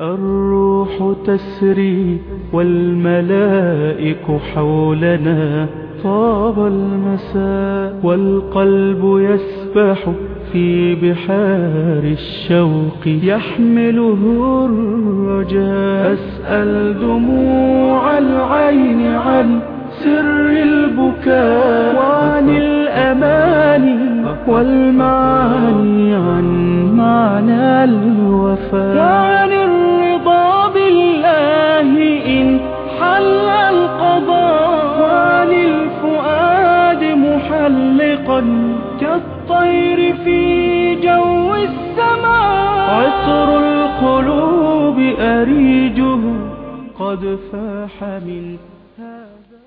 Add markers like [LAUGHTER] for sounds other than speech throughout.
الروح تسري والملائك حولنا طاب المساء والقلب يسبح في بحار الشوق يحمله الرجاء. أسأل دموع العين عن سر البكاء وعن الأماني والمعاني عن معنى الوفاء. وعن الرضا بالله إن حل القضاء. وعن الفؤاد محلقا كالطير في جو السماء. عطر القلوب أريجه قد فاح من هذا.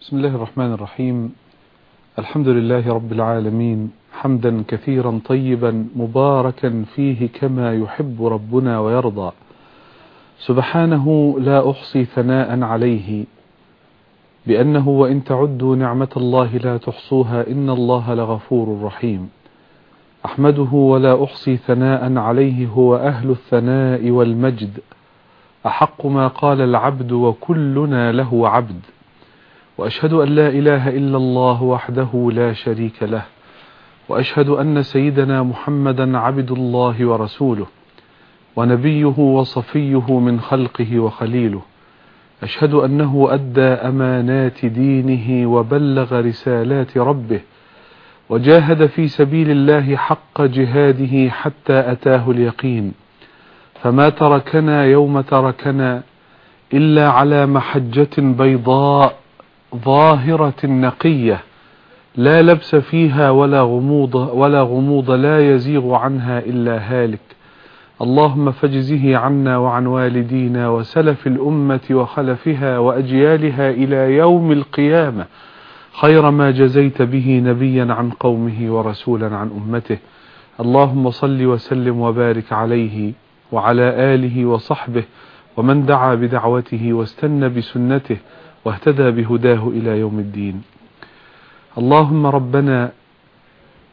بسم الله الرحمن الرحيم. الحمد لله رب العالمين. حمدا كثيرا طيبا مباركا فيه كما يحب ربنا ويرضى. سبحانه لا أحصي ثناء عليه. بأنه وإن تعدوا نعمة الله لا تحصوها إن الله لغفور رحيم. أحمده ولا أحصي ثناء عليه هو أهل الثناء والمجد. أحق ما قال العبد وكلنا له عبد. وأشهد أن لا إله إلا الله وحده لا شريك له. وأشهد أن سيدنا محمدا عبد الله ورسوله. ونبيه وصفيه من خلقه وخليله. أشهد أنه أدى أمانات دينه وبلغ رسالات ربه وجاهد في سبيل الله حق جهاده حتى أتاه اليقين. فما تركنا يوم تركنا إلا على محجة بيضاء ظاهرة نقية لا لبس فيها ولا غموض ولا غموض لا يزيغ عنها إلا هالك. اللهم فاجزه عنا وعن والدينا وسلف الأمة وخلفها وأجيالها إلى يوم القيامة. خير ما جزيت به نبيا عن قومه ورسولا عن أمته. اللهم صل وسلم وبارك عليه وعلى آله وصحبه ومن دعا بدعوته واستنى بسنته واهتدى بهداه إلى يوم الدين. اللهم ربنا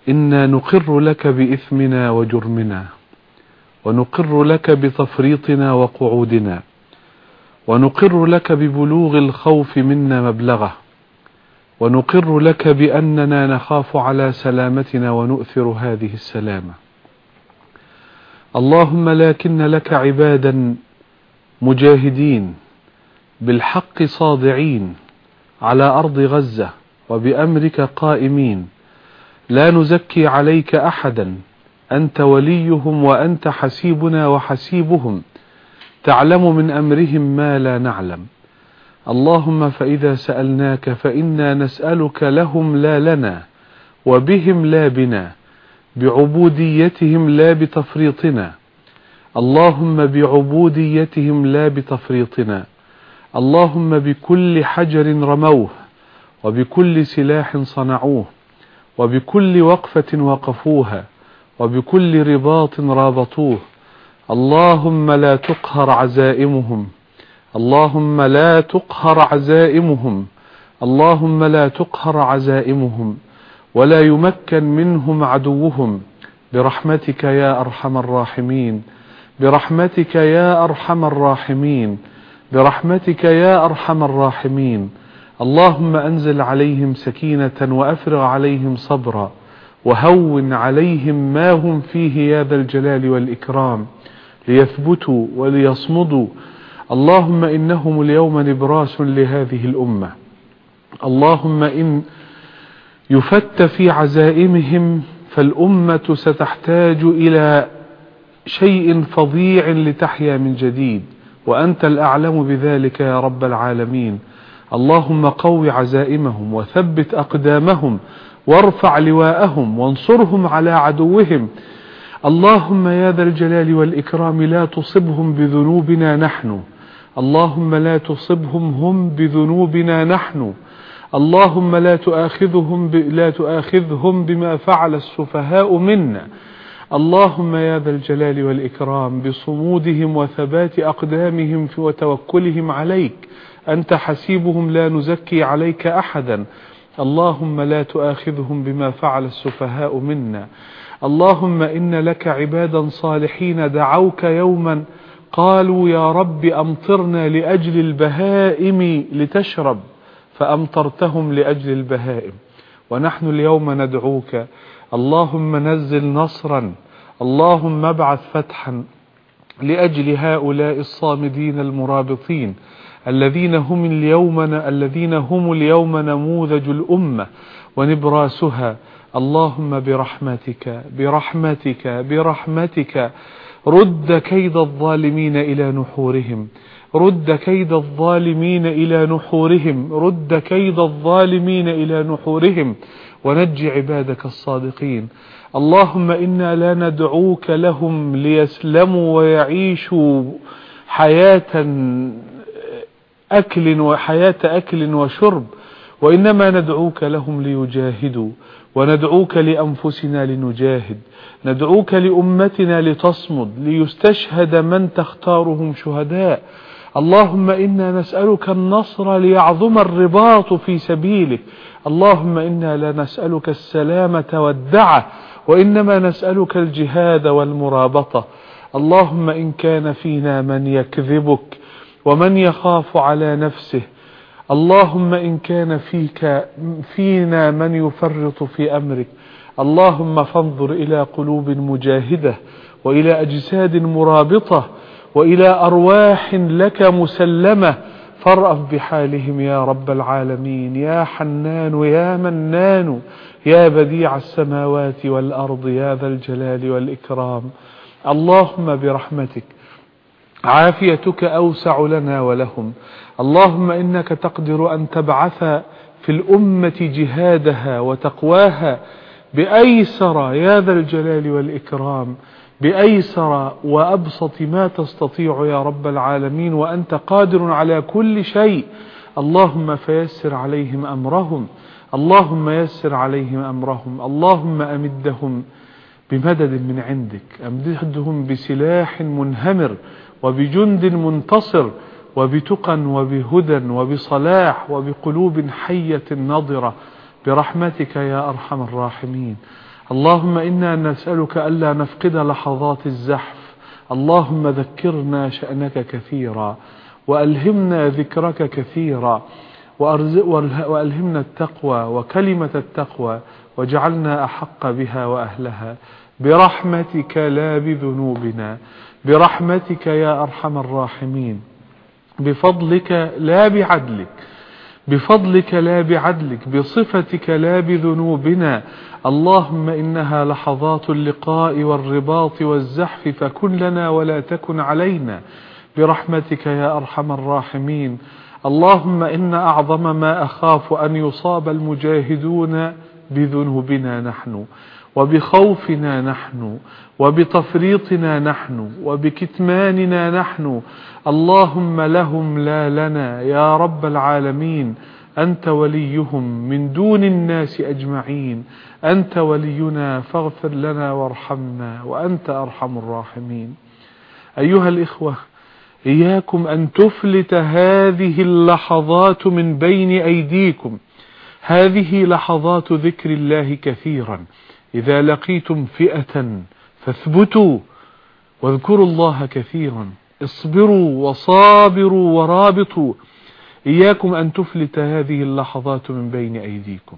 إنا نقر لك بإثمنا وجرمنا ونقر لك بتفريطنا وقعودنا. ونقر لك ببلوغ الخوف منا مبلغه. ونقر لك بأننا نخاف على سلامتنا ونؤثر هذه السلامة. اللهم لكن لك عبادا مجاهدين بالحق صادعين على أرض غزة وبأمرك قائمين. لا نزكي عليك أحدا أنت وليهم وأنت حسيبنا وحسيبهم. تعلم من أمرهم ما لا نعلم. اللهم فإذا سألناك فإنا نسألك لهم لا لنا وبهم لا بنا بعبوديتهم لا بتفريطنا. اللهم بعبوديتهم لا بتفريطنا. اللهم بكل حجر رموه وبكل سلاح صنعوه وبكل وقفة وقفوها. وبكل رباط رابطوه. اللهم لا تقهر عزائمهم. اللهم لا تقهر عزائمهم. اللهم لا تقهر عزائمهم. ولا يمكن منهم عدوهم. برحمتك يا أرحم الراحمين. برحمتك يا أرحم الراحمين. برحمتك يا أرحم الراحمين. اللهم أنزل عليهم سكينة وأفرغ عليهم صبرا. وهون عليهم ما هم فيه يا ذا الجلال والإكرام ليثبتوا وليصمدوا. اللهم إنهم اليوم نبراس لهذه الأمة. اللهم إن يفت في عزائمهم فالأمة ستحتاج إلى شيء فظيع لتحيا من جديد. وأنت الأعلم بذلك يا رب العالمين. اللهم قو عزائمهم وثبت أقدامهم. وارفع لواءهم وانصرهم على عدوهم. اللهم يا ذا الجلال والإكرام لا تصبهم بذنوبنا نحن. اللهم لا تصبهم هم بذنوبنا نحن. اللهم لا تؤاخذهم ب... لا تؤاخذهم بما فعل السفهاء منا. اللهم يا ذا الجلال والإكرام بصمودهم وثبات أقدامهم وتوكلهم عليك. أنت حسيبهم لا نزكي عليك أحدا. اللهم لا تؤاخذهم بما فعل السفهاء منا. اللهم إن لك عبادا صالحين دعوك يوما قالوا يا رب أمطرنا لأجل البهائم لتشرب فأمطرتهم لأجل البهائم. ونحن اليوم ندعوك. اللهم نزل نصرا. اللهم ابعث فتحا لأجل هؤلاء الصامدين المرابطين. الذين هم اليوم الذين هم اليوم نموذج الأمة ونبراسها. اللهم برحمتك برحمتك برحمتك. رد كيد الظالمين إلى نحورهم. رد كيد الظالمين إلى نحورهم. رد كيد الظالمين إلى نحورهم. ونج عبادك الصادقين. اللهم إنا لا ندعوك لهم ليسلموا ويعيشوا حياة أكل وحياة أكل وشرب وإنما ندعوك لهم ليجاهدوا وندعوك لأنفسنا لنجاهد ندعوك لأمتنا لتصمد ليستشهد من تختارهم شهداء. اللهم إنا نسألك النصر ليعظم الرباط في سبيلك اللهم إنا لا نسألك السلامة والدعة وإنما نسألك الجهاد والمرابطة. اللهم إن كان فينا من يكذبك ومن يخاف على نفسه اللهم إن كان فيك فينا من يفرط في أمرك. اللهم فانظر إلى قلوب مجاهدة وإلى أجساد مرابطة وإلى أرواح لك مسلمة. فارأف بحالهم يا رب العالمين يا حنان يا منان يا بديع السماوات والأرض يا ذا الجلال والإكرام. اللهم برحمتك عافيتك أوسع لنا ولهم. اللهم إنك تقدر أن تبعث في الأمة جهادها وتقواها بأيسر يا ذا الجلال والإكرام بأيسر وأبسط ما تستطيع يا رب العالمين وأنت قادر على كل شيء. اللهم فيسر عليهم أمرهم اللهم يسر عليهم أمرهم اللهم أمدهم بمدد من عندك أمدهم بسلاح منهمر. وبجند منتصر وبتقى وبهدى وبصلاح وبقلوب حية نضرة برحمتك يا أرحم الراحمين. اللهم إنا نسألك ألا نفقد لحظات الزحف. اللهم ذكرنا شأنك كثيرا وألهمنا ذكرك كثيرا وألهمنا التقوى وكلمة التقوى وجعلنا أحق بها وأهلها. برحمتك لا بذنوبنا برحمتك يا أرحم الراحمين. بفضلك لا بعدلك. بفضلك لا بعدلك. بصفتك لا بذنوبنا. اللهم إنها لحظات اللقاء والرباط والزحف فكن لنا ولا تكن علينا. برحمتك يا أرحم الراحمين. اللهم إن أعظم ما أخاف أن يصاب المجاهدون بذنوبنا نحن. وبخوفنا نحن وبتفريطنا نحن وبكتماننا نحن. اللهم لهم لا لنا يا رب العالمين. أنت وليهم من دون الناس أجمعين. أنت ولينا فاغفر لنا وارحمنا وأنت أرحم الراحمين. أيها الإخوة إياكم أن تفلت هذه اللحظات من بين أيديكم. هذه لحظات ذكر الله كثيرا. إذا لقيتم فئة فاثبتوا واذكروا الله كثيرا. اصبروا وصابروا ورابطوا. إياكم أن تفلت هذه اللحظات من بين أيديكم.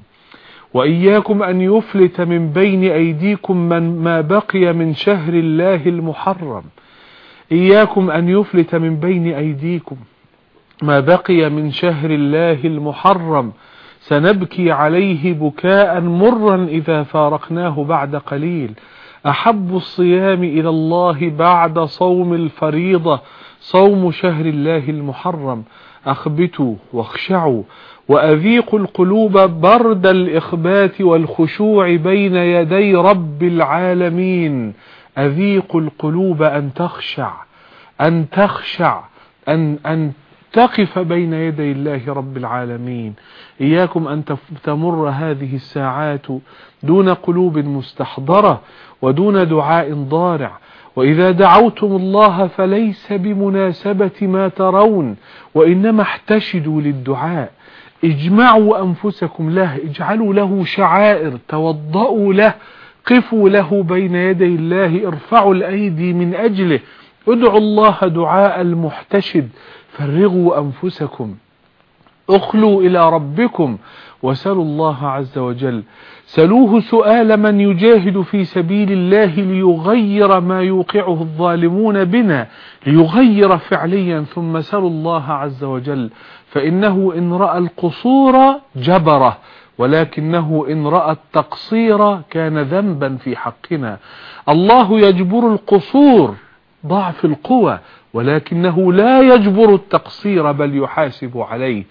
وإياكم أن يفلت من بين أيديكم من ما بقي من شهر الله المحرم. إياكم أن يفلت من بين أيديكم ما بقي من شهر الله المحرم. سنبكي عليه بكاء مرا إذا فارقناه بعد قليل. أحب الصيام إلى الله بعد صوم الفريضة صوم شهر الله المحرم. أخبتوا واخشعوا وأذيقوا القلوب برد الإخبات والخشوع بين يدي رب العالمين. أذيقوا القلوب أن تخشع أن تخشع أن, أن تقف بين يدي الله رب العالمين. إياكم أن تمر هذه الساعات دون قلوب مستحضرة ودون دعاء ضارع. وإذا دعوتم الله فليس بمناسبة ما ترون وإنما احتشدوا للدعاء. اجمعوا أنفسكم له اجعلوا له شعائر توضأوا له قفوا له بين يدي الله ارفعوا الأيدي من أجله. ادعوا الله دعاء المحتشد. فرغوا أنفسكم. اخلوا إلى ربكم وسلوا الله عز وجل. سلوه سؤال من يجاهد في سبيل الله ليغير ما يوقعه الظالمون بنا ليغير فعليا ثم سلوا الله عز وجل. فإنه إن رأى القصور جبره ولكنه إن رأى التقصير كان ذنبا في حقنا. الله يجبر القصور ضعف القوى ولكنه لا يجبر التقصير بل يحاسب عليه.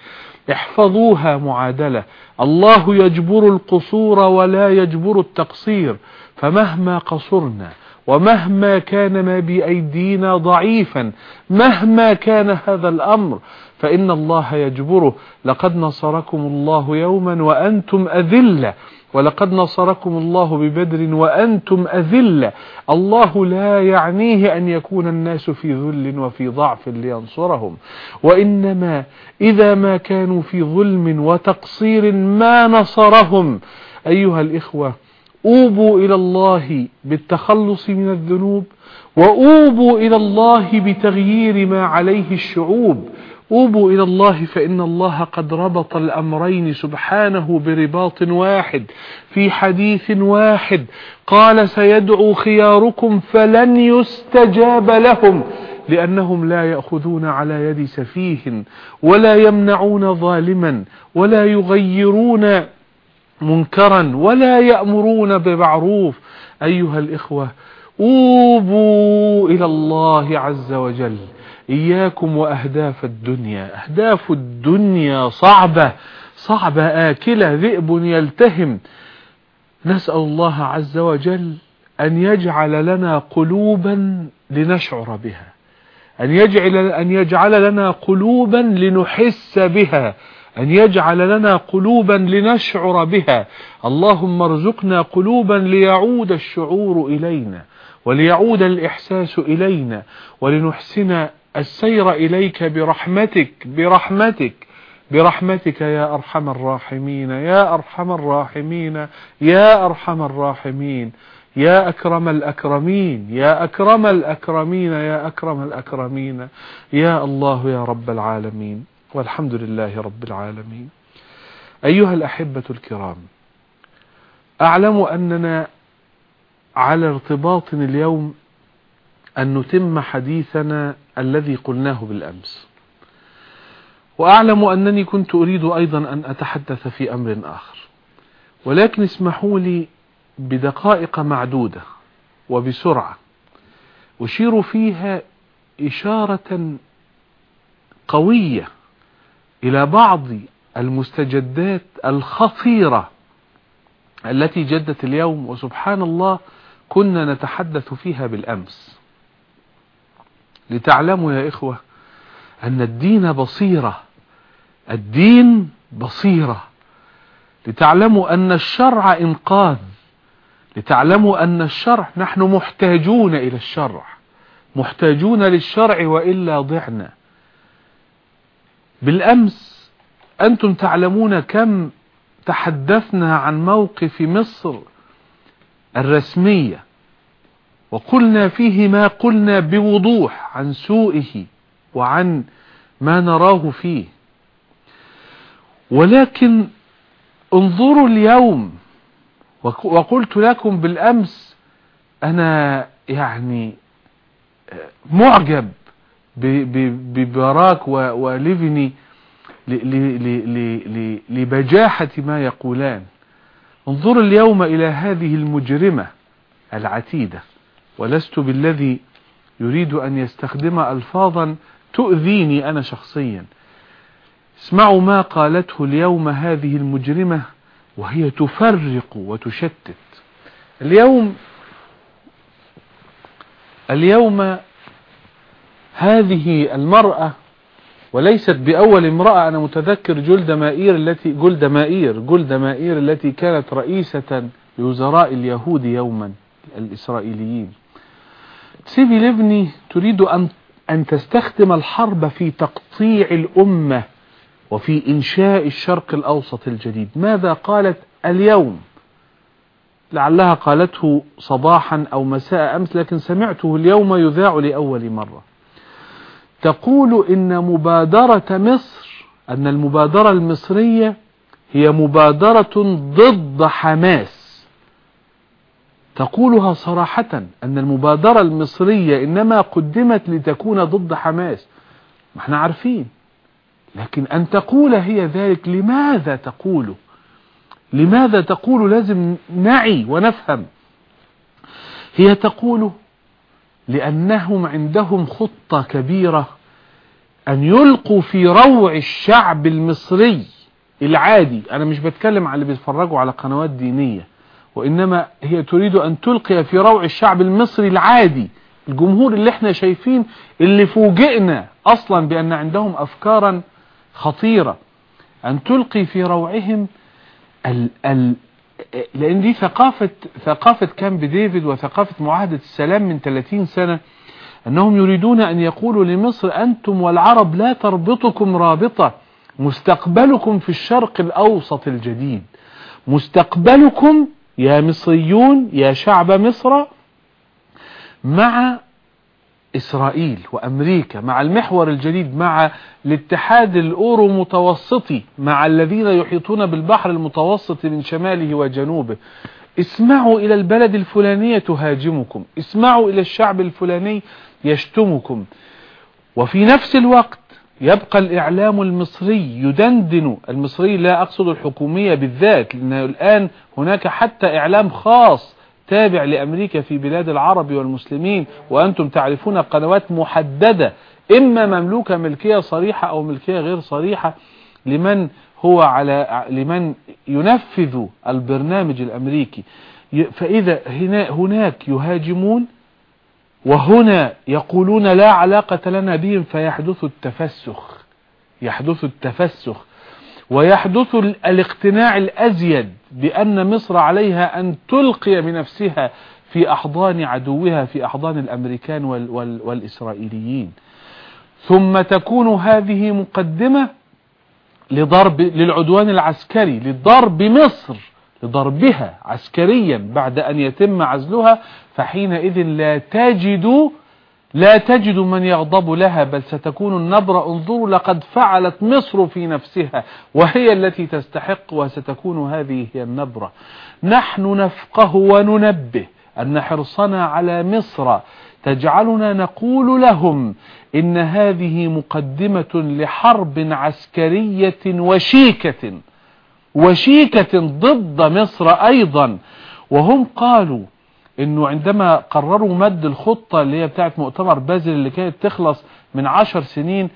احفظوها معادلة. الله يجبر القصور ولا يجبر التقصير فمهما قصرنا ومهما كان ما بأيدينا ضعيفا مهما كان هذا الأمر فإن الله يجبره. لقد نصركم الله يوما وأنتم أذلة. ولقد نصركم الله ببدر وأنتم أذلة. الله لا يعنيه أن يكون الناس في ذل وفي ضعف لينصرهم. وإنما إذا ما كانوا في ظلم وتقصير ما نصرهم. أيها الإخوة أوبوا إلى الله بالتخلص من الذنوب وأوبوا إلى الله بتغيير ما عليه الشعوب. أوبوا إلى الله فإن الله قد ربط الأمرين سبحانه برباط واحد في حديث واحد قال سيدعو خياركم فلن يستجاب لهم لأنهم لا يأخذون على يد سفيه ولا يمنعون ظالما ولا يغيرون منكرا ولا يأمرون بمعروف أيها الإخوة أوبوا إلى الله عز وجل إياكم وأهداف الدنيا. أهداف الدنيا صعبة. صعبة آكلة. ذئب يلتهم. نسأل الله عز وجل أن يجعل لنا قلوبا لنشعر بها. أن يجعل, أن يجعل لنا قلوبا لنحس بها. أن يجعل لنا قلوبا لنشعر بها. اللهم ارزقنا قلوبا ليعود الشعور إلينا وليعود الإحساس إلينا ولنحسن السير إليك برحمتك برحمتك برحمتك يا أرحم الراحمين يا أرحم الراحمين يا أرحم الراحمين يا أكرم الأكرمين يا أكرم الأكرمين يا أكرم الأكرمين يا الله يا رب العالمين. والحمد لله رب العالمين. أيها الأحبة الكرام أعلم أننا على ارتباط اليوم أن نتم حديثنا الذي قلناه بالأمس. وأعلم أنني كنت أريد أيضا أن أتحدث في أمر آخر. ولكن اسمحوا لي بدقائق معدودة وبسرعة. أشير فيها إشارة قوية إلى بعض المستجدات الخطيرة التي جدت اليوم وسبحان الله كنا نتحدث فيها بالأمس. لتعلموا يا إخوة أن الدين بصيرة الدين بصيرة. لتعلموا أن الشرع إنقاذ لتعلموا أن الشرع نحن محتاجون إلى الشرع محتاجون للشرع وإلا ضعنا. بالأمس أنتم تعلمون كم تحدثنا عن موقف مصر الرسمية. وقلنا فيه ما قلنا بوضوح عن سوءه وعن ما نراه فيه. ولكن انظروا اليوم وقلت لكم بالأمس أنا يعني معجب ببراك وليفني لبجاحة ما يقولان. انظروا اليوم إلى هذه المجرمة العتيدة. ولست بالذي يريد أن يستخدم ألفاظا تؤذيني أنا شخصيا. اسمعوا ما قالته اليوم هذه المجرمة وهي تفرق وتشتت. اليوم اليوم هذه المرأة وليست بأول امرأة أنا متذكر جلد مائير التي جلد مائير جلد مائير التي كانت رئيسة لوزراء اليهود يوما الإسرائيليين. سيفي ليفني تريد أن أن تستخدم الحرب في تقطيع الأمة وفي إنشاء الشرق الأوسط الجديد. ماذا قالت اليوم؟ لعلها قالته صباحا أو مساء أمس لكن سمعته اليوم يذاع لأول مرة. تقول إن مبادرة مصر أن المبادرة المصرية هي مبادرة ضد حماس. تقولها صراحة أن المبادرة المصرية إنما قدمت لتكون ضد حماس. ما إحنا عارفين. لكن أن تقول هي ذلك لماذا تقوله لماذا تقول؟ لازم نعي ونفهم. هي تقول لأنهم عندهم خطة كبيرة أن يلقوا في روع الشعب المصري العادي. أنا مش بتكلم على اللي بيتفرجوا على قنوات دينية. وإنما هي تريد أن تلقي في روع الشعب المصري العادي الجمهور اللي إحنا شايفين اللي فوجئنا أصلا بأن عندهم أفكارا خطيرة. أن تلقي في روعهم ال ال لأن دي ثقافة ثقافة كامب ديفيد وثقافة معاهدة السلام من 30 سنة أنهم يريدون أن يقولوا لمصر أنتم والعرب لا تربطكم رابطة مستقبلكم في الشرق الأوسط الجديد مستقبلكم يا مصريون يا شعب مصر مع إسرائيل وأمريكا مع المحور الجديد مع الاتحاد الأورو متوسطي مع الذين يحيطون بالبحر المتوسط من شماله وجنوبه. اسمعوا إلى البلد الفلانية تهاجمكم. اسمعوا إلى الشعب الفلاني يشتمكم. وفي نفس الوقت يبقى الإعلام المصري يدندن. المصري لا أقصد الحكومية بالذات لأن الآن هناك حتى إعلام خاص تابع لأمريكا في بلاد العرب والمسلمين وأنتم تعرفون قنوات محددة. إما مملوكة ملكية صريحة أو ملكية غير صريحة لمن هو على لمن ينفذ البرنامج الأمريكي. فإذا هنا هناك يهاجمون وهنا يقولون لا علاقة لنا بهم فيحدث التفسخ. يحدث التفسخ. ويحدث الاقتناع الأزيد بأن مصر عليها أن تلقي بنفسها في أحضان عدوها في أحضان الأمريكان وال وال والإسرائيليين. ثم تكون هذه مقدمة لضرب للعدوان العسكري لضرب مصر لضربها عسكريا بعد أن يتم عزلها فحينئذ لا تجد لا تجد من يغضب لها بل ستكون النبرة انظروا لقد فعلت مصر في نفسها وهي التي تستحق وستكون هذه هي النبرة. نحن نفقه وننبه أن حرصنا على مصر تجعلنا نقول لهم إن هذه مقدمة لحرب عسكرية وشيكة وشيكة ضد مصر أيضا. وهم قالوا إنه عندما قرروا مد الخطة اللي هي بتاعت مؤتمر بازل اللي كانت تخلص من عشر سنين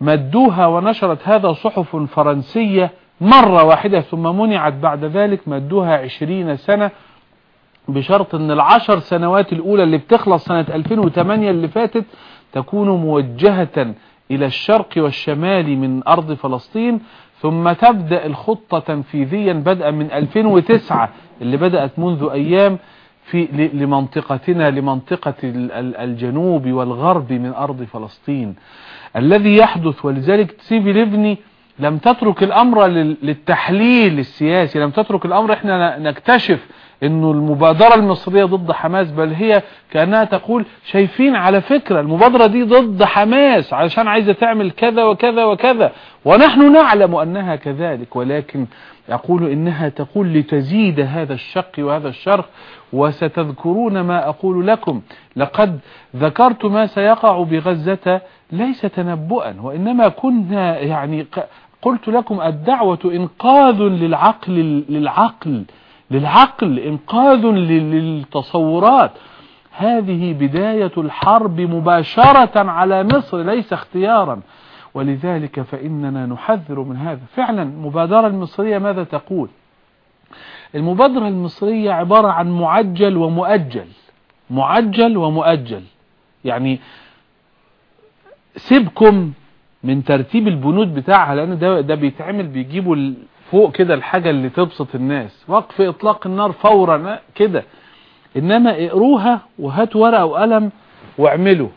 مدوها ونشرت هذا صحف فرنسية مرة واحدة ثم منعت بعد ذلك مدوها عشرين سنة بشرط إن العشر سنوات الأولى اللي بتخلص سنة 2008 اللي فاتت تكون موجهة إلى الشرق والشمال من أرض فلسطين ثم تبدأ الخطة تنفيذيا بدءا من 2009 اللي بدأت منذ أيام في لمنطقتنا لمنطقة الجنوب والغرب من أرض فلسطين. الذي يحدث ولذلك سيفي ليفني لم تترك الأمر للتحليل السياسي لم تترك الأمر. إحنا نكتشف إنه المبادرة المصرية ضد حماس بل هي كأنها تقول شايفين على فكرة المبادرة دي ضد حماس علشان عايزة تعمل كذا وكذا وكذا. ونحن نعلم أنها كذلك ولكن يقول إنها تقول لتزيد هذا الشق وهذا الشرخ وستذكرون ما أقول لكم. لقد ذكرت ما سيقع بغزة ليس تنبؤا وإنما كنا يعني قلت لكم الدعوة إنقاذ للعقل للعقل للعقل إنقاذ للتصورات. هذه بداية الحرب مباشرة على مصر ليس اختيارا. ولذلك فإننا نحذر من هذا. فعلا المبادرة المصرية ماذا تقول؟ المبادرة المصرية عبارة عن معجل ومؤجل. معجل ومؤجل. يعني سيبكم من ترتيب البنود بتاعها لأن ده ده بيتعمل بيجيبوا فوق كده الحاجة اللي تبسط الناس. وقف إطلاق النار فورا كده. إنما اقروها وهاتوا ورقة وقلم واعملوا.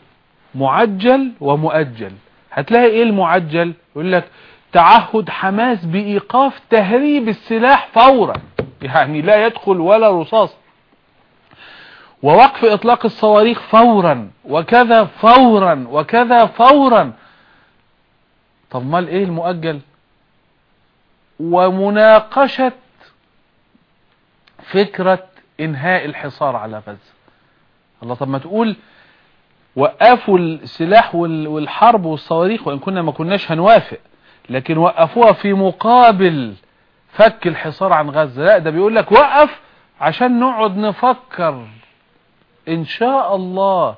معجل ومؤجل. هتلاقي إيه المعجل؟ يقول لك تعهد حماس بإيقاف تهريب السلاح فورا. يعني لا يدخل ولا رصاص. ووقف إطلاق الصواريخ فورا. وكذا فورا. وكذا فورا. طب مال إيه المؤجل؟ ومناقشة فكرة إنهاء الحصار على غزة. الله طب ما تقول وقفوا السلاح وال- والحرب والصواريخ وإن كنا ما كناش هنوافق. لكن وقفوها في مقابل فك الحصار عن غزة. لا ده بيقول لك وقف عشان نقعد نفكر. إن شاء الله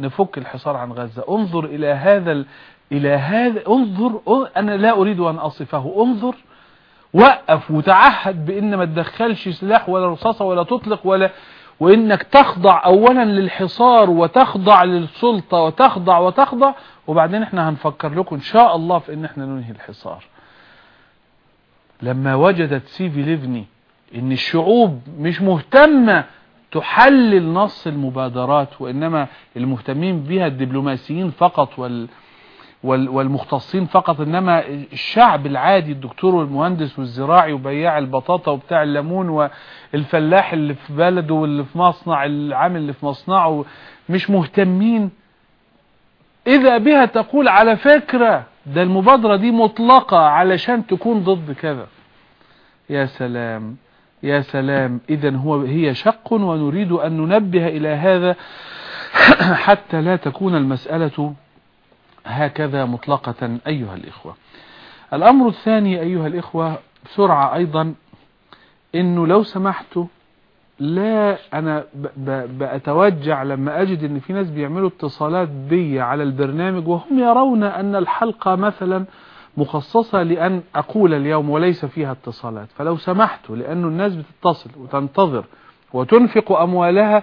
نفك الحصار عن غزة. انظر إلى هذا ال... إلى هذا انظر أنا لا أريد أن أصفه. انظر وقف وتعهد بإن ما تدخلش سلاح ولا رصاصة ولا تطلق ولا وإنك تخضع اولا للحصار وتخضع للسلطة وتخضع وتخضع وبعدين إحنا هنفكر لكم إن شاء الله في إن إحنا ننهي الحصار. لما وجدت سيفي ليفني إن الشعوب مش مهتمة تحلل نص المبادرات وإنما المهتمين بها الدبلوماسيين فقط وال وال- والمختصين فقط إنما الشعب العادي الدكتور والمهندس والزراعي وبياع البطاطا وبتاع الليمون والفلاح اللي في بلده واللي في مصنع العامل اللي في مصنعه مش مهتمين إذا بها تقول على فكرة ده المبادرة دي مطلقة علشان تكون ضد كذا. يا سلام يا سلام. اذا هو هي شق ونريد أن ننبه إلى هذا [CLEARS THROAT] حتى لا تكون المسألة هكذا مطلقة أيها الإخوة. الأمر الثاني أيها الإخوة بسرعة أيضا. إنه لو سمحتوا لا أنا ب- ب- بأتوجع لما أجد إن في ناس بيعملوا اتصالات بي على البرنامج وهم يرون أن الحلقة مثلا مخصصة لأن أقول اليوم وليس فيها اتصالات. فلو سمحتوا لأنه الناس بتتصل وتنتظر وتنفق أموالها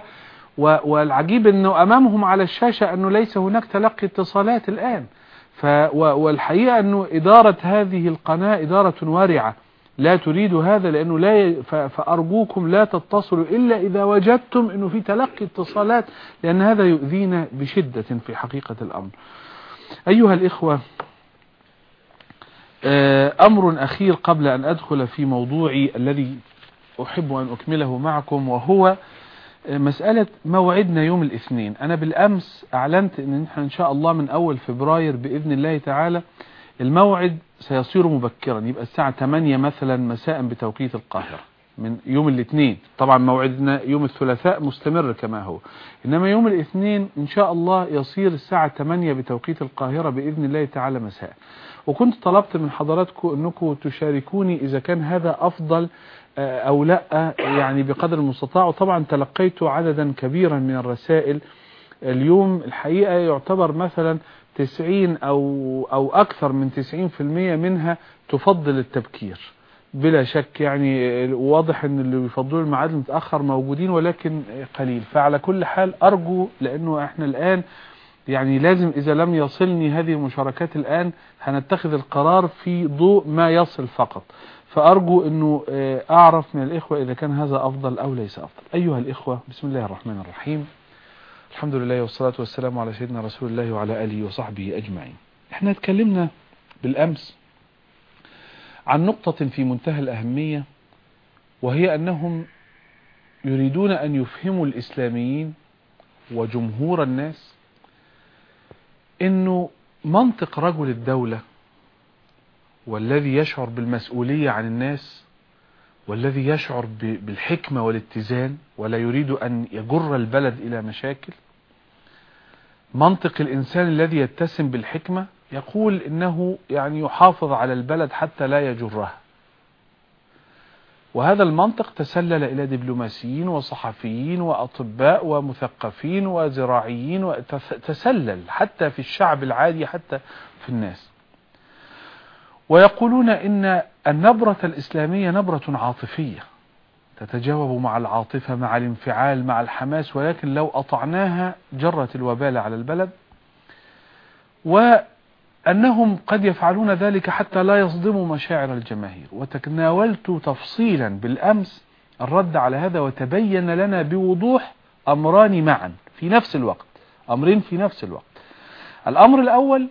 و- والعجيب أنه أمامهم على الشاشة أنه ليس هناك تلقي اتصالات و- والحقيقة أنه إدارة هذه القناة إدارة وارعة. لا تريد هذا لأنه لا ي... فأرجوكم لا تتصلوا إلا إذا وجدتم أنه في تلقي اتصالات لأن هذا يؤذينا بشدة في حقيقة الأمر. أيها الإخوة آه، أمر أخير قبل أن أدخل في موضوعي الذي أحب أن أكمله معكم وهو آه، مسألة موعدنا يوم الاثنين. أنا بالأمس أعلنت أن إن شاء الله من أول فبراير بإذن الله تعالى الموعد سيصير مبكرا. يبقى الساعة 8 مثلا مساء بتوقيت القاهرة من يوم الاثنين. طبعا موعدنا يوم الثلاثاء مستمر كما هو. إنما يوم الاثنين إن شاء الله يصير الساعة 8 بتوقيت القاهرة بإذن الله تعالى مساء. وكنت طلبت من حضراتكم أنكم تشاركوني إذا كان هذا أفضل آه، أو لأ يعني بقدر المستطاع. وطبعا تلقيت عددا كبيرا من الرسائل. اليوم الحقيقة يعتبر مثلا 90 أو, أو أكثر من 90% منها تفضل التبكير. بلا شك يعني واضح إن اللي بيفضلوا الميعاد المتأخر موجودين ولكن قليل. فعلى كل حال أرجو لأنه إحنا الآن يعني لازم إذا لم يصلني هذه المشاركات الآن هنتخذ القرار في ضوء ما يصل فقط. فأرجو أنه آه، أعرف من الإخوة إذا كان هذا أفضل أو ليس أفضل. أيها الإخوة بسم الله الرحمن الرحيم. الحمد لله والصلاة والسلام على سيدنا رسول الله وعلى آله وصحبه أجمعين. إحنا اتكلمنا بالأمس عن نقطة في منتهى الأهمية وهي أنهم يريدون أن يفهموا الإسلاميين وجمهور الناس أنه منطق رجل الدولة والذي يشعر بالمسؤولية عن الناس والذي يشعر بالحكمة والاتزان ولا يريد أن يجر البلد إلى مشاكل. منطق الإنسان الذي يتسم بالحكمة يقول إنه يعني يحافظ على البلد حتى لا يجرها. وهذا المنطق تسلل إلى دبلوماسيين وصحفيين وأطباء ومثقفين وزراعيين وتسلل حتى في الشعب العادي حتى في الناس. ويقولون إن النبرة الإسلامية نبرة عاطفية. تتجاوب مع العاطفة مع الانفعال مع الحماس ولكن لو أطعناها جرت الوبال على البلد. أنهم قد يفعلون ذلك حتى لا يصدموا مشاعر الجماهير. وتناولت تفصيلا بالأمس الرد على هذا وتبين لنا بوضوح أمران معا في نفس الوقت أمرين في نفس الوقت. الأمر الأول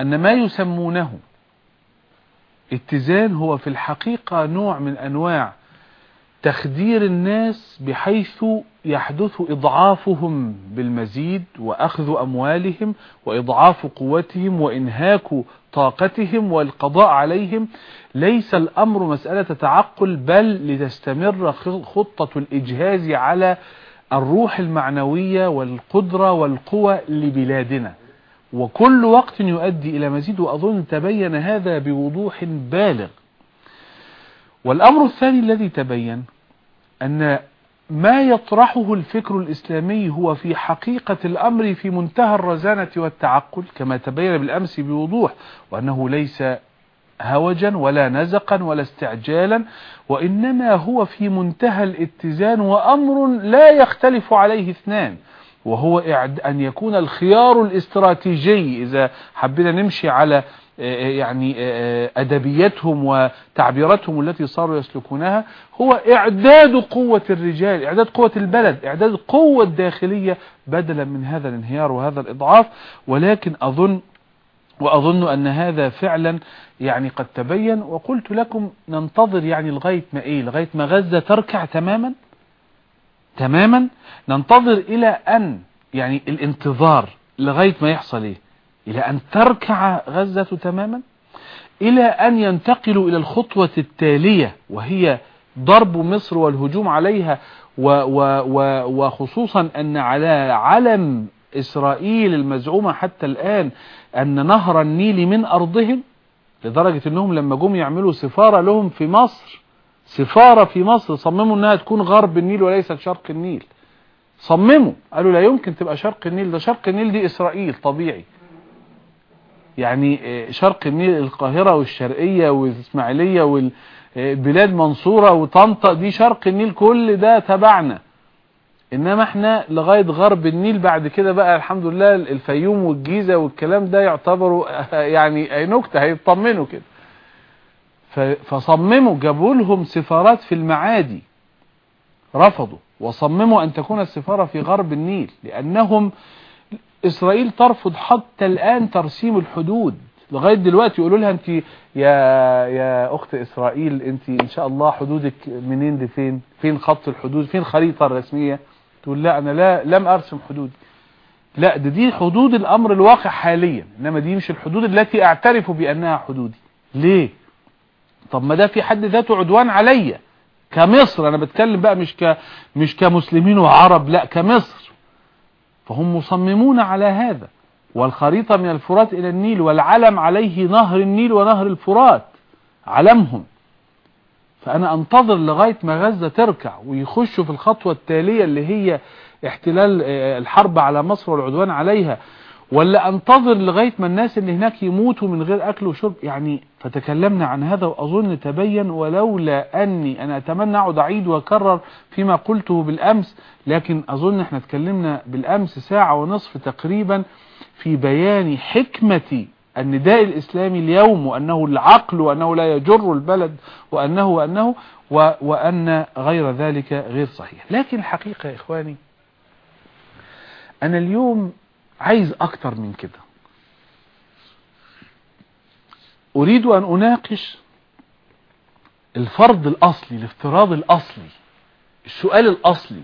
أن ما يسمونه اتزان هو في الحقيقة نوع من أنواع تخدير الناس بحيث يحدث إضعافهم بالمزيد وأخذ أموالهم وإضعاف قوتهم وإنهاك طاقتهم والقضاء عليهم. ليس الأمر مسألة تعقل بل لتستمر خطة الإجهاز على الروح المعنوية والقدرة والقوة لبلادنا. وكل وقت يؤدي إلى مزيد وأظن تبين هذا بوضوح بالغ. والأمر الثاني الذي تبين أن ما يطرحه الفكر الإسلامي هو في حقيقة الأمر في منتهى الرزانة والتعقل كما تبين بالأمس بوضوح وأنه ليس هوجا ولا نزقا ولا استعجالا وإنما هو في منتهى الاتزان وأمر لا يختلف عليه اثنان. وهو أن يكون الخيار الاستراتيجي. إذا حبينا نمشي على يعني أدبيتهم وتعبيراتهم التي صاروا يسلكونها هو إعداد قوة الرجال إعداد قوة البلد إعداد قوة داخلية بدلا من هذا الانهيار وهذا الإضعاف. ولكن أظن وأظن أن هذا فعلا يعني قد تبين. وقلت لكم ننتظر يعني لغاية ما إيه لغاية ما غزة تركع تماما. تماما ننتظر إلى أن يعني الانتظار لغاية ما يحصل إيه؟ إلى أن تركع غزة تماما إلى أن ينتقلوا إلى الخطوة التالية وهي ضرب مصر والهجوم عليها و و و وخصوصا أن على علم إسرائيل المزعومة حتى الآن أن نهر النيل من أرضهم لدرجة أنهم لما جم يعملوا سفارة لهم في مصر سفارة في مصر صمموا أنها تكون غرب النيل وليست شرق النيل. صمموا. قالوا لا يمكن تبقى شرق النيل. ده شرق النيل دي إسرائيل طبيعي. يعني شرق النيل القاهرة والشرقية والإسماعيلية والبلاد منصورة وطنطا دي شرق النيل. كل ده تبعنا. إنما إحنا لغاية غرب النيل بعد كده بقى الحمد لله الفيوم والجيزة والكلام ده يعتبروا يعني أي نكتة هيطمنوا كده. فصمموا جابوا لهم سفارات في المعادي. رفضوا. وصمموا أن تكون السفارة في غرب النيل لأنهم إسرائيل ترفض حتى الآن ترسيم الحدود. لغاية دلوقتي يقولوا لها أنت يا يا أخت إسرائيل أنت إن شاء الله حدودك منين لفين؟ فين خط الحدود؟ فين الخريطة الرسمية؟ تقول لا أنا لا لم أرسم حدودي. لا ده دي حدود الأمر الواقع حاليا إنما دي مش الحدود التي أعترف بأنها حدودي. ليه؟ طب ما ده في حد ذاته عدوان عليا. كمصر أنا بتكلم بقى مش ك مش كمسلمين وعرب لا كمصر. فهم مصممون على هذا. والخريطة من الفرات إلى النيل والعلم عليه نهر النيل ونهر الفرات. علمهم. فأنا أنتظر لغاية ما غزة تركع ويخشوا في الخطوة التالية اللي هي احتلال الحرب على مصر والعدوان عليها. ولا أنتظر لغاية ما الناس اللي هناك يموتوا من غير أكل وشرب؟ يعني فتكلمنا عن هذا وأظن تبين ولولا أني أنا أتمنى أعود أعيد وأكرر فيما قلته بالأمس لكن أظن إحنا تكلمنا بالأمس ساعة ونصف تقريبا في بيان حكمة النداء الإسلامي اليوم وأنه العقل وأنه لا يجر البلد وأنه وأنه وأن غير ذلك غير صحيح. لكن الحقيقة يا إخواني أنا اليوم عايز أكتر من كده. أريد أن أناقش الفرض الأصلي الافتراض الأصلي السؤال الأصلي.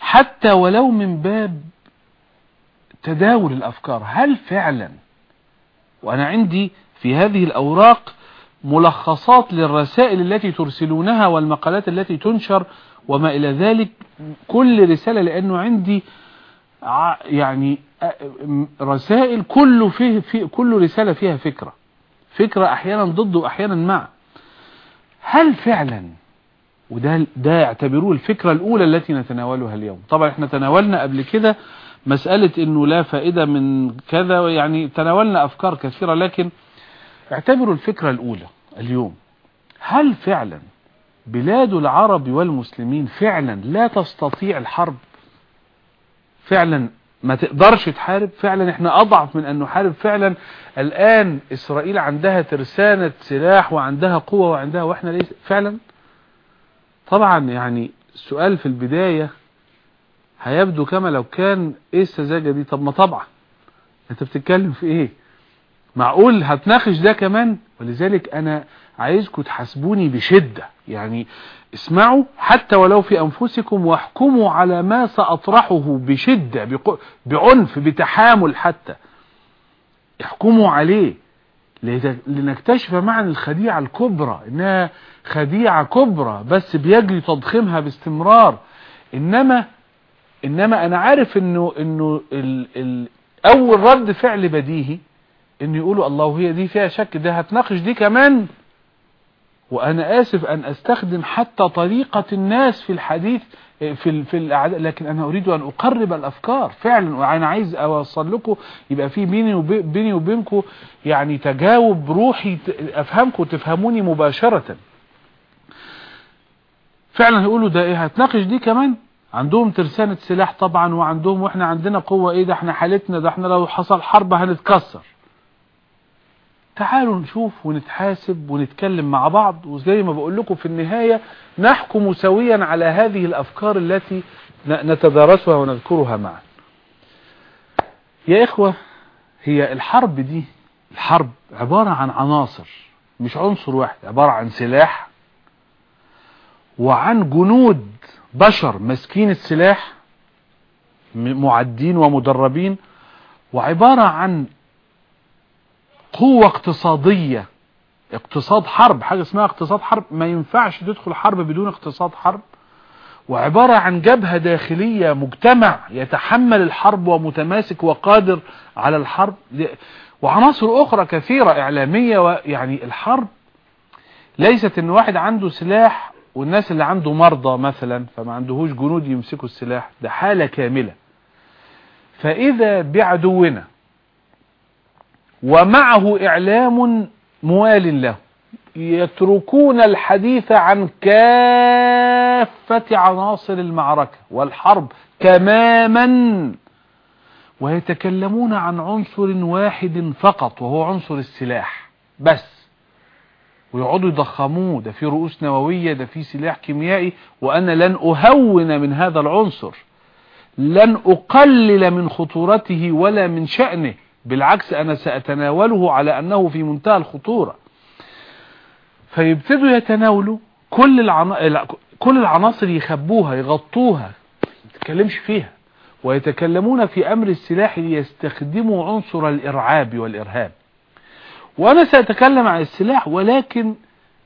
حتى ولو من باب تداول الأفكار هل فعلا وأنا عندي في هذه الأوراق ملخصات للرسائل التي ترسلونها والمقالات التي تنشر وما إلى ذلك كل رسالة لأنه عندي يعني رسائل كل فيه في كل رسالة فيها فكرة. فكرة أحيانا ضد وأحيانا مع. هل فعلا وده ده يعتبروه الفكرة الأولى التي نتناولها اليوم. طبعا إحنا تناولنا قبل كده مسألة إنه لا فائدة من كذا يعني تناولنا أفكار كثيرة لكن اعتبروا الفكرة الأولى اليوم. هل فعلا بلاد العرب والمسلمين فعلا لا تستطيع الحرب فعلا ما تقدرش تحارب فعلا إحنا أضعف من أن نحارب. فعلا الآن إسرائيل عندها ترسانة سلاح وعندها قوة وعندها وإحنا ليس فعلا؟ طبعا يعني السؤال في البداية هيبدو كما لو كان إيه السذاجة دي؟ طب ما طبعا. أنت بتتكلم في إيه؟ معقول هتناقش ده كمان؟ ولذلك أنا عايزكم تحاسبوني بشدة. يعني اسمعوا حتى ولو في أنفسكم واحكموا على ما سأطرحه بشدة بعنف بتحامل حتى. احكموا عليه. لنكتشف معنى الخديعة الكبرى. إنها خديعة كبرى بس بيجري تضخيمها باستمرار. انما إنما أنا عارف إنه إنه ال ال أول رد فعل بديهي ان يقولوا الله هي دي فيها شك ده هتناقش دي كمان. وأنا آسف أن أستخدم حتى طريقة الناس في الحديث في في الاعداء لكن أنا أريد أن أقرب الأفكار. فعلا وأنا عايز أوصل لكم يبقى في بيني وبيني وبينكم يعني تجاوب روحي أفهمكم وتفهموني مباشرة. فعلا يقولوا ده إيه؟ هتناقش دي كمان؟ عندهم ترسانة سلاح طبعا وعندهم وإحنا عندنا قوة إيه؟ ده إحنا حالتنا ده إحنا لو حصل حرب هنتكسر. تعالوا نشوف ونتحاسب ونتكلم مع بعض وزي ما بقول لكم في النهاية نحكم سويا على هذه الأفكار التي نتدارسها ونذكرها معا. يا إخوة هي الحرب دي الحرب عبارة عن عناصر مش عنصر واحد عبارة عن سلاح وعن جنود بشر مسكين السلاح معدين ومدربين وعبارة عن قوة اقتصادية. اقتصاد حرب حاجة اسمها اقتصاد حرب. ما ينفعش تدخل حرب بدون اقتصاد حرب. وعبارة عن جبهة داخلية مجتمع يتحمل الحرب ومتماسك وقادر على الحرب. وعناصر أخرى كثيرة إعلامية ويعني الحرب ليست إن واحد عنده سلاح والناس اللي عنده مرضى مثلا فما عندهوش جنود يمسكوا السلاح. ده حالة كاملة. فإذا بعدونا ومعه إعلام موال له. يتركون الحديث عن كافة عناصر المعركة والحرب تماما ويتكلمون عن عنصر واحد فقط وهو عنصر السلاح. بس. ويقعدوا يضخموه. ده في رؤوس نووية ده في سلاح كيميائي. وأنا لن أهون من هذا العنصر. لن أقلل من خطورته ولا من شأنه. بالعكس أنا سأتناوله على أنه في منتهى الخطورة. فيبتدوا يتناولوا كل العنا... كل العناصر يخبوها يغطوها ما تتكلمش فيها. ويتكلمون في أمر السلاح ليستخدموا عنصر الإرعاب والإرهاب. وأنا سأتكلم عن السلاح ولكن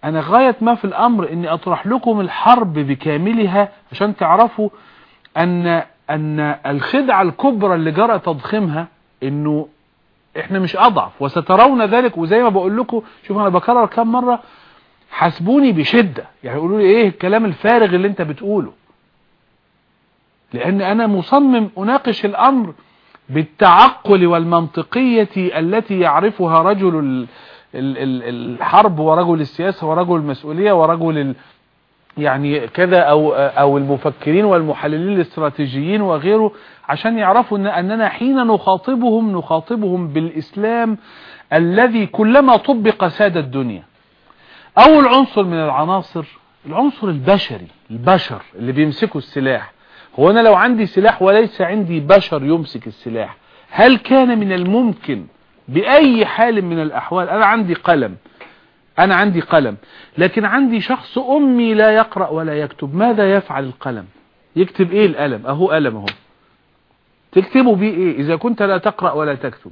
أنا غاية ما في الأمر أني أطرح لكم الحرب بكاملها عشان تعرفوا أن أن الخدعة الكبرى اللي جرى تضخيمها أنه إحنا مش أضعف. وسترون ذلك وزي ما بقول لكم شوف أنا بكرر كم مرة حاسبوني بشدة. يعني يقولوا لي إيه الكلام الفارغ اللي أنت بتقوله؟ لأن أنا مصمم أناقش الأمر بالتعقل والمنطقية التي يعرفها رجل الحرب ورجل السياسة ورجل المسؤولية ورجل يعني كذا أو أو المفكرين والمحللين الاستراتيجيين وغيره عشان يعرفوا ان أننا حين نخاطبهم نخاطبهم بالإسلام الذي كلما طبق ساد الدنيا. اول عنصر من العناصر العنصر البشري البشر اللي بيمسكوا السلاح. هو أنا لو عندي سلاح وليس عندي بشر يمسك السلاح هل كان من الممكن بأي حال من الأحوال؟ أنا عندي قلم. أنا عندي قلم لكن عندي شخص أمي لا يقرأ ولا يكتب ماذا يفعل القلم؟ يكتب إيه القلم؟ أهو قلم أهو. تكتبه بيه إيه؟ إذا كنت لا تقرأ ولا تكتب.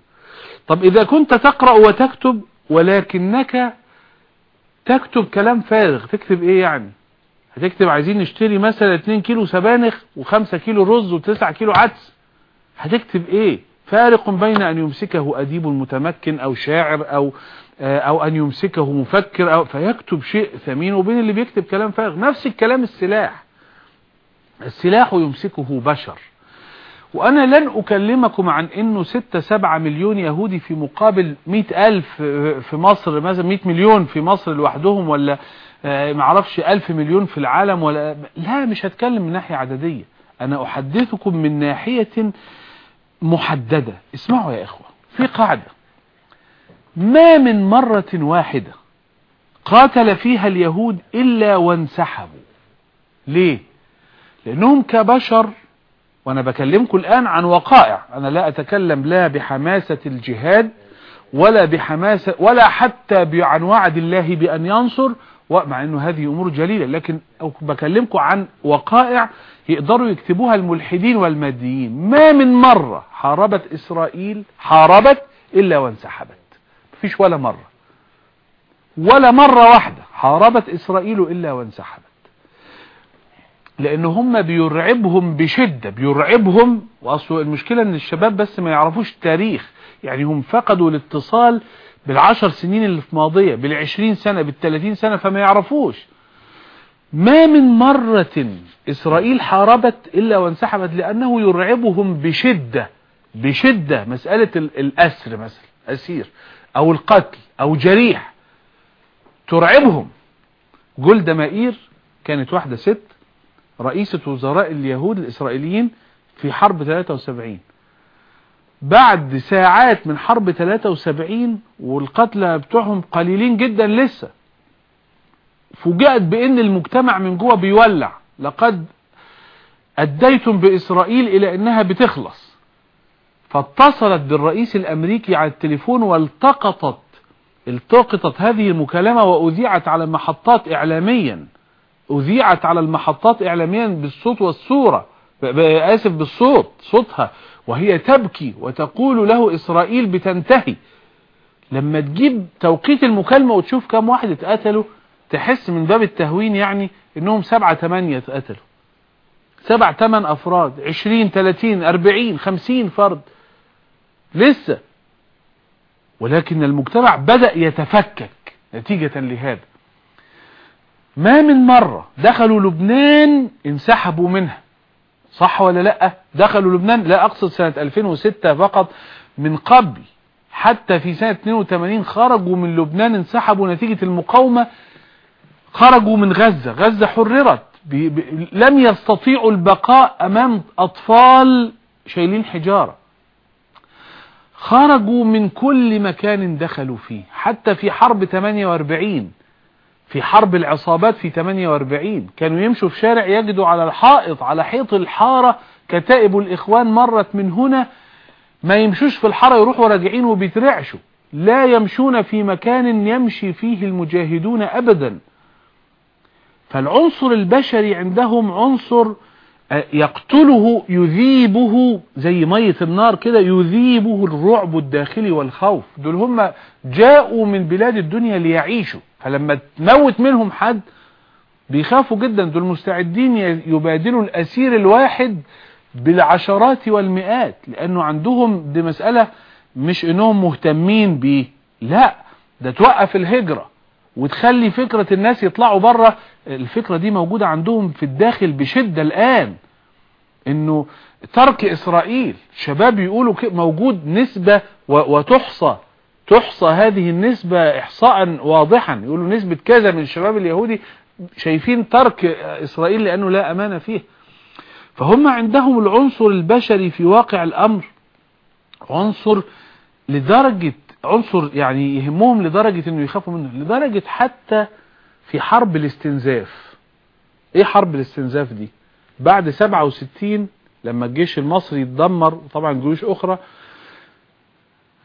طب إذا كنت تقرأ وتكتب ولكنك تكتب كلام فارغ تكتب إيه يعني؟ هتكتب عايزين نشتري مثلا 2 كيلو سبانخ و5 كيلو رز و9 كيلو عدس. هتكتب إيه؟ فارق بين أن يمسكه أديب متمكن أو شاعر أو أو أن يمسكه مفكر أو فيكتب شيء ثمين وبين اللي بيكتب كلام فارغ. نفس الكلام السلاح. السلاح يمسكه بشر. وأنا لن أكلمكم عن إنه ستة سبعة مليون يهودي في مقابل مئة ألف في مصر مثلا مئة مليون في مصر لوحدهم ولا معرفش ألف مليون في العالم ولا لا مش هتكلم من ناحية عددية. أنا أحدثكم من ناحية محددة. اسمعوا يا إخوة في قاعدة. ما من مرة واحدة قاتل فيها اليهود إلا وانسحبوا. ليه؟ لأنهم كبشر وأنا بكلمكم الآن عن وقائع. أنا لا أتكلم لا بحماسة الجهاد ولا بحماسة ولا حتى عن وعد الله بأن ينصر مع أنه هذه أمور جليلة لكن بكلمكم عن وقائع يقدروا يكتبوها الملحدين والماديين. ما من مرة حاربت إسرائيل حاربت إلا وانسحبت. مفيش ولا مرة. ولا مرة واحدة حاربت إسرائيل إلا وانسحبت. لأن هم بيرعبهم بشدة بيرعبهم وأصل المشكلة أن الشباب بس ما يعرفوش التاريخ. يعني هم فقدوا الاتصال بالعشر سنين اللي في ماضية بالعشرين سنة بالثلاثين سنة فما يعرفوش. ما من مرة إسرائيل حاربت إلا وانسحبت لأنه يرعبهم بشدة بشدة. مسألة الأسر مثلا أسير. أو القتل أو جريح ترعبهم. جولدا مائير كانت واحدة ست رئيسة وزراء اليهود الإسرائيليين في حرب 73 بعد ساعات من حرب 73 والقتلى بتوعهم قليلين جدا لسه فوجئت بإن المجتمع من جوه بيولع. لقد أديتم بإسرائيل إلى إنها بتخلص. فاتصلت بالرئيس الأمريكي على التليفون والتقطت التقطت هذه المكالمة وأذيعت على محطات اعلاميا أذيعت على المحطات اعلاميا بالصوت والصورة آسف بالصوت صوتها وهي تبكي وتقول له إسرائيل بتنتهي. لما تجيب توقيت المكالمة وتشوف كم واحد اتقتلوا تحس من باب التهوين يعني إنهم سبعة تمانية اتقتلوا. سبع تمن أفراد عشرين تلاتين أربعين خمسين فرد. لسه. ولكن المجتمع بدأ يتفكك نتيجة لهذا. ما من مرة دخلوا لبنان انسحبوا منها. صح ولا لأ؟ دخلوا لبنان لا أقصد سنة 2006 فقط من قبل. حتى في سنة 82 خرجوا من لبنان انسحبوا. نتيجة المقاومة خرجوا من غزة. غزة حررت. بي بي لم يستطيعوا البقاء أمام أطفال شايلين حجارة. خرجوا من كل مكان دخلوا فيه. حتى في حرب 48 في حرب العصابات في 48 كانوا يمشوا في شارع يجدوا على الحائط على حيط الحارة كتائب الإخوان مرت من هنا. ما يمشوش في الحارة يروحوا راجعين وبيترعشوا. لا يمشون في مكان يمشي فيه المجاهدون أبدا. فالعنصر البشري عندهم عنصر يقتله يذيبه زي مية النار كده يذيبه الرعب الداخلي والخوف. دول هم جاءوا من بلاد الدنيا ليعيشوا. فلما تموت منهم حد بيخافوا جدا. دول مستعدين يبادلوا الأسير الواحد بالعشرات والمئات لأنه عندهم دي مسألة مش إنهم مهتمين بيه. لا ده توقف الهجرة. وتخلي فكرة الناس يطلعوا بره الفكرة دي موجودة عندهم في الداخل بشدة الآن. إنه ترك إسرائيل شباب يقولوا موجود نسبة وتحصى. تحصى هذه النسبة احصاء واضحا. يقولوا نسبة كذا من الشباب اليهودي شايفين ترك إسرائيل لأنه لا أمان فيه. فهم عندهم العنصر البشري في واقع الأمر. عنصر لدرجة عنصر يعني يهمهم لدرجة إنه يخافوا منه لدرجة حتى في حرب الاستنزاف. إيه حرب الاستنزاف دي؟ بعد 67 لما الجيش المصري يتدمر وطبعا جيوش أخرى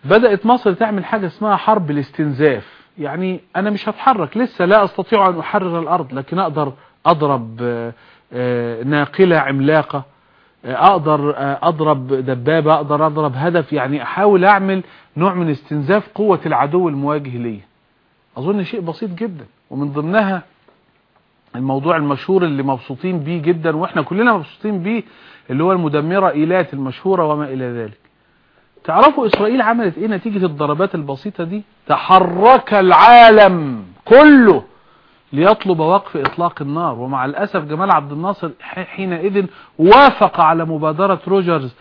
بدأت مصر تعمل حاجة اسمها حرب الاستنزاف. يعني أنا مش هتحرك لسه لا أستطيع أن أحرر الأرض لكن أقدر أضرب ناقلة عملاقة. أقدر أضرب دبابة أقدر أضرب هدف يعني أحاول أعمل نوع من استنزاف قوة العدو المواجه لي. أظن شيء بسيط جدا ومن ضمنها الموضوع المشهور اللي مبسوطين بيه جدا وإحنا كلنا مبسوطين بيه اللي هو المدمرة إيلات المشهورة وما إلى ذلك. تعرفوا إسرائيل عملت إيه نتيجة الضربات البسيطة دي؟ تحرك العالم كله. ليطلب وقف إطلاق النار. ومع الأسف جمال عبد الناصر حينئذ وافق على مبادرة روجرز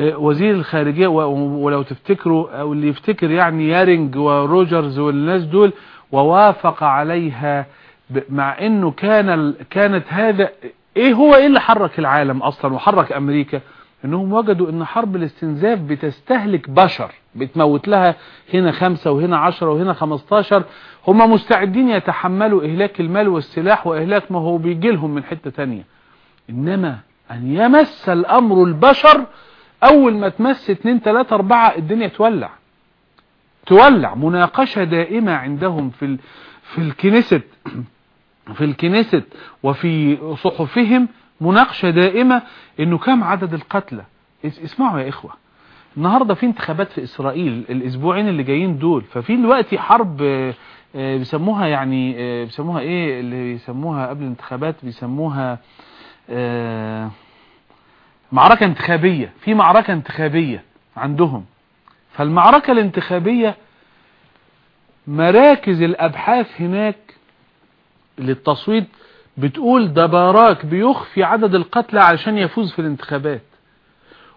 وزير الخارجية ولو تفتكروا أو اللي يفتكر يعني يارنج وروجرز والناس دول ووافق عليها مع إنه كان كانت هذا إيه هو إيه اللي حرك العالم أصلا وحرك أمريكا؟ إنهم وجدوا إن حرب الاستنزاف بتستهلك بشر. بتموت لها هنا خمسة وهنا عشرة وهنا خمستاشر هم مستعدين يتحملوا إهلاك المال والسلاح وإهلاك ما هو بيجي لهم من حتة تانية. إنما أن يمس الأمر البشر أول ما تمس اتنين تلاتة أربعة الدنيا تولع. تولع. مناقشة دائمة عندهم في ال... في الكنيست [CLEARS THROAT] في الكنيست وفي صحفهم مناقشة دائمة إنه كم عدد القتلى. اسمعوا يا إخوة. النهاردة في انتخابات في إسرائيل الأسبوعين اللي جايين دول ففي دلوقتي حرب بيسموها يعني بيسموها إيه؟ اللي بيسموها قبل الانتخابات بيسموها معركة انتخابية في معركة انتخابية عندهم. فالمعركة الانتخابية مراكز الأبحاث هناك للتصويت بتقول ده باراك بيخفي عدد القتلى علشان يفوز في الانتخابات.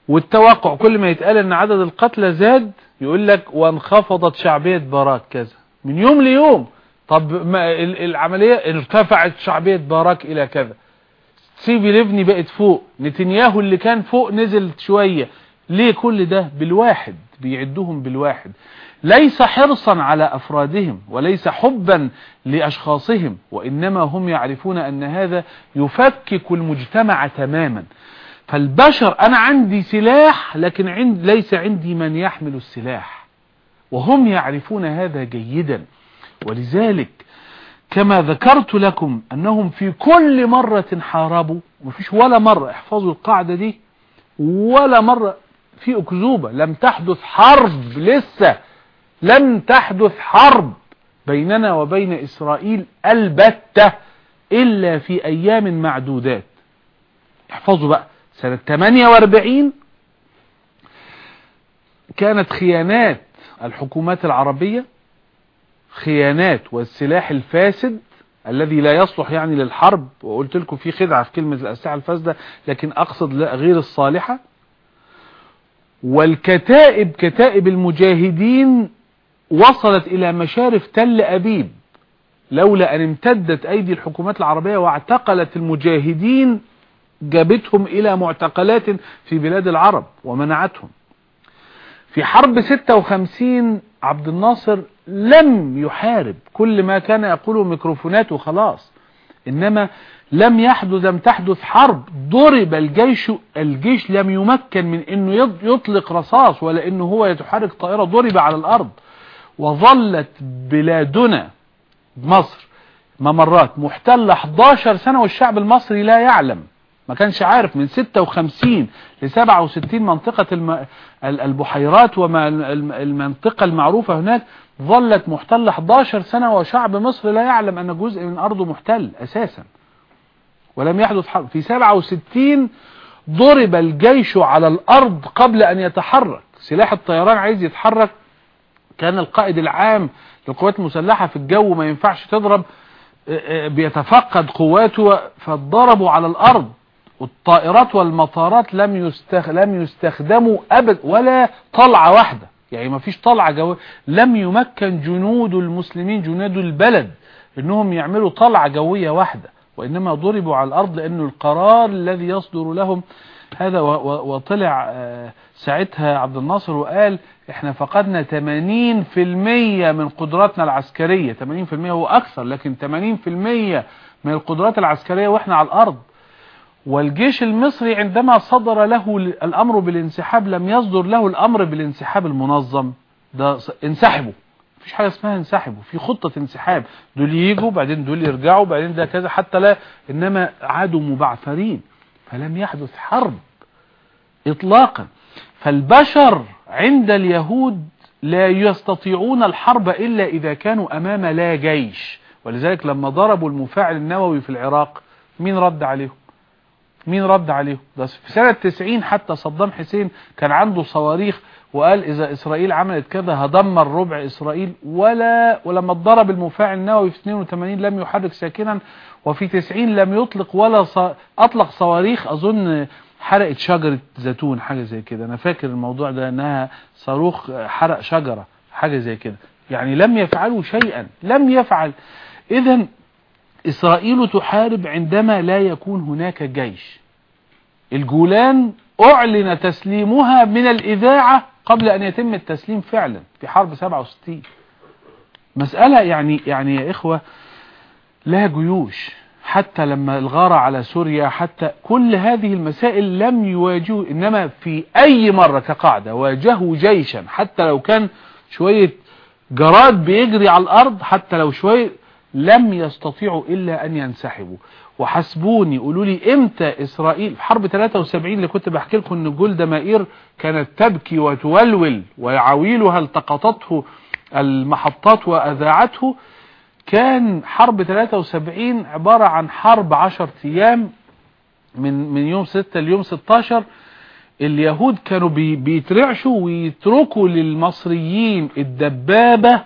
والتوقع كل ما يتقال إن عدد القتلى زاد يقول لك وانخفضت شعبية باراك كذا. من يوم ليوم. طب ما العملية ارتفعت شعبية باراك إلى كذا. سيفي ليفني بقت فوق. نتنياهو اللي كان فوق نزل شوية. ليه كل ده؟ بالواحد. بيعدهم بالواحد. ليس حرصا على أفرادهم وليس حبا لأشخاصهم وإنما هم يعرفون أن هذا يفكك المجتمع تماما. فالبشر أنا عندي سلاح لكن عند ليس عندي من يحمل السلاح. وهم يعرفون هذا جيدا. ولذلك كما ذكرت لكم أنهم في كل مرة حاربوا مفيش ولا مرة احفظوا القاعدة دي ولا مرة في أكذوبة. لم تحدث حرب لسه لم تحدث حرب بيننا وبين إسرائيل البتة إلا في أيام معدودات. احفظوا بقى. سنة 48 كانت خيانات الحكومات العربية خيانات والسلاح الفاسد الذي لا يصلح يعني للحرب وقلت لكم في خدعة في كلمة الأسلحة الفاسدة لكن أقصد غير الصالحة. والكتائب كتائب المجاهدين وصلت إلى مشارف تل أبيب لولا أن امتدت أيدي الحكومات العربية واعتقلت المجاهدين جابتهم إلى معتقلات في بلاد العرب ومنعتهم. في حرب 56 عبد الناصر لم يحارب. كل ما كان يقوله ميكروفونات وخلاص. إنما لم يحدث لم تحدث حرب. ضرب الجيش الجيش لم يمكن من إنه يطلق رصاص ولا إنه هو يتحرك طائرة. ضرب على الأرض. وظلت بلادنا مصر ممرات. محتلة 11 سنة والشعب المصري لا يعلم. ما كانش عارف من 56 ل 67 منطقة. البحيرات وما المنطقة المعروفة هناك ظلت محتلة 11 سنة وشعب مصر لا يعلم أن جزء من أرضه محتل أساسا. ولم يحدث حرب في 67 ضرب الجيش على الأرض قبل أن يتحرك. سلاح الطيران عايز يتحرك. كان القائد العام للقوات المسلحة في الجو ما ينفعش تضرب بيتفقد قواته فضربوا على الأرض. والطائرات والمطارات لم يستخ... لم يستخدموا أبد ولا طلعة واحدة. يعني ما فيش طلعة جو لم يمكن جنود المسلمين جنود البلد إنهم يعملوا طلعة جوية واحدة وإنما ضربوا على الأرض لأنه القرار الذي يصدر لهم هذا وطلع ساعتها عبد الناصر وقال إحنا فقدنا 80% من قدراتنا العسكرية. 80% هو أكثر لكن 80% من القدرات العسكرية وإحنا على الأرض. والجيش المصري عندما صدر له الأمر بالانسحاب لم يصدر له الأمر بالانسحاب المنظم. ده انسحبوا. مفيش حاجة اسمها انسحبوا. في خطة انسحاب. دول يجوا بعدين دول يرجعوا بعدين ده كذا. حتى لا إنما عادوا مبعثرين. فلم يحدث حرب إطلاقا. فالبشر عند اليهود لا يستطيعون الحرب إلا إذا كانوا أمام لا جيش. ولذلك لما ضربوا المفاعل النووي في العراق مين رد عليهم؟ مين رد عليهم؟ ده في سنة 90 حتى صدام حسين كان عنده صواريخ وقال إذا إسرائيل عملت كذا هدمر ربع إسرائيل ولا ولما اتضرب المفاعل النووي في 82 لم يحرك ساكنا وفي 90 لم يطلق ولا ص... أطلق صواريخ أظن حرقت شجرة زيتون حاجة زي كده. أنا فاكر الموضوع ده أنها صاروخ حرق شجرة حاجة زي كده. يعني لم يفعلوا شيئا لم يفعل. إذا إسرائيل تحارب عندما لا يكون هناك جيش. الجولان أعلن تسليمها من الإذاعة قبل أن يتم التسليم فعلا في حرب 67 مسألة يعني يعني يا إخوة لا جيوش. حتى لما الغارة على سوريا حتى كل هذه المسائل لم يواجهوا إنما في أي مرة كقاعدة واجهوا جيشا. حتى لو كان شوية جراد بيجري على الأرض حتى لو شوية لم يستطيعوا إلا أن ينسحبوا. وحسبوني قولوا لي إمتى إسرائيل في حرب 73 اللي كنت بحكي لكم إن جولدا مائير كانت تبكي وتولول وعويلها التقطته المحطات وأذاعته كان حرب 73 عبارة عن حرب 10 أيام من من يوم 6 ليوم 16 اليهود كانوا بي بيترعشوا ويتركوا للمصريين الدبابة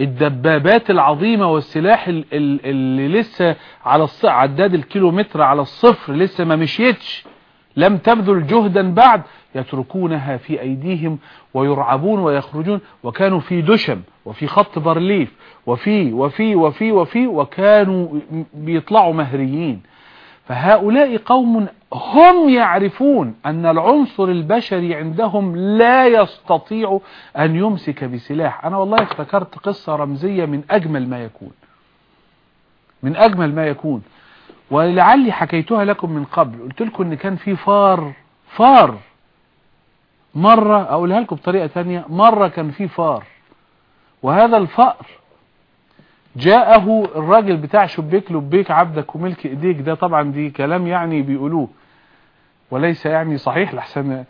الدبابات العظيمة والسلاح اللي لسه على عداد الكيلومتر على الصفر لسه ما مشيتش لم تبذل جهدا بعد يتركونها في أيديهم ويرعبون ويخرجون. وكانوا في دشم وفي خط بارليف وفي وفي وفي وفي وكانوا بيطلعوا مهريين. فهؤلاء قوم هم يعرفون أن العنصر البشري عندهم لا يستطيع أن يمسك بسلاح. أنا والله افتكرت قصة رمزية من أجمل ما يكون. من أجمل ما يكون. ولعلي حكيتها لكم من قبل. قلت لكم أن كان في فار فار. مرة أقولها لكم بطريقة ثانية مرة كان في فار. وهذا الفأر جاءه الراجل بتاع شبيك لبيك عبدك وملك إيديك ده طبعا دي كلام يعني بيقولوه وليس يعني صحيح لحسن.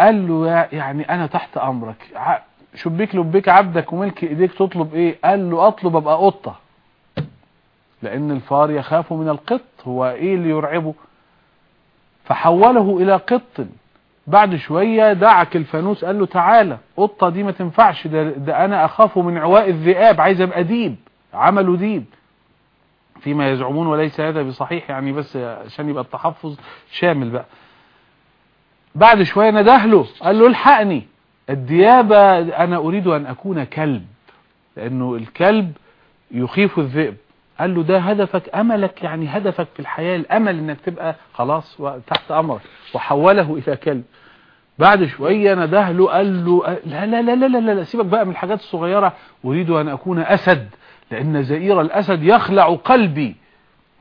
قال له يعني أنا تحت أمرك. شبيك لبيك عبدك وملك إيديك تطلب إيه؟ قال له أطلب أبقى قطة لأن الفار يخاف من القط هو إيه اللي يرعبه؟ فحوله إلى قط. بعد شوية دعك الفانوس قال له تعالى قطة دي ما تنفعش ده, ده أنا أخاف من عواء الذئاب عايز أبقى ديب عملوا ديب. فيما يزعمون وليس هذا بصحيح يعني بس عشان يبقى التحفظ شامل بقى. بعد شوية نده له قال له الحقني الديابة أنا أريد أن أكون كلب لأنه الكلب يخيف الذئب. قال له ده هدفك أملك يعني هدفك في الحياة الأمل إنك تبقى خلاص تحت أمرك. وحوله إلى كلب. بعد شوية نده له قال له لا لا لا لا لا, لا سيبك بقى من الحاجات الصغيرة. أريد أن أكون أسد لأن زئير الأسد يخلع قلبي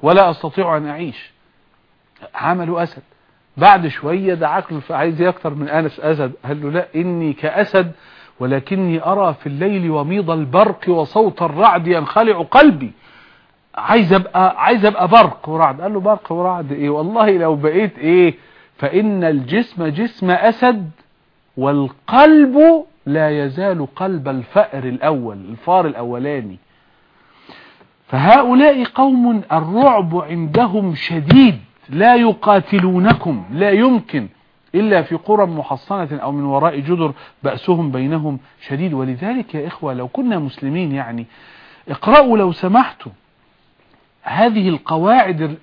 ولا أستطيع أن أعيش. عملوا أسد. بعد شوية دعاك عايز أكتر من أنس أسد؟ قال له لا إني كأسد ولكني أرى في الليل وميض البرق وصوت الرعد ينخلع قلبي. عايز أبقى عايز أبقى برق ورعد. قال له برق ورعد إيه؟ والله لو بقيت إيه؟ فإن الجسم جسم أسد والقلب لا يزال قلب الفأر الأول الفار الأولاني. فهؤلاء قوم الرعب عندهم شديد لا يقاتلونكم لا يمكن إلا في قرى محصنة أو من وراء جدر بأسهم بينهم شديد. ولذلك يا إخوة لو كنا مسلمين يعني اقرأوا لو سمحتم هذه القواعد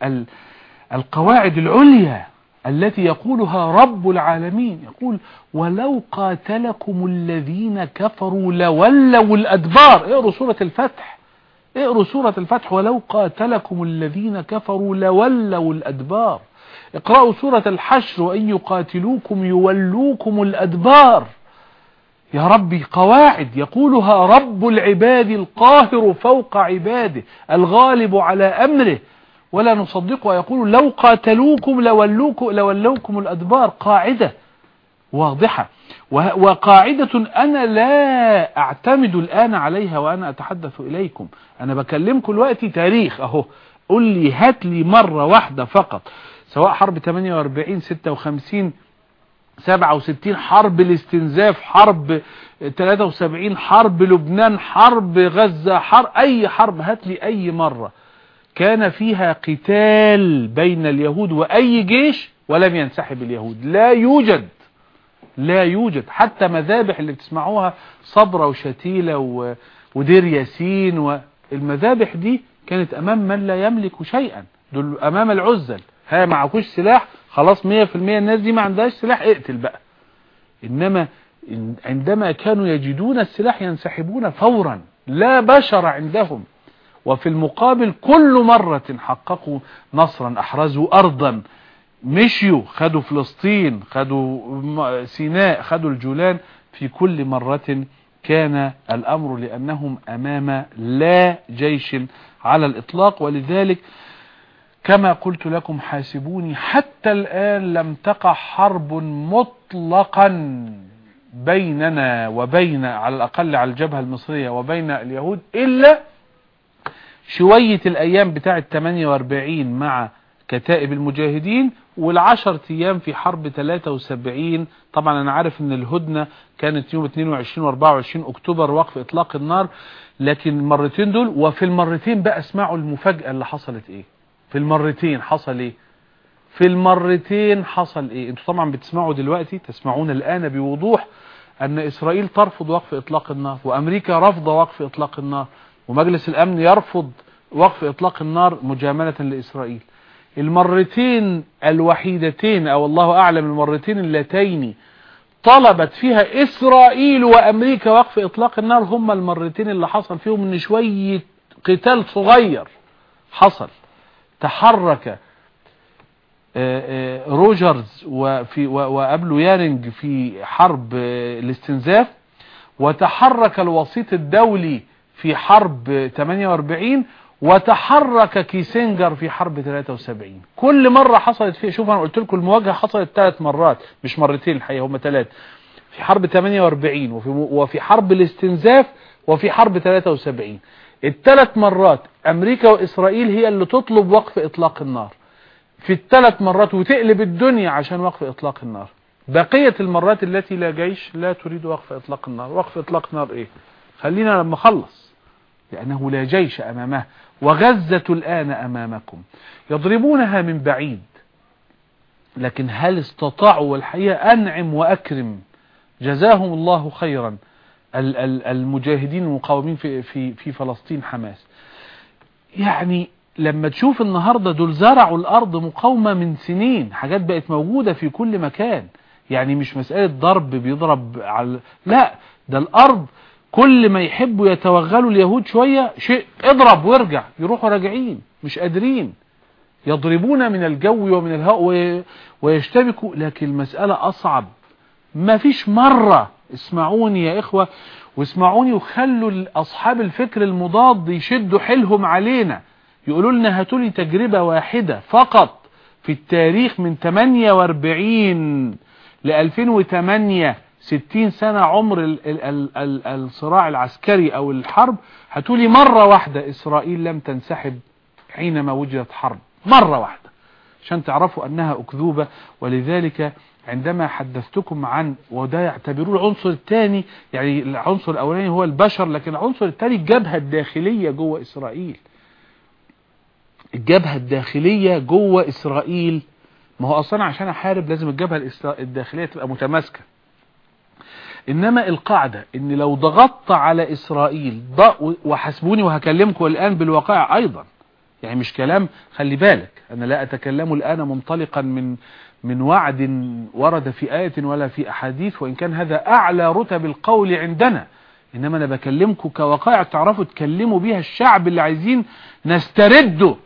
القواعد العليا التي يقولها رب العالمين. يقول ولو قاتلكم الذين كفروا لولوا الأدبار. اقروا سورة الفتح. اقروا سورة الفتح. ولو قاتلكم الذين كفروا لولوا الأدبار. اقرأوا سورة الحشر. وإن يقاتلوكم يولوكم الأدبار. يا ربي قواعد. يقولها رب العباد القاهر فوق عباده. الغالب على أمره. ولا نصدقه ويقول لو قاتلوكم لولوكم, لولوكم الأدبار قاعدة واضحة. وقاعدة أنا لا أعتمد الآن عليها وأنا أتحدث إليكم. أنا بكلمكم الوقت تاريخ أهو. قل لي هات لي مرة واحدة فقط. سواء حرب 48 56 67 حرب الاستنزاف حرب 73 حرب لبنان حرب غزة حرب أي حرب. هات لي أي مرة. كان فيها قتال بين اليهود وأي جيش ولم ينسحب اليهود. لا يوجد لا يوجد حتى مذابح اللي بتسمعوها صبرة وشتيلة ودير ياسين والمذابح دي كانت أمام من لا يملك شيئا دول أمام العزل. ها معكوش سلاح خلاص 100% الناس دي ما عندهاش سلاح اقتل بقى. إنما عندما كانوا يجدون السلاح ينسحبون فورا لا بشر عندهم. وفي المقابل كل مرة حققوا نصرا أحرزوا أرضا مشيوا خدوا فلسطين خدوا سيناء خدوا الجولان في كل مرة كان الأمر لأنهم أمام لا جيش على الإطلاق. ولذلك كما قلت لكم حاسبوني حتى الآن لم تقع حرب مطلقا بيننا وبين على الأقل على الجبهة المصرية وبين اليهود إلا شوية الأيام بتاعة 48 مع كتائب المجاهدين والعشر أيام في حرب 73 طبعا أنا عارف إن الهدنة كانت يوم 22 و 24 أكتوبر وقف إطلاق النار لكن المرتين دول وفي المرتين بقى اسمعوا المفاجأة اللي حصلت إيه. في المرتين حصل إيه. في المرتين حصل إيه. أنتوا طبعا بتسمعوا دلوقتي تسمعون الآن بوضوح أن إسرائيل ترفض وقف إطلاق النار وأمريكا رفض وقف إطلاق النار. ومجلس الأمن يرفض وقف إطلاق النار مجاملة لإسرائيل. المرتين الوحيدتين أو الله أعلم المرتين اللتين طلبت فيها إسرائيل وأمريكا وقف إطلاق النار. هما المرتين اللي حصل فيهم إن شوية قتال صغير حصل. تحرك روجرز وفي وقبله يارنج في حرب الاستنزاف. وتحرك الوسيط الدولي في حرب 48 وتحرك كيسنجر في حرب 73 كل مرة حصلت فيه شوف أنا قلت لكم المواجهة حصلت ثلاث مرات مش مرتين الحقيقة هم ثلاث. في حرب 48 وفي, وفي حرب الاستنزاف وفي حرب 73 الثلاث مرات أمريكا وإسرائيل هي اللي تطلب وقف إطلاق النار. في الثلاث مرات وتقلب الدنيا عشان وقف إطلاق النار. بقية المرات التي لا جيش لا تريد وقف إطلاق النار. وقف إطلاق النار إيه؟ خلينا لما خلص لأنه لا جيش أمامه وغزة الآن أمامكم. يضربونها من بعيد لكن هل استطاعوا والحقيقة أنعم وأكرم. جزاهم الله خيرا. المجاهدين المقاومين في, في, في فلسطين حماس. يعني لما تشوف النهاردة دول زرعوا الأرض مقاومة من سنين حاجات بقت موجودة في كل مكان. يعني مش مسألة ضرب بيضرب على لا ده الأرض كل ما يحبوا يتوغلوا اليهود شوية شيء اضرب وارجع. يروحوا راجعين مش قادرين. يضربون من الجو ومن الهواء ويشتبكوا. لكن المسألة أصعب. ما فيش مرة. اسمعوني يا إخوة. واسمعوني وخلوا أصحاب الفكر المضاد يشدوا حيلهم علينا. يقولوا لنا هاتوا لي تجربة واحدة فقط في التاريخ من 48 ل 2008 60 سنة عمر ال ال ال ال الصراع العسكري أو الحرب هتقولي مرة واحدة إسرائيل لم تنسحب حينما وجدت حرب. مرة واحدة. عشان تعرفوا أنها أكذوبة. ولذلك عندما حدثتكم عن وده يعتبروه العنصر الثاني يعني العنصر الأولاني هو البشر لكن العنصر الثاني الجبهة الداخلية جوه إسرائيل. الجبهة الداخلية جوه إسرائيل. ما هو أصلا عشان أحارب لازم الجبهة الداخلية تبقى متماسكة. إنما القاعدة إن لو ضغطت على إسرائيل وحسبوني وهكلمكم الآن بالواقع أيضا. يعني مش كلام خلي بالك أنا لا أتكلم الآن منطلقا من من وعد ورد في آية ولا في أحاديث وإن كان هذا أعلى رتب القول عندنا. إنما أنا بكلمكم كواقع تعرفوا تكلموا بيها الشعب اللي عايزين نسترده.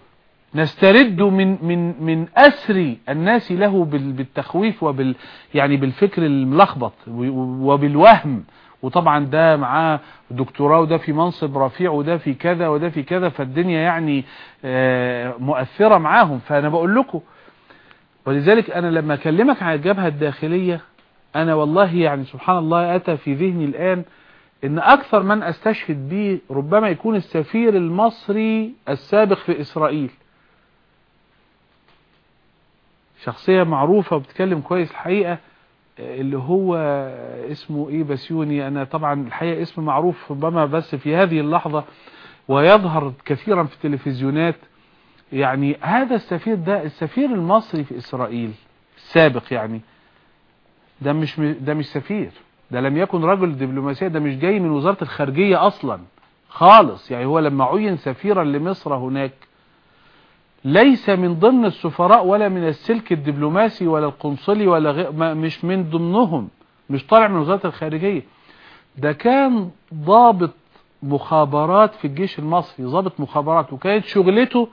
نسترد من من من أسر الناس له بالتخويف وبال يعني بالفكر الملخبط وبالوهم. وطبعا ده معاه دكتوراه وده في منصب رفيع وده في كذا وده في كذا فالدنيا يعني مؤثرة معاهم. فأنا بقول لكم ولذلك أنا لما أكلمك عن الجبهة الداخلية أنا والله يعني سبحان الله أتى في ذهني الآن إن أكثر من أستشهد به ربما يكون السفير المصري السابق في إسرائيل. شخصية معروفة وبتتكلم كويس الحقيقة اللي هو اسمه إيه بسيوني أنا طبعا الحقيقة اسم معروف ربما بس في هذه اللحظة ويظهر كثيرا في التلفزيونات. يعني هذا السفير ده السفير المصري في إسرائيل السابق يعني ده مش ده مش سفير. ده لم يكن رجل دبلوماسية ده مش جاي من وزارة الخارجية أصلا خالص. يعني هو لما عين سفيرا لمصر هناك ليس من ضمن السفراء ولا من السلك الدبلوماسي ولا القنصلي ولا غير مش من ضمنهم. مش طالع من وزارة الخارجية. ده كان ضابط مخابرات في الجيش المصري ضابط مخابرات وكانت شغلته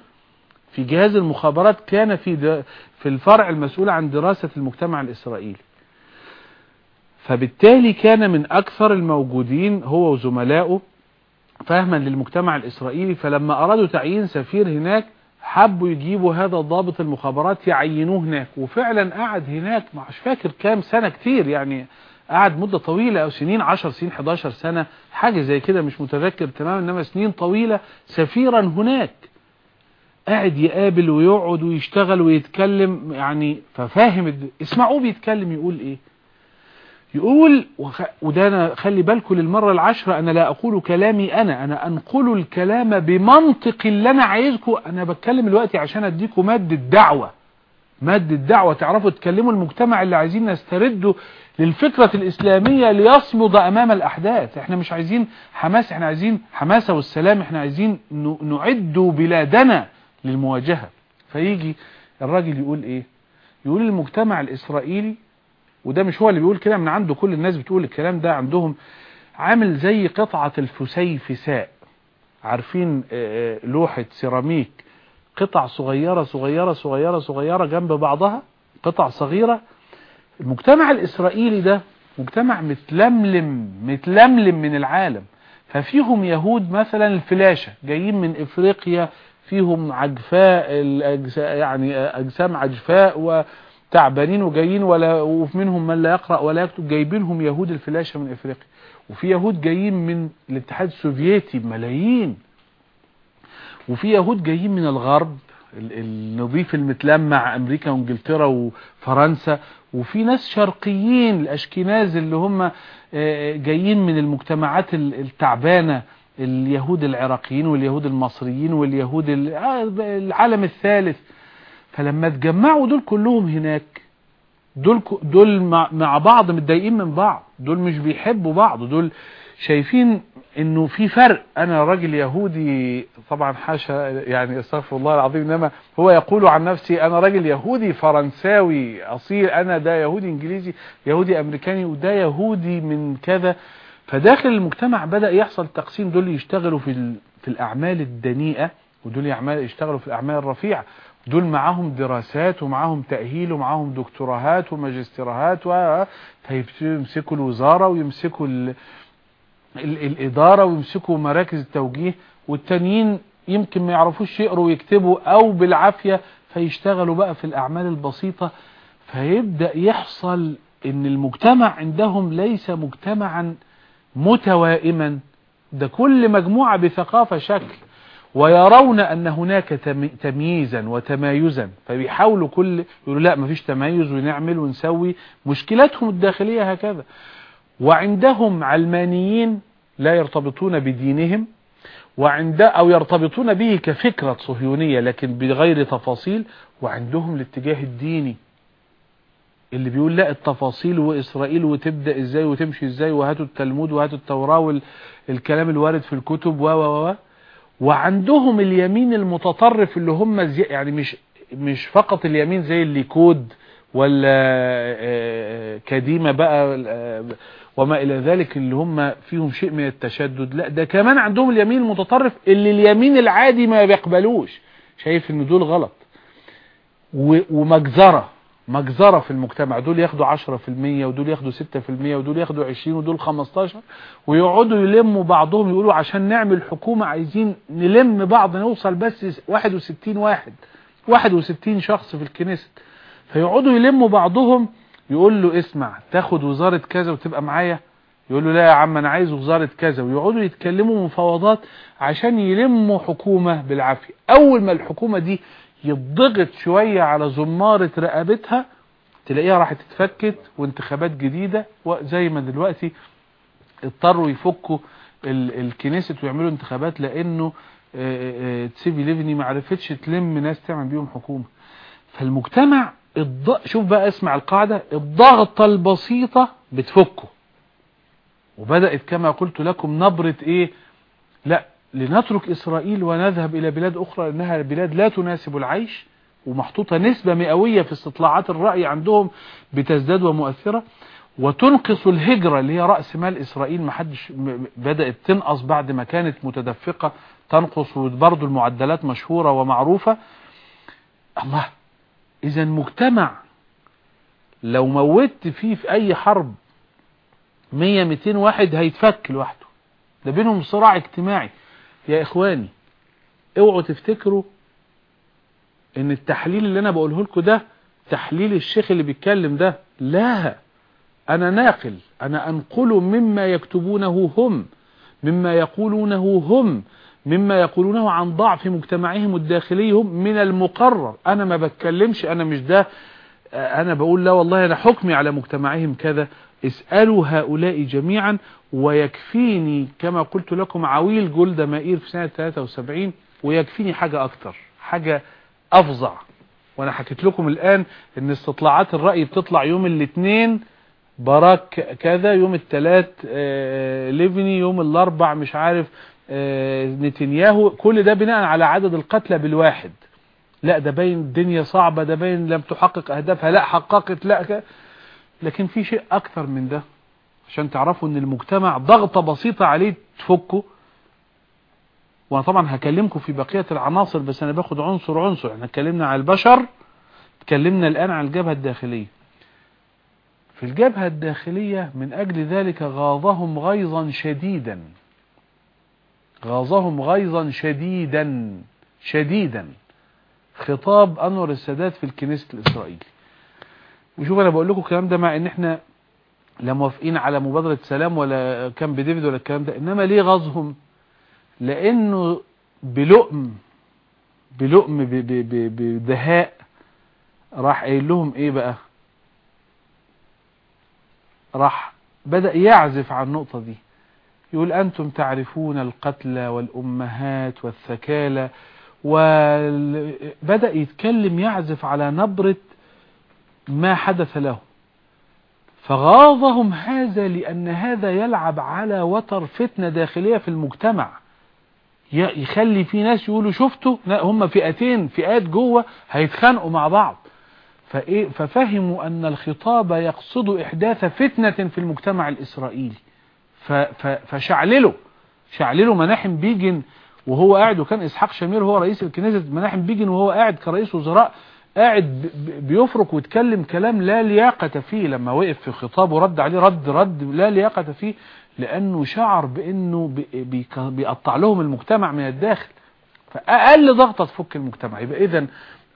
في جهاز المخابرات كان في في الفرع المسؤول عن دراسة المجتمع الإسرائيلي. فبالتالي كان من أكثر الموجودين هو وزملائه فهما للمجتمع الإسرائيلي. فلما أرادوا تعيين سفير هناك حبوا يجيبوا هذا ضابط المخابرات يعينوه هناك. وفعلا قعد هناك مش فاكر كام سنة كتير يعني قعد مدة طويلة أو سنين 10 سنين 11 سنة حاجة زي كده مش متذكر تماما إنما سنين طويلة سفيرا هناك. قاعد يقابل ويقعد ويشتغل ويتكلم يعني ففاهم اسمعوه بيتكلم يقول إيه؟ يقول. وده أنا خلي بالكم للمرة العشرة أنا لا أقول كلامي أنا أنا أنقل الكلام بمنطق اللي أنا عايزكم. أنا بتكلم دلوقتي عشان أديكم مادة دعوة. مادة دعوة تعرفوا تكلموا المجتمع اللي عايزين نسترده للفكرة الإسلامية ليصمد أمام الأحداث. إحنا مش عايزين حماس إحنا عايزين حماسة والسلام إحنا عايزين نعد بلادنا للمواجهة. فيجي الراجل يقول إيه؟ يقول المجتمع الإسرائيلي وده مش هو اللي بيقول كده من عنده كل الناس بتقول الكلام ده عندهم عامل زي قطعة الفسيفساء. عارفين لوحة سيراميك قطع صغيرة صغيرة صغيرة صغيرة جنب بعضها قطع صغيرة. المجتمع الإسرائيلي ده مجتمع متلملم متلملم من العالم. ففيهم يهود مثلا الفلاشة جايين من إفريقيا فيهم عجفاء يعني أجسام عجفاء و تعبانين وجايين ولا ومنهم من لا يقرأ ولا يكتب جايبينهم يهود الفلاشة من إفريقيا. وفي يهود جايين من الاتحاد السوفيتي ملايين وفي يهود جايين من الغرب النظيف المتلمع أمريكا وإنجلترا وفرنسا. وفي ناس شرقيين الأشكناز اللي هم جايين من المجتمعات التعبانة اليهود العراقيين واليهود المصريين واليهود العالم الثالث. فلما اتجمعوا دول كلهم هناك دول دول مع بعض متضايقين من بعض دول مش بيحبوا بعض دول شايفين إنه في فرق. أنا راجل يهودي طبعا حاشا يعني أستغفر الله العظيم إنما هو يقول عن نفسي أنا راجل يهودي فرنساوي أصيل أنا ده يهودي إنجليزي يهودي أمريكاني وده يهودي من كذا. فداخل المجتمع بدأ يحصل تقسيم دول يشتغلوا في في الأعمال الدنيئة ودول يشتغلوا في الأعمال الرفيعة. دول معاهم دراسات ومعاهم تأهيل ومعاهم دكتوراهات وماجستيرهات و فيمسكوا الوزارة ويمسكوا ال... ال... الإدارة ويمسكوا مراكز التوجيه والتانيين يمكن ما يعرفوش يقروا ويكتبوا أو بالعافية فيشتغلوا بقى في الأعمال البسيطة. فيبدأ يحصل إن المجتمع عندهم ليس مجتمعا متوائما. ده كل مجموعة بثقافة شكل. ويرون أن هناك تمييزا وتمايزا. فبيحاولوا كل يقولوا لا مفيش تميز ونعمل ونسوي مشكلاتهم الداخلية هكذا. وعندهم علمانيين لا يرتبطون بدينهم وعند أو يرتبطون به كفكرة صهيونية لكن بغير تفاصيل وعندهم الاتجاه الديني. اللي بيقول لا التفاصيل وإسرائيل وتبدأ إزاي وتمشي إزاي وهاتوا التلمود وهاتوا التوراة والكلام الوارد في الكتب و و و. وعندهم اليمين المتطرف اللي هم زي يعني مش مش فقط اليمين زي الليكود ولا كديمة بقى وما إلى ذلك اللي هم فيهم شيء من التشدد. لا ده كمان عندهم اليمين المتطرف اللي اليمين العادي ما بيقبلوش. شايف إن دول غلط. ومجزرة. مجزرة في المجتمع. دول ياخدوا 10% ودول ياخدوا 6% ودول ياخدوا 20 ودول 15 ويقعدوا يلموا بعضهم يقولوا عشان نعمل حكومة عايزين نلم بعض نوصل بس 61 واحد 61 شخص في الكنيست فيقعدوا يلموا بعضهم يقول له اسمع تاخد وزارة كذا وتبقى معايا. يقول له لا يا عم أنا عايز وزارة كذا. ويقعدوا يتكلموا مفاوضات عشان يلموا حكومة بالعافية. أول ما الحكومة دي يضغط شوية على زمارة رقبتها تلاقيها راح تتفكت وانتخابات جديدة وزي ما دلوقتي اضطروا يفكوا الكنيسة ويعملوا انتخابات لأنه تسيفي ليفني ما عرفتش تلم ناس تعمل بيهم حكومة. فالمجتمع الض... شوف بقى اسمع القاعدة الضغطة البسيطة بتفكه. وبدأت كما قلت لكم نبرة إيه؟ لا لنترك إسرائيل ونذهب إلى بلاد أخرى لأنها بلاد لا تناسب العيش ومحطوطة نسبة مئوية في استطلاعات الرأي عندهم بتزداد ومؤثرة. وتنقص الهجرة اللي هي رأس مال إسرائيل. محدش بدأت تنقص بعد ما كانت متدفقة تنقص وبرضو المعدلات مشهورة ومعروفة. الله إذا مجتمع لو موتت فيه في أي حرب 100 200 واحد هيتفك لوحده. ده بينهم صراع اجتماعي. يا إخواني اوعوا تفتكروا إن التحليل اللي أنا بقوله لكم ده تحليل الشيخ اللي بيتكلم ده لا. أنا ناقل أنا انقل مما يكتبونه هم مما يقولونه هم مما يقولونه عن ضعف مجتمعهم الداخلي هم من المقرر. أنا ما بتكلمش أنا مش ده. أنا بقول لا والله أنا حكمي على مجتمعهم كذا. اسألوا هؤلاء جميعا ويكفيني كما قلت لكم عويل جلد مائير في سنة 73 ويكفيني حاجة أكتر حاجة أفظع. وأنا حكيت لكم الآن إن استطلاعات الرأي بتطلع يوم الاثنين باراك كذا يوم الثلاث ليفني يوم الأربع مش عارف نتنياهو. كل ده بناء على عدد القتلى بالواحد. لا ده باين الدنيا صعبة ده باين لم تحقق أهدافها لا حققت لا لكن في شيء أكثر من ده عشان تعرفوا إن المجتمع ضغطة بسيطة عليه تفكه. وأنا طبعا هكلمكم في بقية العناصر بس أنا باخد عنصر عنصر. إحنا اتكلمنا عن البشر اتكلمنا الآن عن الجبهة الداخلية. في الجبهة الداخلية من أجل ذلك غاظهم غيظا شديدا. غاظهم غيظا شديدا شديدا. خطاب أنور السادات في الكنيسة الاسرائيلي وشوف أنا بقول لكم الكلام ده مع إن إحنا لا موافقين على مبادرة سلام ولا كان بديفيد ولا الكلام ده إنما ليه غاظهم لأنه بلؤم بلؤم بدهاء راح قايل لهم إيه بقى؟ راح بدأ يعزف عن النقطة دي يقول أنتم تعرفون القتلى والأمهات والثكالى وبدأ يتكلم يعزف على نبرة ما حدث له. فغاظهم هذا لأن هذا يلعب على وتر فتنة داخلية في المجتمع. يخلي في ناس يقولوا شفتوا هم فئتين فئات جوه هيتخانقوا مع بعض. فإيه؟ ففهموا أن الخطاب يقصد إحداث فتنة في المجتمع الإسرائيلي. فشعللوا شعللوا مناحم بيجن وهو قاعد وكان إسحاق شمير هو رئيس الكنيسة مناحم بيجن وهو قاعد كرئيس وزراء. قاعد بيفرق ويتكلم كلام لا لياقة فيه. لما وقف في خطابه رد عليه رد رد لا لياقة فيه لأنه شعر بأنه بيقطع لهم المجتمع من الداخل. فأقل ضغطة تفك المجتمع. يبقى إذن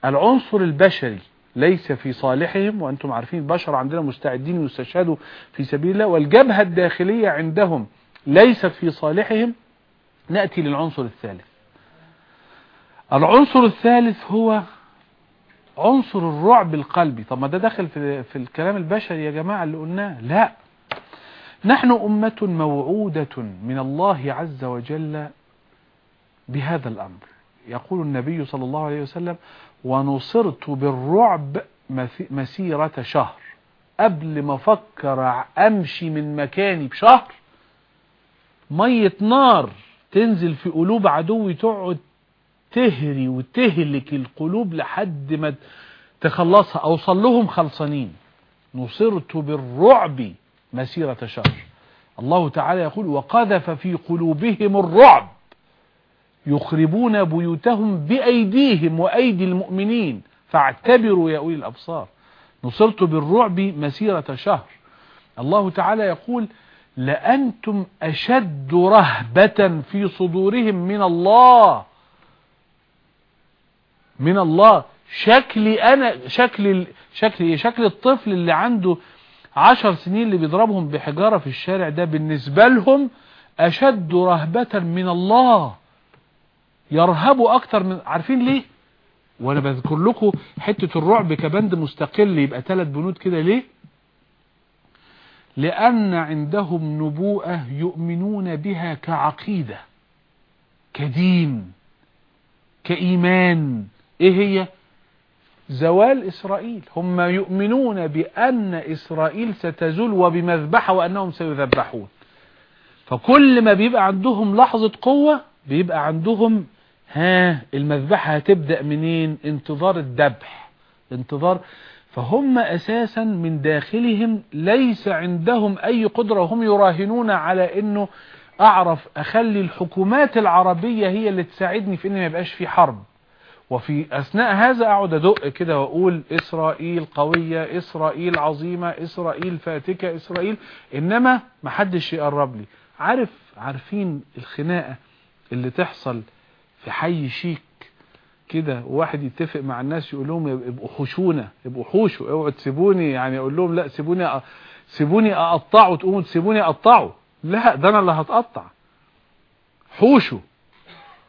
العنصر البشري ليس في صالحهم وأنتم عارفين البشر عندنا مستعدين يستشهدوا في سبيل الله والجبهة الداخلية عندهم ليست في صالحهم. نأتي للعنصر الثالث. العنصر الثالث هو عنصر الرعب القلبي. طب ما ده داخل في, في الكلام البشري يا جماعة اللي قلناه. لا. نحن أمة موعودة من الله عز وجل بهذا الأمر. يقول النبي صلى الله عليه وسلم ونصرت بالرعب مسيرة شهر. قبل ما أفكر أمشي من مكاني بشهر مية نار تنزل في قلوب عدوي تقعد تهري وتهلك القلوب لحد ما تخلصها اوصل لهم خلصانين. نصرت بالرعب مسيرة شهر. الله تعالى يقول وقذف في قلوبهم الرعب. يخربون بيوتهم بأيديهم وأيدي المؤمنين. فاعتبروا يا أولي الأبصار. نصرت بالرعب مسيرة شهر. الله تعالى يقول لأنتم أشد رهبة في صدورهم من الله. من الله. شكلي أنا شكل شكل شكل الطفل اللي عنده عشر سنين اللي بيضربهم بحجارة في الشارع ده بالنسبة لهم أشد رهبة من الله. يرهبوا أكتر من عارفين ليه؟ وأنا بذكر لكم حتة الرعب كبند مستقل يبقى ثلاث بنود كده ليه؟ لأن عندهم نبوءة يؤمنون بها كعقيدة كدين كإيمان. إيه هي؟ زوال إسرائيل. هم يؤمنون بأن إسرائيل ستزول وبمذبحة وأنهم سيذبحون. فكل ما بيبقى عندهم لحظة قوة بيبقى عندهم ها المذبحة هتبدأ منين؟ انتظار الذبح. انتظار. فهم أساسا من داخلهم ليس عندهم أي قدرة. وهم يراهنون على إنه أعرف أخلي الحكومات العربية هي اللي تساعدني في إن ما يبقاش في حرب. وفي أثناء هذا أقعد أدق كده وأقول إسرائيل قوية إسرائيل عظيمة إسرائيل فاتكة إسرائيل إنما محدش يقرب لي. عارف عارفين الخناقة اللي تحصل في حي شيك كده واحد يتفق مع الناس يقول لهم ابقوا حوشونا ابقوا حوشوا اوعوا تسيبوني يعني أقول لهم لا سيبوني أ... سيبوني أقطعه تقوموا تسيبوني أقطعه. لا ده أنا اللي هتقطع. حوشوا.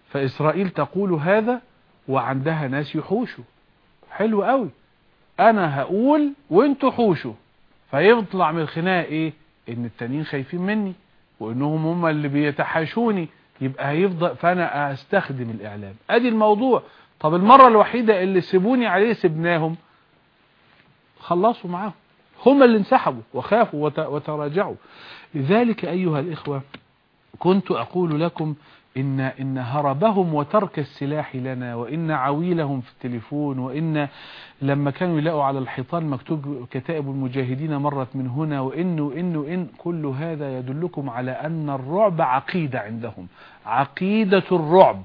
فإسرائيل تقول هذا وعندها ناس يحوشوا. حلو قوي. أنا هقول وانتوا حوشوا. فيطلع من الخناقة إيه؟ إن التانيين خايفين مني وإنهم هم اللي بيتحاشوني. يبقى هيفضل فأنا أستخدم الإعلام. أدي الموضوع. طب المرة الوحيدة اللي سيبوني عليه سبناهم. خلصوا معاهم. هم اللي انسحبوا وخافوا وتراجعوا. لذلك أيها الإخوة كنت أقول لكم إن, إن هربهم وترك السلاح لنا وإن عويلهم في التليفون وإن لما كانوا يلاقوا على الحيطان مكتوب كتائب المجاهدين مرت من هنا وإن وإن وإن كل هذا يدلكم على أن الرعب عقيدة عندهم. عقيدة الرعب.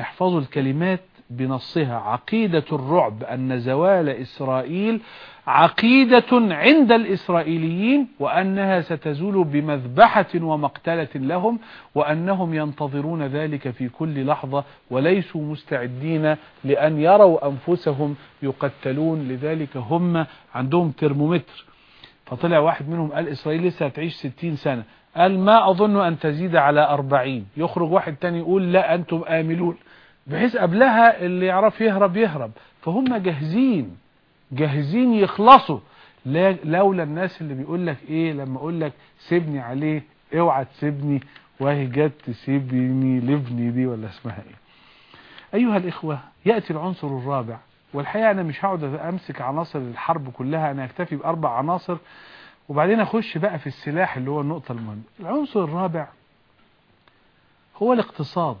احفظوا الكلمات بنصها. عقيدة الرعب أن زوال إسرائيل عقيدة عند الإسرائيليين وأنها ستزول بمذبحة ومقتلة لهم وأنهم ينتظرون ذلك في كل لحظة وليسوا مستعدين لأن يروا أنفسهم يقتلون. لذلك هم عندهم ترمومتر. فطلع واحد منهم قال إسرائيل لسه هتعيش ستين سنة. قال ما أظن أن تزيد على أربعين. يخرج واحد تاني يقول لا أنتم آملون. بحيث قبلها اللي يعرف يهرب يهرب. فهم جاهزين. جاهزين يخلصوا. لولا الناس اللي بيقول لك إيه لما أقول لك سيبني عليه اوعى تسيبني. وهي جت تسيبني لابني دي ولا اسمها إيه. أيها الإخوة يأتي العنصر الرابع. والحقيقة أنا مش هقعد أمسك عناصر الحرب كلها أنا اكتفي بأربع عناصر. وبعدين أخش بقى في السلاح اللي هو النقطة المهمة. العنصر الرابع هو الاقتصاد.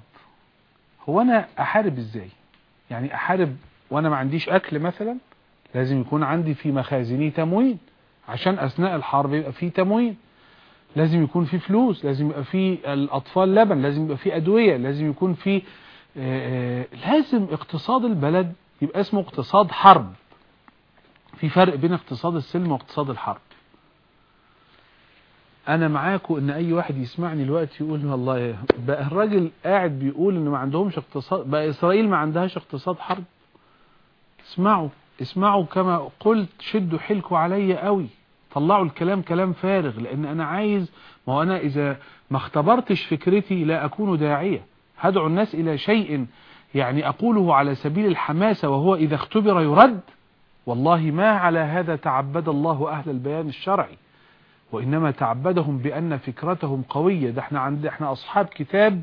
هو أنا أحارب إزاي؟ يعني أحارب وأنا ما عنديش أكل مثلا؟ لازم يكون عندي في مخازني تموين. عشان أثناء الحرب يبقى في تموين. لازم يكون في فلوس لازم يبقى في الأطفال لبن لازم يبقى في أدوية لازم يكون في لازم اقتصاد البلد يبقى اسمه اقتصاد حرب. في فرق بين اقتصاد السلم واقتصاد الحرب. أنا معاكم إن أي واحد يسمعني دلوقتي يقول والله بقى الراجل قاعد بيقول إن ما عندهمش اقتصاد بقى إسرائيل ما عندهاش اقتصاد حرب. اسمعوا. اسمعوا كما قلت شدوا حيلكم عليا قوي. طلعوا الكلام كلام فارغ لأن أنا عايز ما هو أنا إذا ما اختبرتش فكرتي لا أكون داعية. هدعو الناس إلى شيء يعني أقوله على سبيل الحماسة وهو إذا اختبر يرد. والله ما على هذا تعبد الله أهل البيان الشرعي. وإنما تعبدهم بأن فكرتهم قوية. ده إحنا عند إحنا أصحاب كتاب.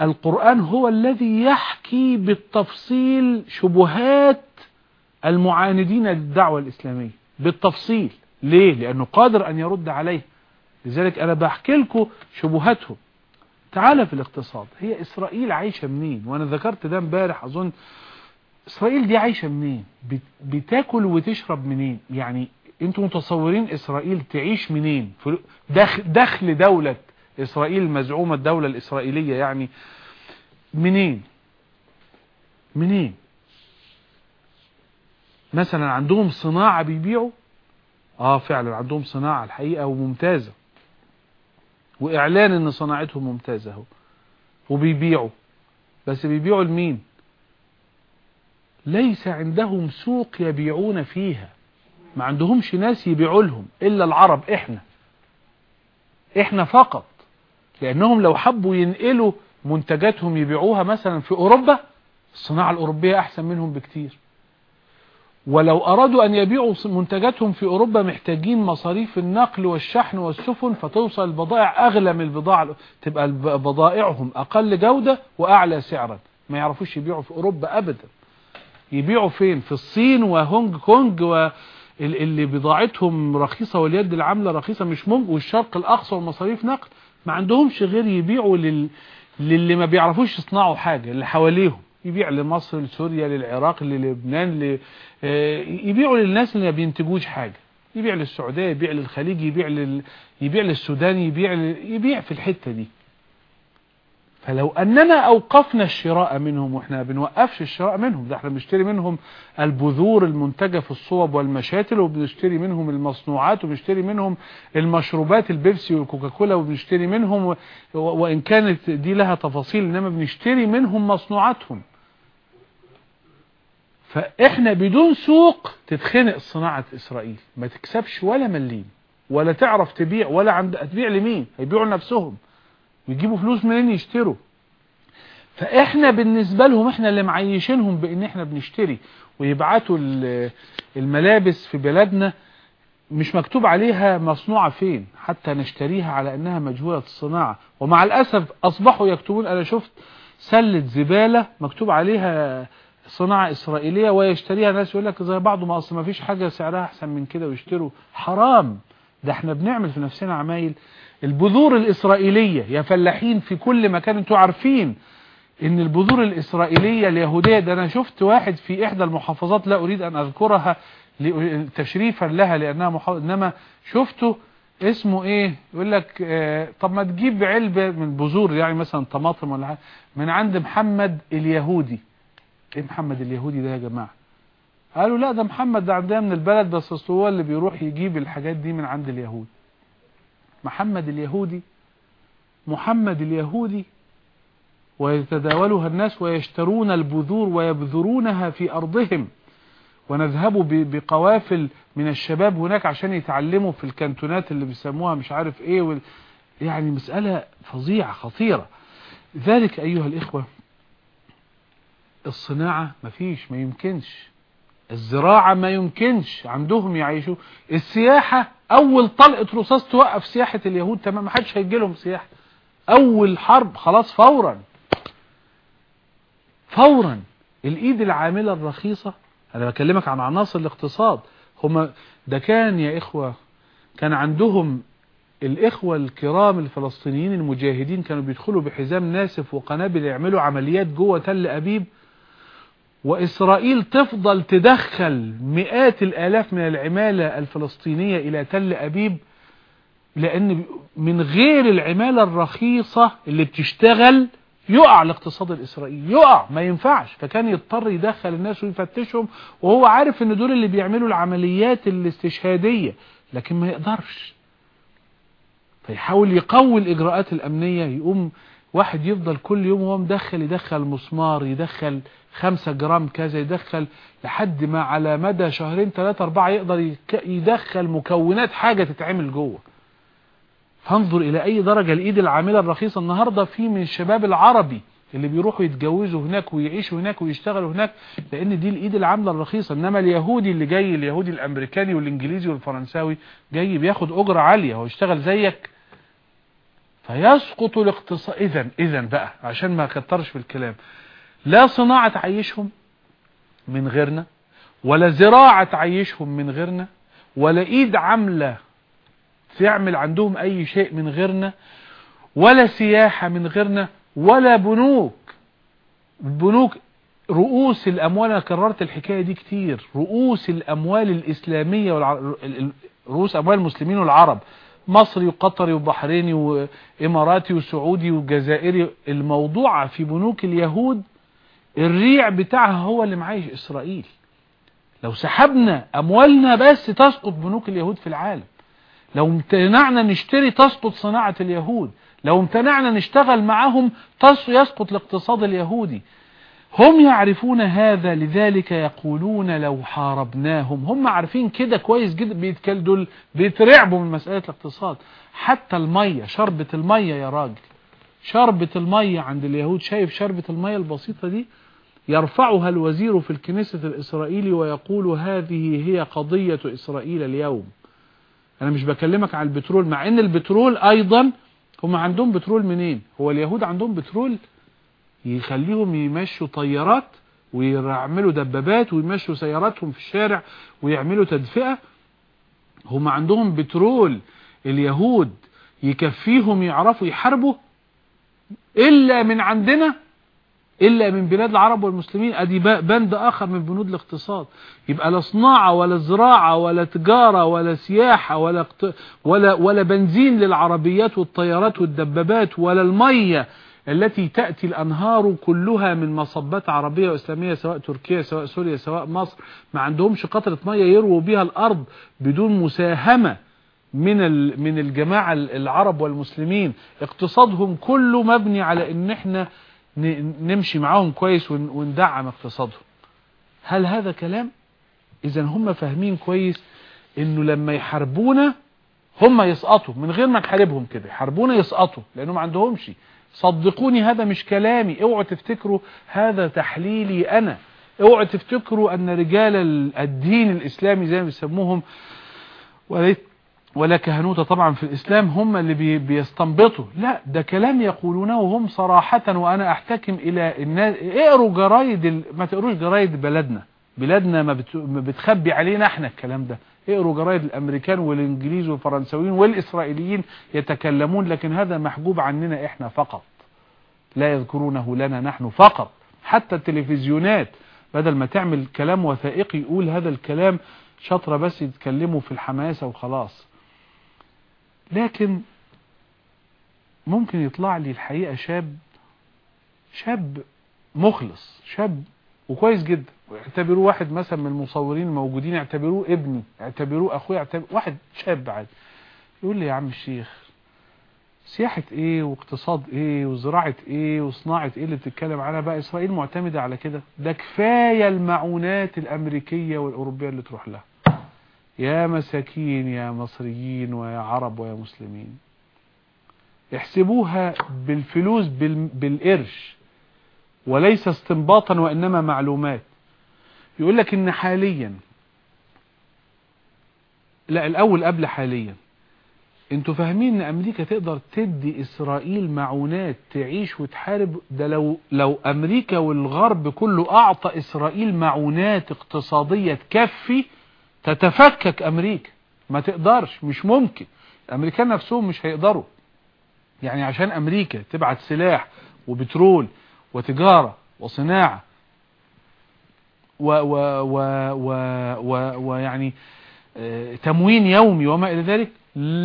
القرآن هو الذي يحكي بالتفصيل شبهات المعاندين للدعوة الإسلامية بالتفصيل. ليه؟ لأنه قادر أن يرد عليه. لذلك أنا بحكي لكم شبهاتهم. تعال في الاقتصاد. هي إسرائيل عايشة منين؟ وأنا ذكرت ده امبارح أظن إسرائيل دي عايشة منين؟ بتاكل وتشرب منين؟ يعني أنتوا متصورين إسرائيل تعيش منين؟ دخل, دولة إسرائيل المزعومة الدولة الإسرائيلية يعني منين؟ منين؟ مثلا عندهم صناعة بيبيعوا؟ آه فعلا عندهم صناعة الحقيقة وممتازة. وإعلان إن صناعتهم ممتازة أهو. وبيبيعوا. بس بيبيعوا لمين؟ ليس عندهم سوق يبيعون فيها. ما عندهمش ناس يبيعوا لهم إلا العرب إحنا. إحنا فقط. لأنهم لو حبوا ينقلوا منتجاتهم يبيعوها مثلا في أوروبا الصناعة الأوروبية أحسن منهم بكتير. ولو أرادوا أن يبيعوا منتجاتهم في أوروبا محتاجين مصاريف النقل والشحن والسفن فتوصل البضائع أغلى من البضاعة تبقى بضائعهم أقل جودة وأعلى سعرا. ما يعرفوش يبيعوا في أوروبا ابدا. يبيعوا فين؟ في الصين وهونج كونج و اللي بضاعتهم رخيصة واليد العاملة رخيصة مش ممكن. والشرق الأقصى ومصاريف نقل. ما عندهمش غير يبيعوا لل... للي ما بيعرفوش يصنعوا حاجة اللي حواليهم. يبيع لمصر لسوريا للعراق للبنان ل... يبيعوا للناس اللي ما بينتجوش حاجة. يبيع للسعودية يبيع للخليج يبيع لل... يبيع للسودان يبيع ل... يبيع في الحتة دي. فلو أننا أوقفنا الشراء منهم وإحنا بنوقفش الشراء منهم ده إحنا بنشتري منهم البذور المنتجة في الصوب والمشاتل وبنشتري منهم المصنوعات وبنشتري منهم المشروبات البيبسي والكوكاكولا وبنشتري منهم. وإن كانت دي لها تفاصيل إنما بنشتري منهم مصنوعاتهم. فإحنا بدون سوق تتخنق صناعة إسرائيل. ما تكسبش ولا مليم ولا تعرف تبيع ولا عند تبيع لمين؟ هيبيعوا لنفسهم. ويجيبوا فلوس منين يشتروا؟ فإحنا بالنسبة لهم إحنا اللي معيشينهم بإن إحنا بنشتري ويبعتوا الملابس في بلدنا مش مكتوب عليها مصنوعة فين حتى نشتريها على إنها مجهولة الصناعة. ومع الأسف أصبحوا يكتبون أنا شفت سلة زبالة مكتوب عليها صناعة إسرائيلية ويشتريها. ناس يقول لك زي بعضه ما أصل ما فيش حاجة سعرها أحسن من كده ويشتروا. حرام. ده إحنا بنعمل في نفسنا عمايل البذور الإسرائيلية يا فلاحين في كل مكان أنتوا عارفين إن البذور الإسرائيلية اليهودية ده أنا شفت واحد في إحدى المحافظات لا أريد أن أذكرها تشريفا لها لأنها محافظة إنما شفته اسمه إيه؟ يقول لك آه طب ما تجيب علبة من بذور يعني مثلا طماطم ولا حاجة من عند محمد اليهودي. إيه محمد اليهودي ده يا جماعة؟ قالوا لا ده محمد ده عندنا من البلد بس هو اللي بيروح يجيب الحاجات دي من عند اليهود. محمد اليهودي محمد اليهودي ويتداولها الناس ويشترون البذور ويبذرونها في أرضهم. ونذهب بقوافل من الشباب هناك عشان يتعلموا في الكانتونات اللي بيسموها مش عارف إيه وال... يعني مسألة فظيعة خطيرة. ذلك أيها الإخوة الصناعة مفيش ما يمكنش. الزراعة ما يمكنش. عندهم يعيشوا. السياحة أول طلقة رصاص توقف سياحة اليهود تمام؟ ما حدش هيجي لهم سياحة. أول حرب خلاص فورا. فورا الإيد العاملة الرخيصة أنا بكلمك عن عناصر الاقتصاد. هما ده كان يا إخوة كان عندهم الإخوة الكرام الفلسطينيين المجاهدين كانوا بيدخلوا بحزام ناسف وقنابل يعملوا عمليات جوة تل أبيب. وإسرائيل تفضل تدخل مئات الآلاف من العمالة الفلسطينية إلى تل أبيب لأن من غير العمالة الرخيصة اللي بتشتغل يقع الاقتصاد الإسرائيلي يقع ما ينفعش. فكان يضطر يدخل الناس ويفتشهم وهو عارف إن دول اللي بيعملوا العمليات الاستشهادية لكن ما يقدرش. فيحاول يقوي الإجراءات الأمنية يقوم واحد يفضل كل يوم وهو مدخل يدخل مسمار يدخل خمسة جرام كذا يدخل لحد ما على مدى شهرين ثلاثة أربعة يقدر يدخل مكونات حاجة تتعمل جوه. فانظر إلى أي درجة الإيد العاملة الرخيصة النهاردة في من الشباب العربي اللي بيروحوا يتجوزوا هناك ويعيشوا هناك ويشتغلوا هناك لأن دي الإيد العاملة الرخيصة. إنما اليهودي اللي جاي اليهودي الأمريكاني والإنجليزي والفرنساوي جاي بياخد أجرة عالية هو يشتغل زيك. فيسقط الاقتصاد. إذا إذا بقى عشان ما كترش في الكلام لا صناعة تعيشهم من غيرنا ولا زراعة تعيشهم من غيرنا ولا إيد عاملة تعمل عندهم أي شيء من غيرنا ولا سياحة من غيرنا ولا بنوك. البنوك رؤوس الأموال أنا كررت الحكاية دي كتير رؤوس الأموال الإسلامية والع... رؤوس أموال المسلمين والعرب. مصري وقطري وبحريني وإماراتي وسعودي وجزائري الموضوع في بنوك اليهود الريع بتاعها هو اللي معايش إسرائيل. لو سحبنا أموالنا بس تسقط بنوك اليهود في العالم. لو امتنعنا نشتري تسقط صناعة اليهود. لو امتنعنا نشتغل معهم يسقط الاقتصاد اليهودي. هم يعرفون هذا لذلك يقولون لو حاربناهم. هم عارفين كده كويس جدا بيتكل دول بيترعبوا من مسألة الاقتصاد. حتى المية شربة المية يا راجل. شربة المية عند اليهود شايف شربة المية البسيطة دي؟ يرفعها الوزير في الكنيسة الإسرائيلي ويقول هذه هي قضية إسرائيل اليوم. أنا مش بكلمك عن البترول مع أن البترول أيضا هم عندهم بترول منين؟ هو اليهود عندهم بترول يخليهم يمشوا طيارات ويعملوا دبابات ويمشوا سياراتهم في الشارع ويعملوا تدفئة. هم عندهم بترول اليهود يكفيهم يعرفوا يحاربوا إلا من عندنا إلا من بلاد العرب والمسلمين. أدي بند آخر من بنود الاقتصاد. يبقى لا صناعة ولا زراعة ولا تجارة ولا سياحة ولا, ولا, ولا بنزين للعربيات والطيارات والدبابات ولا المية. التي تأتي الأنهار كلها من مصبات عربية وإسلامية سواء تركيا سواء سوريا سواء مصر ما عندهمش قطرة مية يرووا بها الأرض بدون مساهمة من من الجماعة العرب والمسلمين. اقتصادهم كله مبني على إن إحنا نمشي معاهم كويس وندعم اقتصادهم. هل هذا كلام؟ اذا هم فاهمين كويس إنه لما يحاربونا هم يسقطوا. من غير ما نحاربهم كده يحاربونا يسقطوا لأنه ما عندهمش صدقوني هذا مش كلامي اوعوا تفتكروا هذا تحليلي أنا اوعوا تفتكروا أن رجال الدين الإسلامي زي ما بيسموهم ولا كهنوت طبعا في الإسلام هم اللي بيستنبطوا لا ده كلام يقولونه هم صراحة وأنا أحتكم إلى الناس اقروا جرايد. ما تقروش جرايد بلدنا بلادنا. ما بتخبي علينا إحنا الكلام ده اقروا جرايد الأمريكان والإنجليز والفرنسويين والإسرائيليين يتكلمون لكن هذا محجوب عننا إحنا فقط. لا يذكرونه لنا نحن فقط. حتى التلفزيونات بدل ما تعمل كلام وثائقي يقول هذا الكلام شطرة بس يتكلموا في الحماسة وخلاص. لكن ممكن يطلع لي الحقيقة شاب شاب مخلص شاب وكويس جدا. اعتبروه واحد مثلا من المصورين الموجودين اعتبروه ابني اعتبروه أخويا اعتبر واحد شاب عادي. يقول لي يا عم الشيخ سياحة إيه واقتصاد إيه وزراعة إيه وصناعة إيه اللي بتتكلم عنها بقى؟ إسرائيل معتمدة على كده. ده كفاية المعونات الأمريكية والأوروبية اللي تروح لها. يا مساكين يا مصريين ويا عرب ويا مسلمين. احسبوها بالفلوس بالقرش. وليس استنباطا وإنما معلومات. يقول لك إن حاليا لا الأول قبل حاليا. أنتوا فاهمين إن أمريكا تقدر تدي إسرائيل معونات تعيش وتحارب؟ ده لو لو أمريكا والغرب كله أعطى إسرائيل معونات اقتصادية تكفي تتفكك أمريكا. ما تقدرش مش ممكن. الأمريكان نفسهم مش هيقدروا. يعني عشان أمريكا تبعت سلاح وبترول وتجارة وصناعة و و و و و ويعني تموين يومي وما إلى ذلك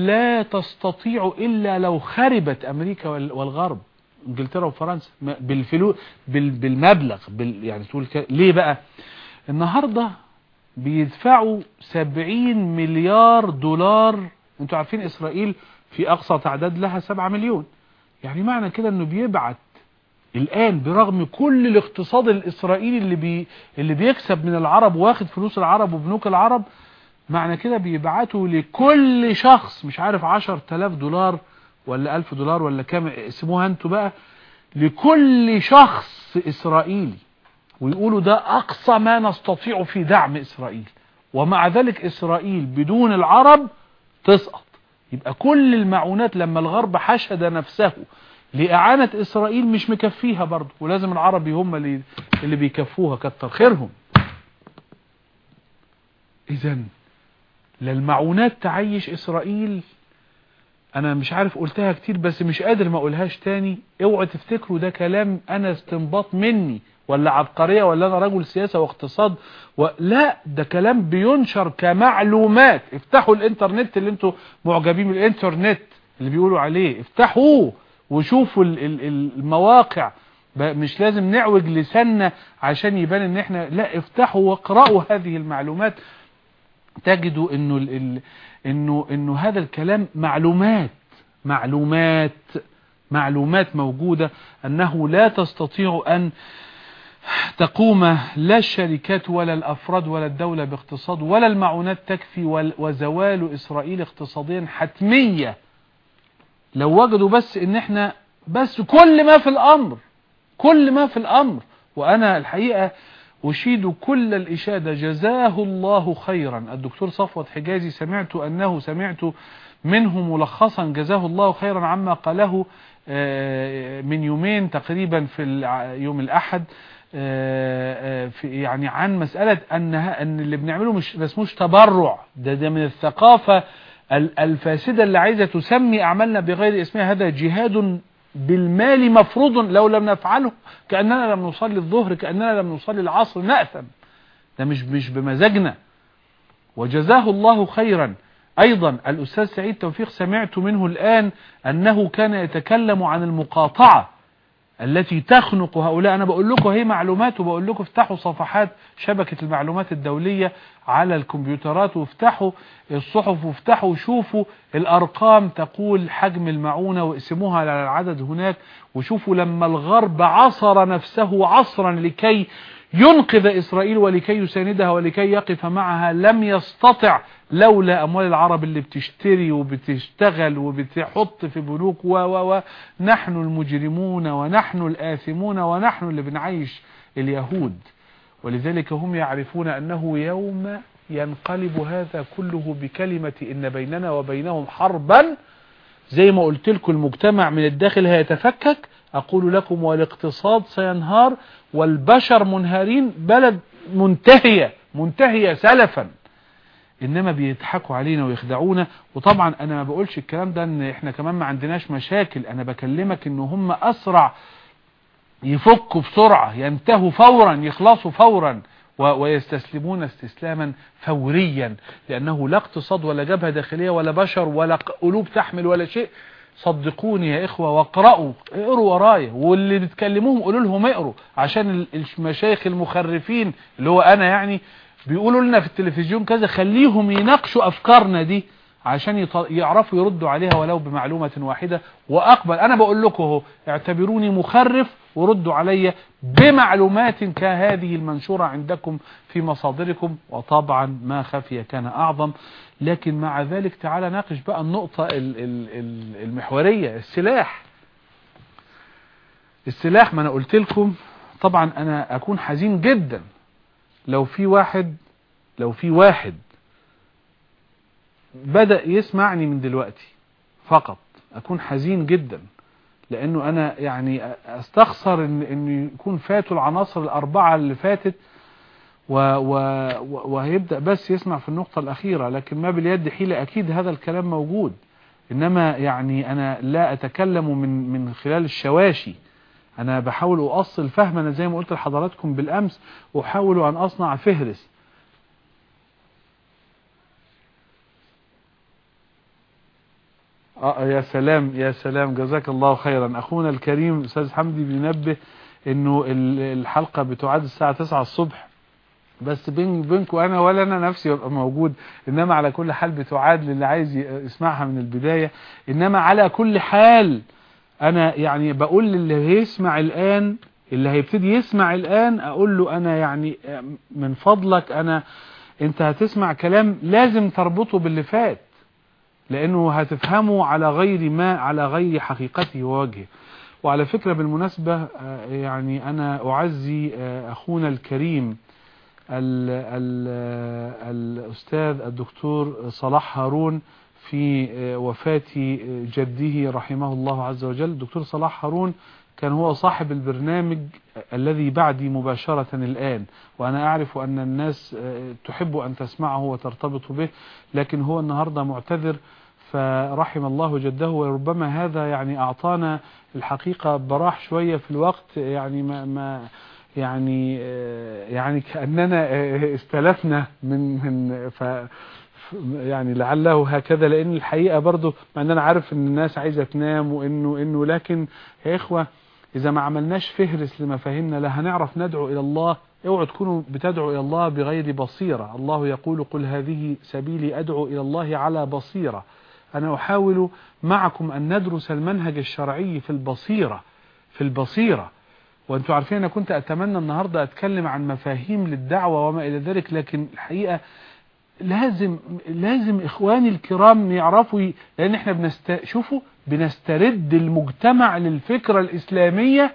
لا تستطيع إلا لو خربت أمريكا والغرب إنجلترا وفرنسا بالفلوس بالمبلغ بال يعني تقول ليه بقى؟ النهارده بيدفعوا 70 مليار دولار أنتوا عارفين إسرائيل في أقصى تعداد لها 7 مليون. يعني معنى كده إنه بيبعت الآن برغم كل الاقتصاد الإسرائيلي اللي بي اللي بيكسب من العرب واخد فلوس العرب وبنوك العرب معنى كده بيبعتوا لكل شخص مش عارف 10000 دولار ولا 1000 دولار ولا كام اسموها أنتوا بقى لكل شخص إسرائيلي. ويقولوا ده أقصى ما نستطيع في دعم إسرائيل. ومع ذلك إسرائيل بدون العرب تسقط. يبقى كل المعونات لما الغرب حشد نفسه لإعانة إسرائيل مش مكفيها برضه ولازم العربي هم اللي, اللي بيكفوها كتر خيرهم. إذا للمعونات تعيش إسرائيل أنا مش عارف قلتها كتير بس مش قادر ما أقولهاش تاني. اوعوا تفتكروا ده كلام أنا استنباط مني ولا عبقرية ولا أنا رجل سياسة واقتصاد. لا ده كلام بينشر كمعلومات. افتحوا الإنترنت اللي أنتوا معجبين بالإنترنت اللي بيقولوا عليه. افتحوه. وشوفوا المواقع. مش لازم نعوج لساننا عشان يبان إن إحنا لا افتحوا واقرأوا هذه المعلومات. تجدوا إنه ال... إنه إنه هذا الكلام معلومات معلومات معلومات موجودة أنه لا تستطيع أن تقوم لا الشركات ولا الأفراد ولا الدولة باقتصاد ولا المعونات تكفي وزوال إسرائيل اقتصاديا حتمية. لو وجدوا بس إن إحنا بس كل ما في الأمر كل ما في الأمر. وأنا الحقيقة أشيد كل الإشادة. جزاه الله خيرا. الدكتور صفوت حجازي سمعت أنه سمعت منه ملخصا. جزاه الله خيرا عما قاله من يومين تقريبا في يوم الأحد. في يعني عن مسألة أن اللي بنعمله مش اسموش تبرع. ده, ده من الثقافة الفاسدة اللي عايزة تسمي أعمالنا بغير اسمها هذا جهاد بالمال مفروض لو لم نفعله كأننا لم نصلي الظهر كأننا لم نصلي العصر نأثم. ده مش مش بمزاجنا. وجزاه الله خيرا. أيضا الأستاذ سعيد توفيق سمعت منه الآن أنه كان يتكلم عن المقاطعة. التي تخنق هؤلاء. أنا بقول لكم هي معلومات وبقول لكم افتحوا صفحات شبكة المعلومات الدولية على الكمبيوترات وافتحوا الصحف وافتحوا وشوفوا الأرقام تقول حجم المعونة واقسموها على العدد هناك. وشوفوا لما الغرب عصر نفسه عصرا لكي ينقذ إسرائيل ولكي يساندها ولكي يقف معها لم يستطع لولا أموال العرب اللي بتشتري وبتشتغل وبتحط في بنوك و و و. نحن المجرمون ونحن الآثمون ونحن اللي بنعيش اليهود. ولذلك هم يعرفون أنه يوم ينقلب هذا كله بكلمة إن بيننا وبينهم حربا زي ما قلت لكم المجتمع من الداخل هيتفكك أقول لكم والاقتصاد سينهار والبشر منهارين بلد منتهية منتهية سلفا. إنما بيضحكوا علينا ويخدعونا. وطبعا أنا ما بقولش الكلام ده إن إحنا كمان ما عندناش مشاكل. أنا بكلمك إن هم أسرع يفكوا بسرعة ينتهوا فورا يخلصوا فورا ويستسلمون استسلاما فوريا. لأنه لا اقتصاد ولا جبهة داخلية ولا بشر ولا قلوب تحمل ولا شيء. صدقوني يا إخوة واقرأوا اقروا ورايا واللي بتكلموهم قولوا لهم اقروا. عشان المشايخ المخرفين اللي هو أنا يعني بيقولوا لنا في التلفزيون كذا خليهم يناقشوا أفكارنا دي. عشان يعرفوا يردوا عليها ولو بمعلومة واحدة. وأقبل أنا بقول لكم أهو اعتبروني مخرف وردوا علي بمعلومات كهذه المنشورة عندكم في مصادركم. وطبعا ما خفي كان أعظم. لكن مع ذلك تعالى ناقش بقى النقطة المحورية السلاح. السلاح ما أنا قلت لكم طبعا أنا أكون حزين جدا. لو في واحد لو في واحد بدأ يسمعني من دلوقتي فقط. أكون حزين جدا لأنه أنا يعني أستخسر إن, إن يكون فاتوا العناصر الأربعة اللي فاتت و و وهيبدأ بس يسمع في النقطة الأخيرة. لكن ما باليد حيلة أكيد هذا الكلام موجود. إنما يعني أنا لا أتكلم من من خلال الشواشي. أنا بحاول أؤصل فهم أنا زي ما قلت لحضراتكم بالأمس أحاول أن أصنع فهرس. آه يا سلام يا سلام جزاك الله خيرا. أخونا الكريم أستاذ حمدي بينبه إنه الحلقة بتعاد الساعة 9 الصبح. بس بين بينكم أنا ولا أنا نفسي ببقى موجود. إنما على كل حال بتعاد للي عايز يسمعها من البداية. إنما على كل حال أنا يعني بقول للي هيسمع الآن اللي هيبتدي يسمع الآن أقول له أنا يعني من فضلك أنا أنت هتسمع كلام لازم تربطه باللي فات. لأنه هتفهمه على غير ما على غير حقيقته ووجهه. وعلى فكرة بالمناسبة يعني أنا أعزي أخونا الكريم ال ال الأستاذ الدكتور صلاح هارون في وفاة جده رحمه الله عز وجل. الدكتور صلاح هارون كان هو صاحب البرنامج الذي بعدي مباشرة الآن. وأنا أعرف أن الناس تحب أن تسمعه وترتبط به لكن هو النهاردة معتذر فرحم الله جده وربما هذا يعني أعطانا الحقيقة براح شوية في الوقت يعني ما, ما يعني يعني كأننا استلفنا من من ف يعني لعله هكذا. لأن الحقيقة برضو مع إن أنا عارف إن الناس عايزة تنام وإنه إنه لكن يا إخوة إذا ما عملناش فهرس لمفاهيمنا لا هنعرف ندعو إلى الله. اوعوا تكونوا بتدعوا إلى الله بغير بصيرة. الله يقول قل هذه سبيلي أدعو إلى الله على بصيرة. أنا أحاول معكم أن ندرس المنهج الشرعي في البصيرة في البصيرة. وانتوا عارفين أنا كنت أتمنى النهاردة أتكلم عن مفاهيم للدعوة وما إلى ذلك لكن الحقيقة لازم لازم إخواني الكرام يعرفوا لأن إحنا بنست شوفوا بنسترد المجتمع للفكرة الإسلامية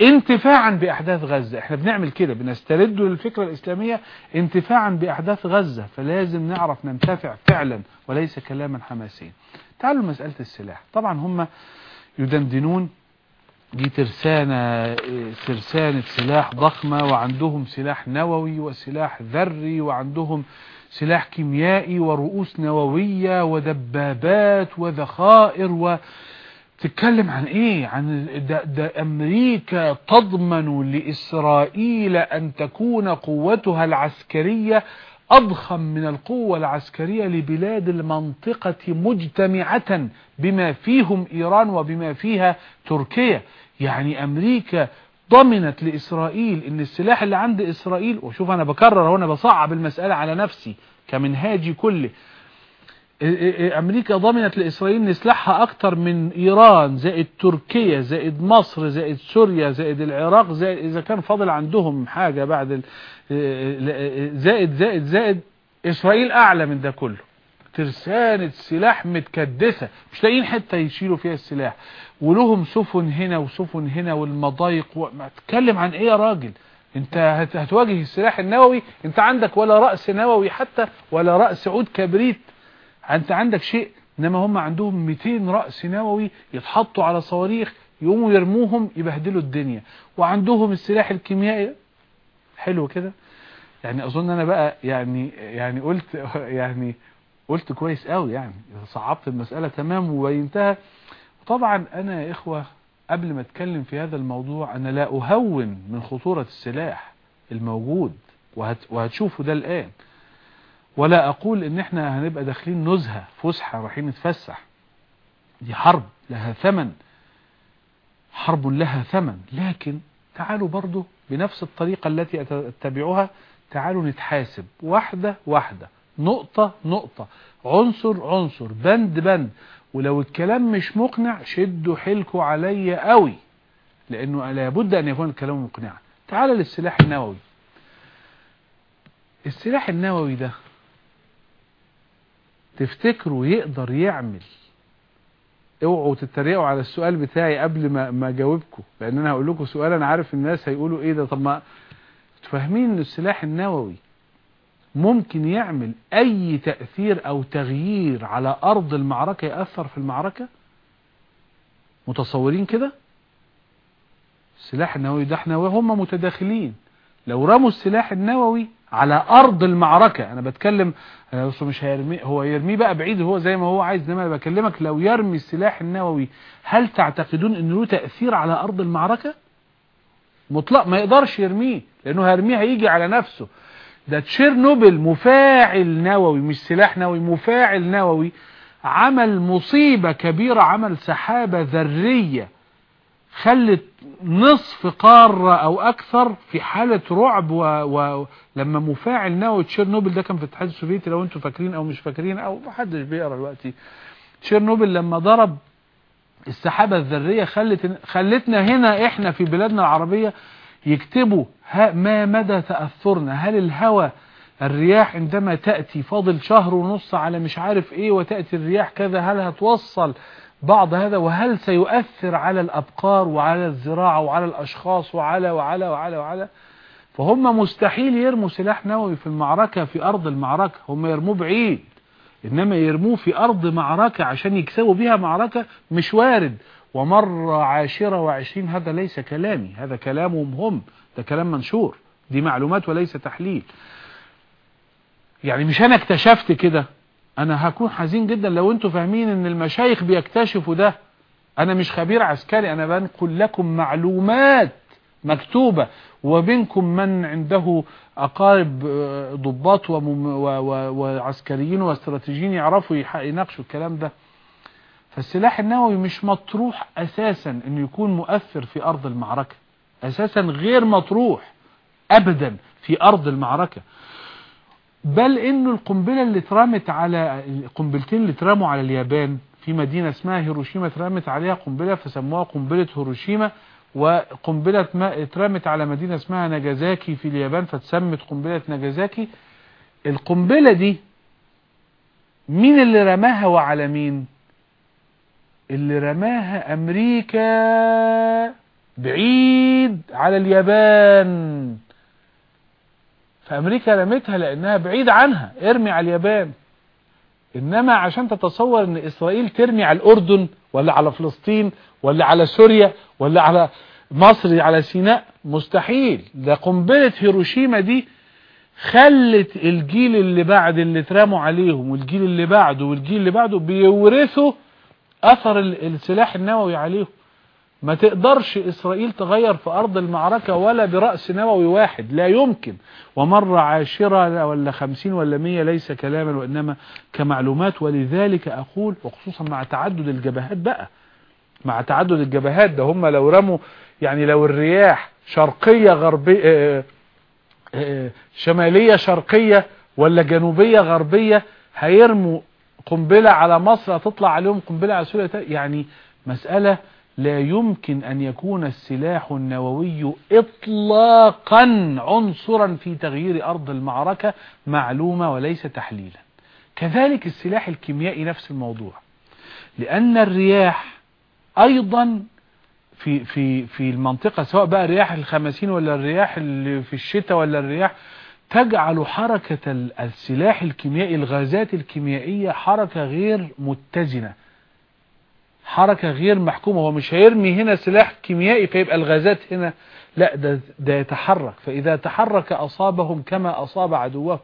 انتفاعا بأحداث غزة. إحنا بنعمل كده بنسترد للفكرة الإسلامية انتفاعا بأحداث غزة. فلازم نعرف ننتفع فعلا وليس كلاما حماسيا. تعالوا مسألة السلاح. طبعا هم يدندنون دي ترسانة ترسانة سلاح ضخمة وعندهم سلاح نووي وسلاح ذري وعندهم سلاح كيميائي ورؤوس نووية ودبابات وذخائر وتتكلم عن إيه؟ عن ده, ده أمريكا تضمن لإسرائيل أن تكون قوتها العسكرية أضخم من القوة العسكرية لبلاد المنطقة مجتمعة بما فيهم إيران وبما فيها تركيا. يعني أمريكا ضمنت لإسرائيل إن السلاح اللي عند إسرائيل وشوف أنا بكرر هنا بصعب المسألة على نفسي كمنهاجي كله أمريكا ضمنت لإسرائيل إن سلاحها أكتر من إيران زائد تركيا زائد مصر زائد سوريا زائد العراق زائد إذا كان فاضل عندهم حاجة بعد زائد زائد زائد إسرائيل أعلى من ده كله. ترسانة سلاح متكدسة. مش لاقيين حتة يشيلوا فيها السلاح. ولهم سفن هنا وسفن هنا والمضايق و... تتكلم عن إيه يا راجل؟ أنت هتواجه السلاح النووي؟ أنت عندك ولا رأس نووي حتى ولا رأس عود كبريت. أنت عندك شيء؟ إنما هم عندهم 200 رأس نووي يتحطوا على صواريخ يقوموا يرموهم يبهدلوا الدنيا. وعندهم السلاح الكيميائي حلو كده. يعني أظن أنا بقى يعني يعني قلت [LAUGHS] يعني قلت كويس قوي يعني صعبت المسألة تمام وبينتها طبعا أنا يا إخوة قبل ما أتكلم في هذا الموضوع أنا لا أهون من خطورة السلاح الموجود وهت وهتشوفوا ده الآن. ولا أقول إن إحنا هنبقى داخلين نزهة فسحة رايحين نتفسح. دي حرب لها ثمن. حرب لها ثمن. لكن تعالوا برضو بنفس الطريقة التي أتبعها. تعالوا نتحاسب. واحدة واحدة. نقطة نقطة. عنصر عنصر. بند بند. ولو الكلام مش مقنع شدوا حيلكوا عليا قوي. لأنه لابد أن يكون الكلام مقنعا. تعال للسلاح النووي. السلاح النووي ده تفتكروا يقدر يعمل اوعوا تتريقوا على السؤال بتاعي قبل ما ما اجاوبكم لأن أنا هقول لكم سؤال أنا عارف الناس هيقولوا إيه ده طب ما تفهمين إن السلاح النووي ممكن يعمل أي تأثير أو تغيير على أرض المعركة يأثر في المعركة؟ متصورين كده؟ السلاح النووي ده إحنا وهم متداخلين لو رموا السلاح النووي على أرض المعركة. أنا بتكلم مش هيرمي هو يرميه بقى بعيد هو زي ما هو عايز إنما أنا بكلمك لو يرمي السلاح النووي هل تعتقدون ان له تأثير على أرض المعركة؟ مطلق ما يقدرش يرميه لأنه هيرميه هيجي على نفسه. ده تشيرنوبل مفاعل نووي مش سلاح نووي مفاعل نووي عمل مصيبة كبيرة عمل سحابة ذرية خلت نصف قارة أو أكثر في حالة رعب ولما و... مفاعل نووي تشيرنوبل ده كان في الاتحاد السوفيتي لو أنتم فاكرين أو مش فاكرين أو محدش بيقرأ دلوقتي. تشيرنوبل لما ضرب السحابة الذرية خلت خلتنا هنا إحنا في بلادنا العربية يكتبوا ما مدى تأثرنا. هل الهوى الرياح عندما تأتي فاضل شهر ونص على مش عارف إيه وتأتي الرياح كذا هل هتوصل بعض هذا وهل سيؤثر على الأبقار وعلى الزراعة وعلى الأشخاص وعلى وعلى وعلى وعلى؟ فهم مستحيل يرموا سلاح نووي في المعركة في أرض المعركة. هم يرموه بعيد. إنما يرموه في أرض معركة عشان يكسبوا بها معركة مش وارد. ومرة عاشرة وعشرين هذا ليس كلامي. هذا كلامهم هم. ده كلام منشور. دي معلومات وليس تحليل. يعني مش أنا اكتشفت كده. أنا هكون حزين جدا لو أنتوا فاهمين أن المشايخ بيكتشفوا ده. أنا مش خبير عسكري أنا بنقل لكم معلومات مكتوبة وبينكم من عنده أقارب ضباط وعسكريين واستراتيجيين يعرفوا يناقشوا الكلام ده. فالسلاح النووي مش مطروح أساسا أنه يكون مؤثر في أرض المعركة. أساسا غير مطروح أبدا في أرض المعركة. بل إنه القنبلة اللي اترمت على القنبلتين اللي اترموا على اليابان في مدينة اسمها هيروشيما اترمت عليها قنبلة فسموها قنبلة هيروشيما وقنبلة اترمت على مدينة اسمها ناجازاكي في اليابان فتسمت قنبلة ناجازاكي. القنبلة دي مين اللي رماها وعلى مين؟ اللي رماها أمريكا بعيد على اليابان. فأمريكا رمتها لأنها بعيد عنها ارمي على اليابان. إنما عشان تتصور إن إسرائيل ترمي على الأردن ولا على فلسطين ولا على سوريا ولا على مصر على سيناء مستحيل. ده قنبلة هيروشيما دي خلت الجيل اللي بعد اللي اترموا عليهم والجيل اللي بعده والجيل اللي بعده بيورثوا أثر السلاح النووي عليهم. ما تقدرش إسرائيل تغير في أرض المعركة ولا برأس نووي واحد لا يمكن. ومرة عاشرة ولا خمسين ولا مية ليس كلاما وإنما كمعلومات ولذلك أقول وخصوصا مع تعدد الجبهات بقى مع تعدد الجبهات ده هم لو رموا يعني لو الرياح شرقية غربية شمالية شرقية ولا جنوبية غربية هيرموا قنبلة على مصر هتطلع عليهم قنبلة على سوريا يعني مسألة لا يمكن أن يكون السلاح النووي إطلاقا عنصرا في تغيير أرض المعركة معلومة وليس تحليلا. كذلك السلاح الكيميائي نفس الموضوع لأن الرياح أيضا في في في المنطقة سواء بقى الرياح الخمسين ولا الرياح اللي في الشتاء ولا الرياح تجعل حركة السلاح الكيميائي الغازات الكيميائية حركة غير متزنة. حركة غير محكومة هو مش هيرمي هنا سلاح كيميائي فيبقى الغازات هنا. لا ده, ده يتحرك. فإذا تحرك أصابهم كما أصاب عدوهم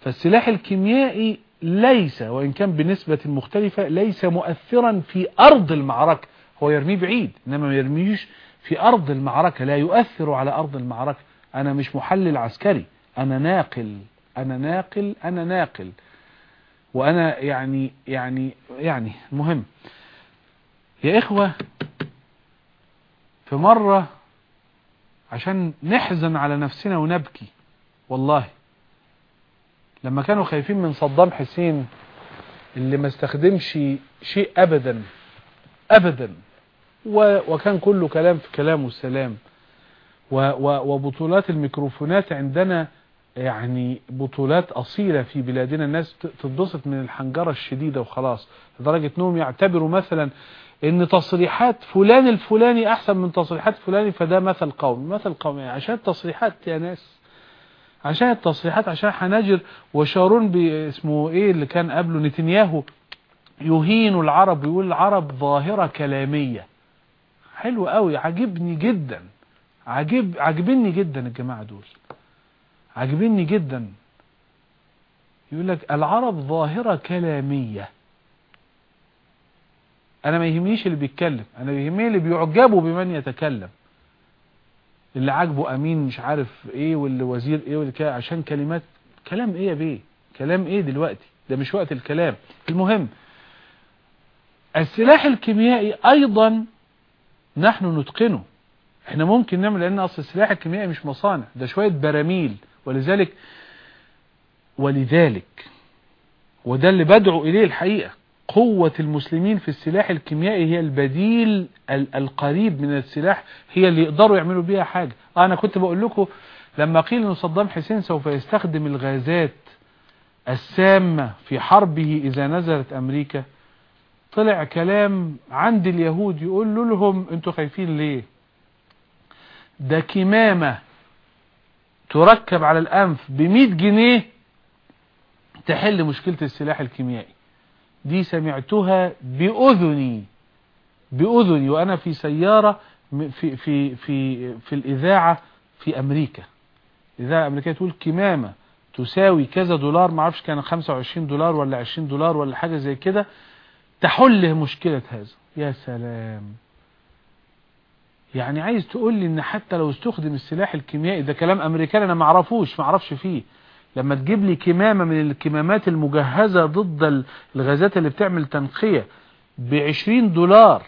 فالسلاح الكيميائي ليس وإن كان بنسبة مختلفة ليس مؤثرا في أرض المعركة. هو يرميه بعيد إنما ما يرميش في أرض المعركة. لا يؤثر على أرض المعركة. أنا مش محلل عسكري. أنا ناقل. أنا ناقل. أنا ناقل. وأنا يعني يعني يعني مهم. يا إخوة في مرة عشان نحزن على نفسنا ونبكي والله لما كانوا خايفين من صدام حسين اللي ما استخدمش شيء أبدا أبدا وكان كله كلام في كلام والسلام. وبطولات الميكروفونات عندنا يعني بطولات أصيلة في بلادنا. الناس تتبسط من الحنجرة الشديدة وخلاص. لدرجة إنهم يعتبروا مثلا إن تصريحات فلان الفلاني أحسن من تصريحات فلاني فده مثل قومي مثل قومي عشان التصريحات يا ناس عشان التصريحات عشان حناجر وشارون باسمه إيه اللي كان قبله نتنياهو يهين العرب ويقول العرب ظاهرة كلامية. حلو قوي عجبني جدا عجب عجبني جدا الجماعة دول عجبني جدا. يقول لك العرب ظاهرة كلامية. أنا ما يهمنيش اللي بيتكلم أنا يهمني اللي بيعجبوا بمن يتكلم. اللي عاجبه أمين مش عارف إيه واللي وزير إيه واللي كده عشان كلمات كلام إيه يا بيه؟ كلام إيه دلوقتي؟ ده مش وقت الكلام. المهم السلاح الكيميائي أيضا نحن نتقنه. إحنا ممكن نعمل لأن أصل السلاح الكيميائي مش مصانع ده شوية براميل. ولذلك ولذلك وده اللي بدعو إليه الحقيقة. قوة المسلمين في السلاح الكيميائي هي البديل القريب من السلاح هي اللي يقدروا يعملوا بيها حاجة. أنا كنت بقول لكم لما قيل إن صدام حسين سوف يستخدم الغازات السامة في حربه إذا نزلت أمريكا طلع كلام عند اليهود يقول لهم أنتوا خايفين ليه؟ ده كمامة تركب على الأنف بمئة جنيه تحل مشكلة السلاح الكيميائي. دي سمعتها بأذني بأذني وأنا في سيارة في, في, في, في الإذاعة في أمريكا. الإذاعة الأمريكية تقول كمامة تساوي كذا دولار معرفش كان 25 دولار ولا 20 دولار ولا حاجة زي كده تحل مشكلة هذا. يا سلام. يعني عايز تقول لي إن حتى لو استخدم السلاح الكيميائي ده كلام امريكاني أنا ما أعرفش فيه. لما تجيب لي كمامة من الكمامات المجهزة ضد الغازات اللي بتعمل تنقية بعشرين دولار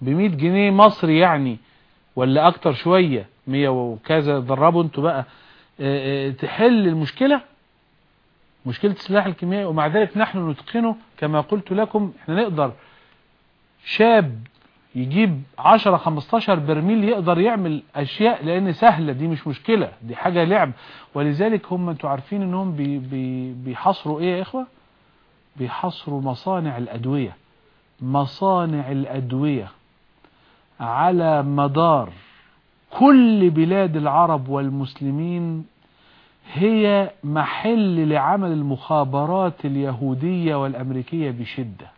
بمئة جنيه مصري يعني ولا أكتر شوية مية وكذا دربوا أنتوا بقى. آه آه تحل المشكلة؟ مشكلة السلاح الكيميائي ومع ذلك نحن نتقنه كما قلت لكم إحنا نقدر شاب يجيب 10 15 برميل يقدر يعمل أشياء لأن سهلة دي مش مشكلة دي حاجة لعب. ولذلك هم أنتوا عارفين إنهم بي بي بيحصروا إيه يا إخوة؟ بيحصروا مصانع الأدوية. مصانع الأدوية على مدار كل بلاد العرب والمسلمين هي محل لعمل المخابرات اليهودية والأمريكية بشدة.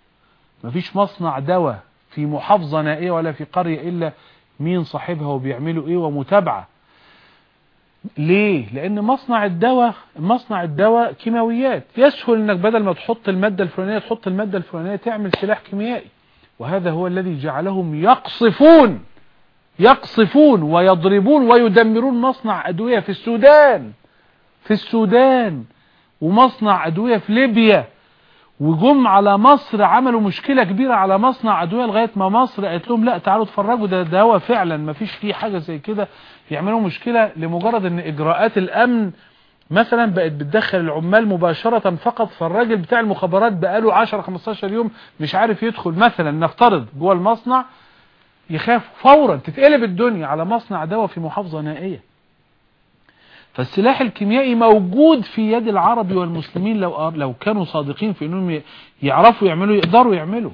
مفيش مصنع دواء. في محافظة نائية ولا في قرية إلا مين صاحبها وبيعملوا إيه ومتابعة. ليه؟ لأن مصنع الدواء مصنع الدواء كيماويات. يسهل إنك بدل ما تحط المادة الفلانية تحط المادة الفلانية تعمل سلاح كيميائي. وهذا هو الذي جعلهم يقصفون يقصفون ويضربون ويدمرون مصنع أدوية في السودان. في السودان. ومصنع أدوية في ليبيا. وجم على مصر عملوا مشكلة كبيرة على مصنع أدوية لغاية ما مصر قالت لهم لا تعالوا اتفرجوا ده دواء فعلا ما فيش فيه حاجة زي كده. يعملوا مشكلة لمجرد إن إجراءات الأمن مثلا بقت بتدخل العمال مباشرة فقط فالراجل بتاع المخابرات بقاله 10 15 يوم مش عارف يدخل. مثلا نفترض جوه المصنع يخاف فورا تتقلب الدنيا على مصنع دواء في محافظة نائية. فالسلاح الكيميائي موجود في يد العرب والمسلمين لو لو كانوا صادقين في إنهم يعرفوا يعملوا يقدروا يعملوا.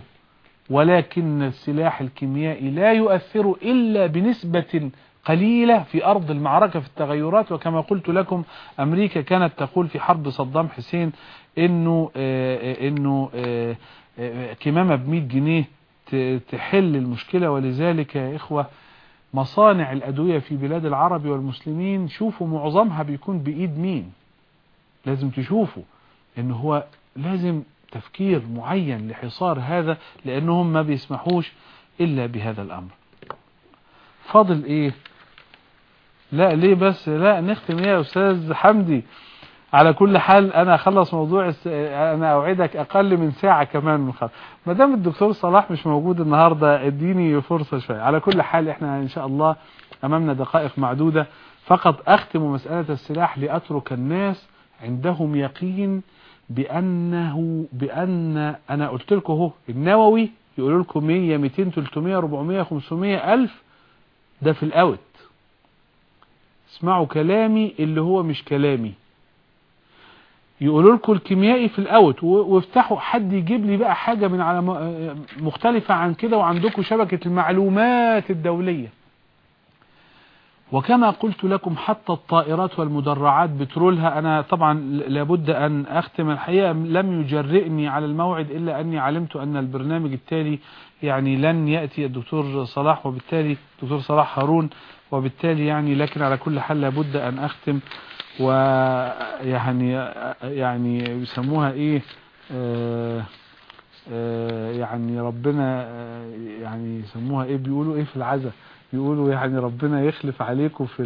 ولكن السلاح الكيميائي لا يؤثر إلا بنسبة قليلة في أرض المعركة في التغيرات. وكما قلت لكم أمريكا كانت تقول في حرب صدام حسين إنه آه إنه آه آه كمامة ب جنيه تحل المشكلة. ولذلك يا إخوة مصانع الأدوية في بلاد العرب والمسلمين شوفوا معظمها بيكون بإيد مين؟ لازم تشوفوا إن هو لازم تفكير معين لحصار هذا لأنهم ما بيسمحوش إلا بهذا الأمر. فاضل إيه؟ لا ليه بس؟ لا نختم يا أستاذ حمدي. على كل حال أنا أخلص موضوع أنا أوعدك أقل من ساعة كمان من خلص ما دام الدكتور صلاح مش موجود النهاردة إديني فرصة شوية. على كل حال إحنا إن شاء الله أمامنا دقائق معدودة. فقط أختم مسألة السلاح لأترك الناس عندهم يقين بانه بأن أنا قلت لكم أهو النووي يقولوا لكم 100 200 300 400 500 ألف. ده في الأوت. اسمعوا كلامي اللي هو مش كلامي. يقولوا لكم الكيميائي في الأوت وافتحوا حد يجيب لي بقى حاجة من على مختلفة عن كده وعندكم شبكة المعلومات الدولية. وكما قلت لكم حتى الطائرات والمدرعات بترولها أنا طبعا لابد أن أختم الحقيقة لم يجرئني على الموعد إلا أني علمت أن البرنامج التالي يعني لن يأتي الدكتور صلاح وبالتالي الدكتور صلاح هارون وبالتالي يعني لكن على كل حال لابد أن أختم ويعني يعني يسموها إيه آه آه يعني ربنا آه يعني يسموها إيه بيقولوا إيه في العزة بيقولوا يعني ربنا يخلف عليكم في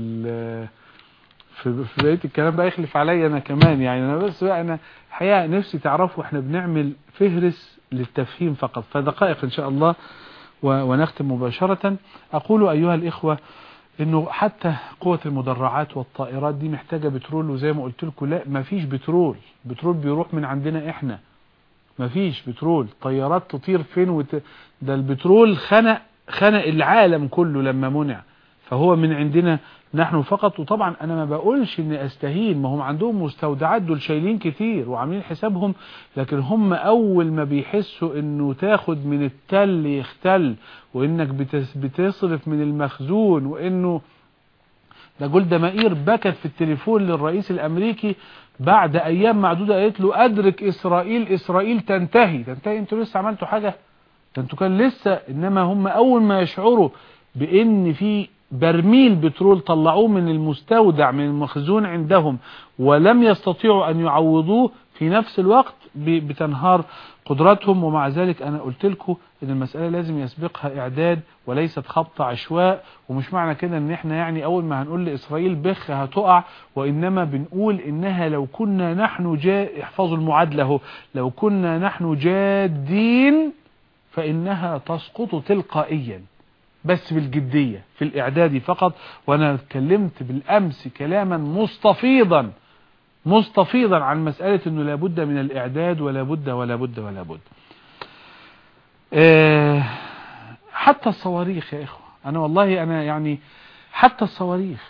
في في بقية الكلام بقى يخلف عليا أنا كمان يعني أنا بس بقى أنا الحقيقة نفسي تعرفوا إحنا بنعمل فهرس للتفهيم فقط فدقائق إن شاء الله ونختم مباشرة. أقول أيها الإخوة إنه حتى قوة المدرعات والطائرات دي محتاجة بترول وزي ما قلت لكم لا مفيش بترول. بترول بيروح من عندنا إحنا. مفيش بترول. طيارات تطير فين وت... ده البترول خنق خنق العالم كله لما منع. فهو من عندنا نحن فقط. وطبعا أنا ما بقولش إني أستهين ما هم عندهم مستودعات دول شايلين كتير وعاملين حسابهم لكن هم أول ما بيحسوا إنه تاخد من التل يختل وإنك بتصرف من المخزون وإنه ده جولدا مائير بكت في التليفون للرئيس الأمريكي بعد أيام معدودة قالت له أدرك إسرائيل إسرائيل تنتهي. تنتهي أنتوا لسه عملتوا حاجة؟ ده أنتوا كان لسه إنما هم أول ما يشعروا بإن في برميل بترول طلعوه من المستودع من المخزون عندهم ولم يستطيعوا أن يعوضوه في نفس الوقت بتنهار قدراتهم ومع ذلك أنا قلت لكم أن المسألة لازم يسبقها إعداد وليست خبط عشواء ومش معنى كده أن إحنا يعني أول ما هنقول لإسرائيل بخ هتقع وإنما بنقول إنها لو كنا نحن جا احفظوا المعادلة أهو لو كنا نحن جادين فإنها تسقط تلقائيا. بس بالجدية في الإعداد فقط وأنا اتكلمت بالأمس كلاما مستفيضا مستفيضا عن مسألة أنه لابد من الإعداد ولا بد ولا بد ولا بد. أه حتى الصواريخ يا إخوة أنا والله أنا يعني حتى الصواريخ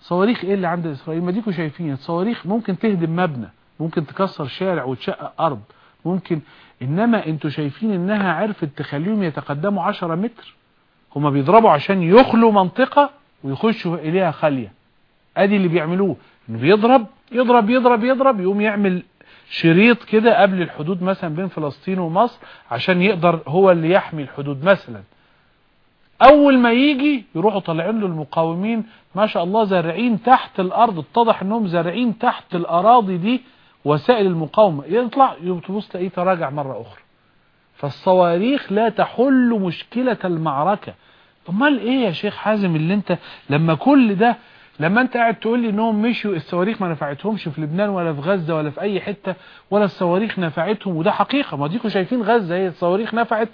صواريخ إيه اللي عند إسرائيل؟ ما ديكوا شايفين الصواريخ ممكن تهدم مبنى ممكن تكسر شارع وتشقق أرض ممكن إنما أنتوا شايفين إنها عرفت تخليهم يتقدموا 10 متر. هما بيضربوا عشان يخلوا منطقة ويخشوا إليها خالية. أدي اللي بيعملوه بيضرب يضرب يضرب يضرب يقوم يعمل شريط كده قبل الحدود مثلا بين فلسطين ومصر عشان يقدر هو اللي يحمي الحدود مثلا. أول ما يجي يروحوا طالعين له المقاومين ما شاء الله زارعين تحت الأرض اتضح إنهم زارعين تحت الأراضي دي وسائل المقاومة. يطلع تبص تلاقيه تراجع مرة أخرى. فالصواريخ لا تحل مشكلة المعركة. أمال إيه يا شيخ حازم اللي أنت لما كل ده لما أنت قاعد تقول لي إنهم مشوا الصواريخ ما نفعتهمش في لبنان ولا في غزة ولا في أي حتة ولا الصواريخ نفعتهم وده حقيقة. ما ديكوا شايفين غزة هي الصواريخ نفعت؟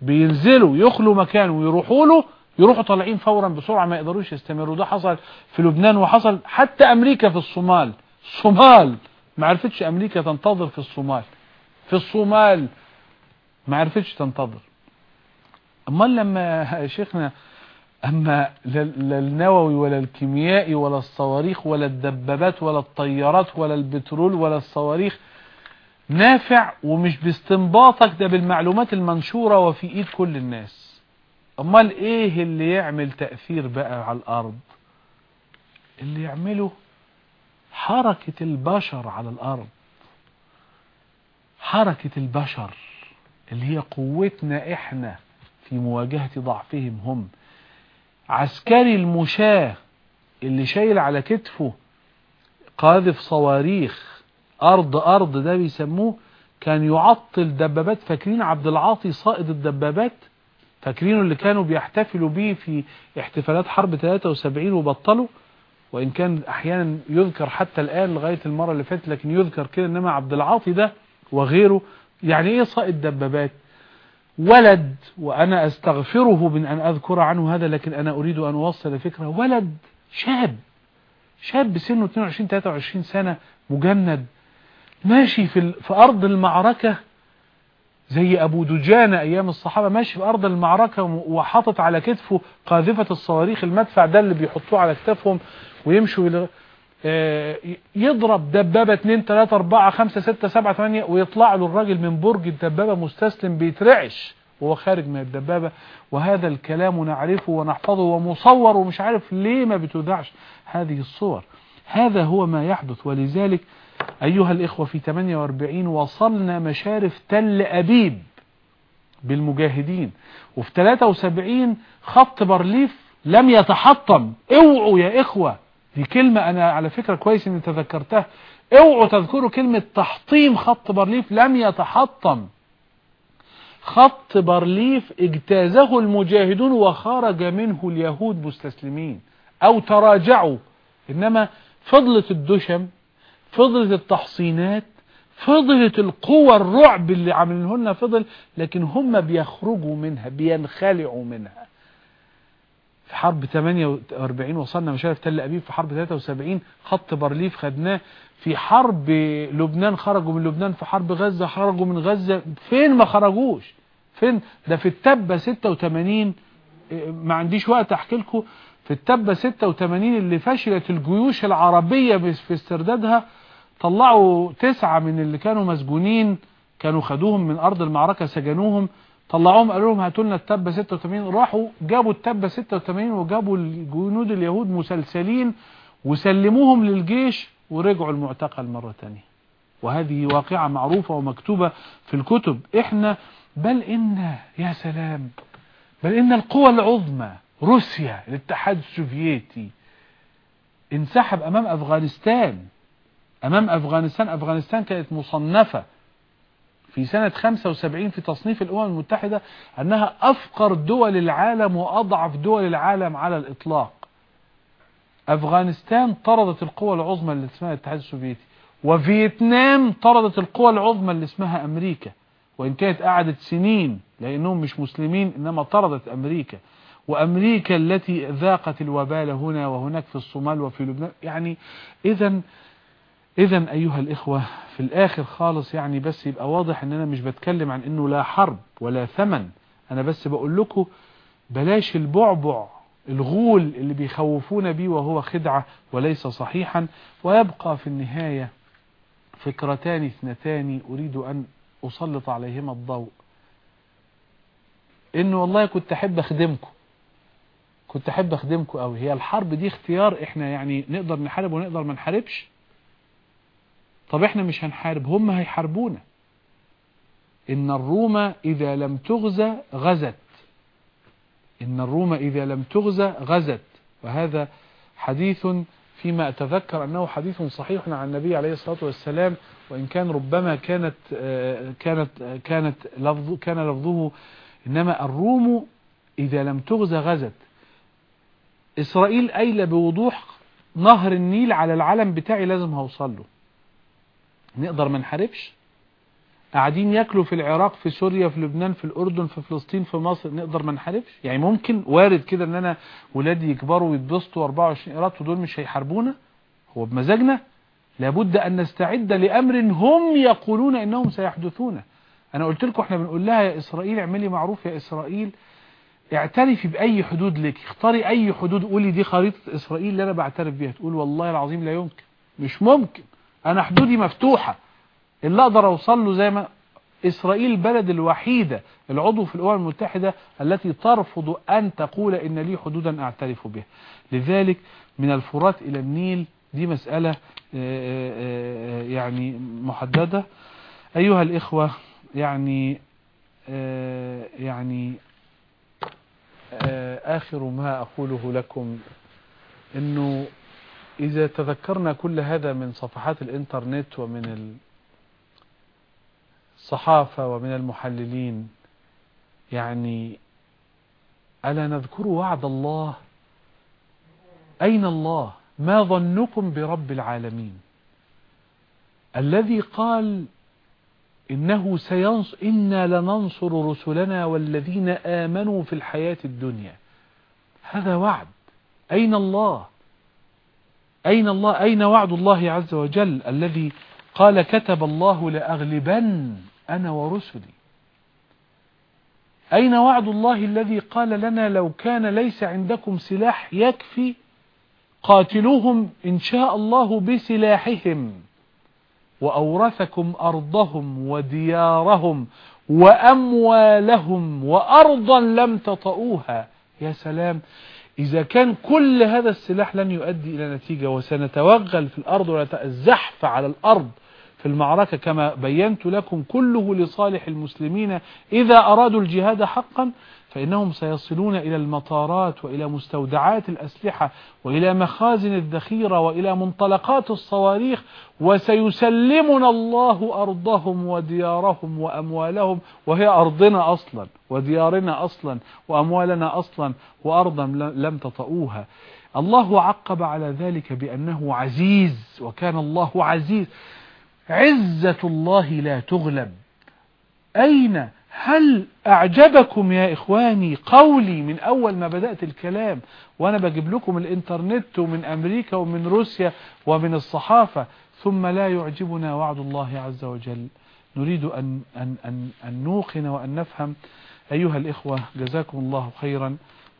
بينزلوا يخلوا مكان ويروحوا له يروحوا طالعين فورا بسرعة ما يقدروش يستمروا. ده حصل في لبنان وحصل حتى أمريكا في الصومال. الصومال ما عرفتش أمريكا تنتظر في الصومال. في الصومال. ما عرفتش تنتظر. امال لما شيخنا أما لا النووي ولا الكيميائي ولا الصواريخ ولا الدبابات ولا الطيارات ولا البترول ولا الصواريخ نافع ومش باستنباطك ده بالمعلومات المنشورة وفي إيد كل الناس. امال إيه اللي يعمل تأثير بقى على الأرض؟ اللي يعمله حركة البشر على الأرض. حركة البشر. اللي هي قوتنا إحنا في مواجهة ضعفهم هم. عسكري المشاة اللي شايل على كتفه قاذف صواريخ أرض أرض ده بيسموه كان يعطل دبابات. فاكرين عبد العاطي صائد الدبابات؟ فاكرينه اللي كانوا بيحتفلوا بيه في احتفالات حرب 73 وبطلوا؟ وإن كان أحيانا يذكر حتى الآن لغاية المرة اللي فاتت لكن يذكر كده إنما عبد العاطي ده وغيره يعني إيه صائد دبابات؟ ولد وأنا أستغفره من أن أذكر عنه هذا لكن أنا أريد أن أوصل فكرة. ولد شاب شاب سنه 22-23 سنة مجند ماشي في, في أرض المعركة زي أبو دجانة أيام الصحابة ماشي في أرض المعركة وحاطط على كتفه قاذفة الصواريخ المدفع ده اللي بيحطوه على كتفهم ويمشوا يضرب دبابة 2 3 4 5 6 7 8 ويطلع له الراجل من برج الدبابة مستسلم بيترعش. وهو خارج من الدبابة. وهذا الكلام نعرفه ونحفظه ومصور ومش عارف ليه ما بتذاعش هذه الصور. هذا هو ما يحدث. ولذلك أيها الإخوة في 48 وصلنا مشارف تل أبيب بالمجاهدين. وفي 73 خط برليف لم يتحطم. اوعوا يا إخوة. دي كلمة أنا على فكرة كويس إني تذكرتها. اوعوا تذكروا كلمة تحطيم خط بارليف لم يتحطم. خط بارليف اجتازه المجاهدون وخرج منه اليهود مستسلمين. أو تراجعوا. إنما فضلت الدشم فضلت التحصينات فضلت القوى الرعب اللي عملهن فضل لكن هم بيخرجوا منها بينخلعوا منها. في حرب 48 وصلنا مشارف تل أبيب في حرب 73 خط بارليف خدناه في حرب لبنان خرجوا من لبنان في حرب غزة خرجوا من غزة. فين ما خرجوش؟ فين؟ ده في التبة 86 ما عنديش وقت أحكي لكم. في التبة 86 اللي فشلت الجيوش العربية في استردادها طلعوا تسعة من اللي كانوا مسجونين كانوا خدوهم من أرض المعركة سجنوهم. طلعوهم قالوا لهم هاتوا لنا التبة 86 راحوا جابوا التبة 86 وجابوا الجنود اليهود مسلسلين وسلموهم للجيش ورجعوا المعتقل مرة تانية. وهذه واقعة معروفة ومكتوبة في الكتب. إحنا بل إن يا سلام بل إن القوى العظمى روسيا الاتحاد السوفيتي انسحب أمام أفغانستان. أمام أفغانستان أفغانستان كانت مصنفة في سنة 75 في تصنيف الأمم المتحدة أنها أفقر دول العالم وأضعف دول العالم على الإطلاق. أفغانستان طردت القوى العظمى اللي اسمها الاتحاد السوفيتي وفيتنام طردت القوى العظمى اللي اسمها أمريكا. وإن كانت قعدت سنين لأنهم مش مسلمين إنما طردت أمريكا. وأمريكا التي ذاقت الوبال هنا وهناك في الصومال وفي لبنان. يعني إذا إذا أيها الإخوة في الآخر خالص يعني بس يبقى واضح أن أنا مش بتكلم عن أنه لا حرب ولا ثمن. أنا بس بقول لكم بلاش البعبع الغول اللي بيخوفون بيه وهو خدعة وليس صحيحا ويبقى في النهاية فكرتان اثنتان أريد أن أسلط عليهما الضوء. إنه والله كنت أحب أخدمكم كنت أحب أخدمكم أوي. هي الحرب دي اختيار إحنا يعني نقدر نحارب ونقدر ما نحاربش. طب إحنا مش هنحارب هم هيحاربونا. إن الروم إذا لم تغزى غزت. إن الروم إذا لم تغزى غزت. وهذا حديث فيما أتذكر أنه حديث صحيح عن النبي عليه الصلاة والسلام وإن كان ربما كانت كانت كانت لفظ كان لفظه إنما الروم إذا لم تغزى غزت. إسرائيل قايلة بوضوح نهر النيل على العلم بتاعي لازم هوصل له. نقدر ما نحاربش؟ قاعدين ياكلوا في العراق في سوريا في لبنان في الأردن في فلسطين في مصر نقدر ما نحاربش؟ يعني ممكن وارد كده إن أنا ولادي يكبروا ويتبسطوا 24 قيراط ودول مش هيحاربونا؟ هو بمزاجنا؟ لابد أن نستعد لأمر هم يقولون إنهم سيحدثون. أنا قلت لكم إحنا بنقول لها يا إسرائيل اعملي معروف يا إسرائيل. اعترفي بأي حدود لك اختاري أي حدود. قولي دي خريطة إسرائيل اللي أنا بعترف بيها. تقول والله العظيم لا يمكن. مش ممكن. أنا حدودي مفتوحة. اللي أقدر أوصل له زي ما إسرائيل البلد الوحيدة العضو في الأمم المتحدة التي ترفض أن تقول إن لي حدودا أعترف بها لذلك من الفرات إلى النيل دي مسألة يعني محددة. أيها الإخوة يعني يعني آخر ما أقوله لكم أنه إذا تذكرنا كل هذا من صفحات الإنترنت ومن الصحافة ومن المحللين يعني ألا نذكر وعد الله؟ أين الله؟ ما ظنكم برب العالمين؟ الذي قال إنه سينصر إنا لننصر رسلنا والذين آمنوا في الحياة الدنيا. هذا وعد. أين الله؟ أين الله أين وعد الله عز وجل الذي قال كتب الله لأغلبن أنا ورسلي؟ أين وعد الله الذي قال لنا لو كان ليس عندكم سلاح يكفي قاتلوهم إن شاء الله بسلاحهم وأورثكم أرضهم وديارهم وأموالهم وأرضا لم تطؤوها يا سلام. إذا كان كل هذا السلاح لن يؤدي إلى نتيجة وسنتوغل في الأرض ونتزحف على الأرض في المعركة كما بينت لكم كله لصالح المسلمين إذا أرادوا الجهاد حقا. فإنهم سيصلون إلى المطارات وإلى مستودعات الأسلحة وإلى مخازن الذخيرة وإلى منطلقات الصواريخ وسيسلمنا الله أرضهم وديارهم وأموالهم وهي أرضنا أصلا وديارنا أصلا وأموالنا أصلا وأرضا لم تطؤوها الله عقب على ذلك بأنه عزيز وكان الله عزيز. عزة الله لا تغلب. أين هل أعجبكم يا إخواني قولي من أول ما بدأت الكلام وأنا بجيب لكم الإنترنت ومن أمريكا ومن روسيا ومن الصحافة ثم لا يعجبنا وعد الله عز وجل. نريد أن, أن, أن, أن نوقن وأن نفهم. أيها الإخوة جزاكم الله خيرا.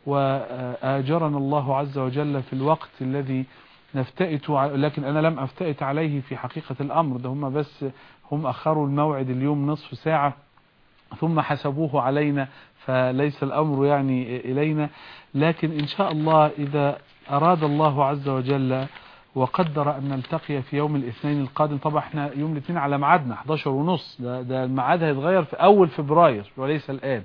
وآجرنا الله عز وجل في الوقت الذي نفتئت لكن أنا لم أفتئت عليه في حقيقة الأمر. ده هم بس هم أخروا الموعد اليوم نصف ساعة. ثم حسبوه علينا فليس الأمر يعني إلينا. لكن إن شاء الله إذا أراد الله عز وجل وقدر أن نلتقي في يوم الاثنين القادم طبعا إحنا يوم الاثنين على ميعادنا 11 ونص. ده, ده الميعاد هيتغير في أول فبراير وليس الآن.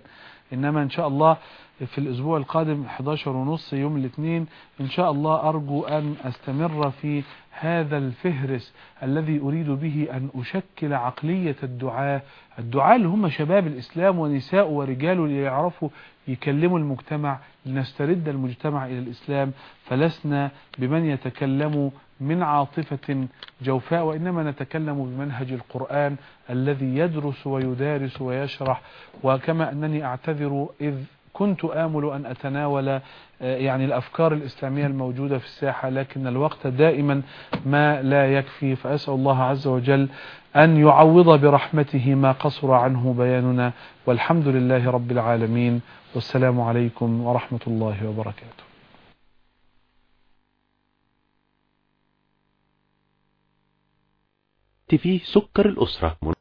إنما إن شاء الله في الأسبوع القادم 11 ونص يوم الاثنين. إن شاء الله أرجو أن أستمر في هذا الفهرس الذي أريد به أن أشكل عقلية الدعاء. الدعاء اللي هم شباب الإسلام ونساء ورجال اللي يعرفوا يكلموا المجتمع لنسترد المجتمع إلى الإسلام. فلسنا بمن يتكلم من عاطفة جوفاء وإنما نتكلم بمنهج القرآن الذي يدرس ويدارس ويشرح. وكما أنني أعتذر إذ كنت آمل أن أتناول يعني الأفكار الإسلامية الموجودة في الساحة لكن الوقت دائما ما لا يكفي. فأسأل الله عز وجل أن يعوض برحمته ما قصر عنه بياننا. والحمد لله رب العالمين. والسلام عليكم ورحمة الله وبركاته. في سكر الأسرة.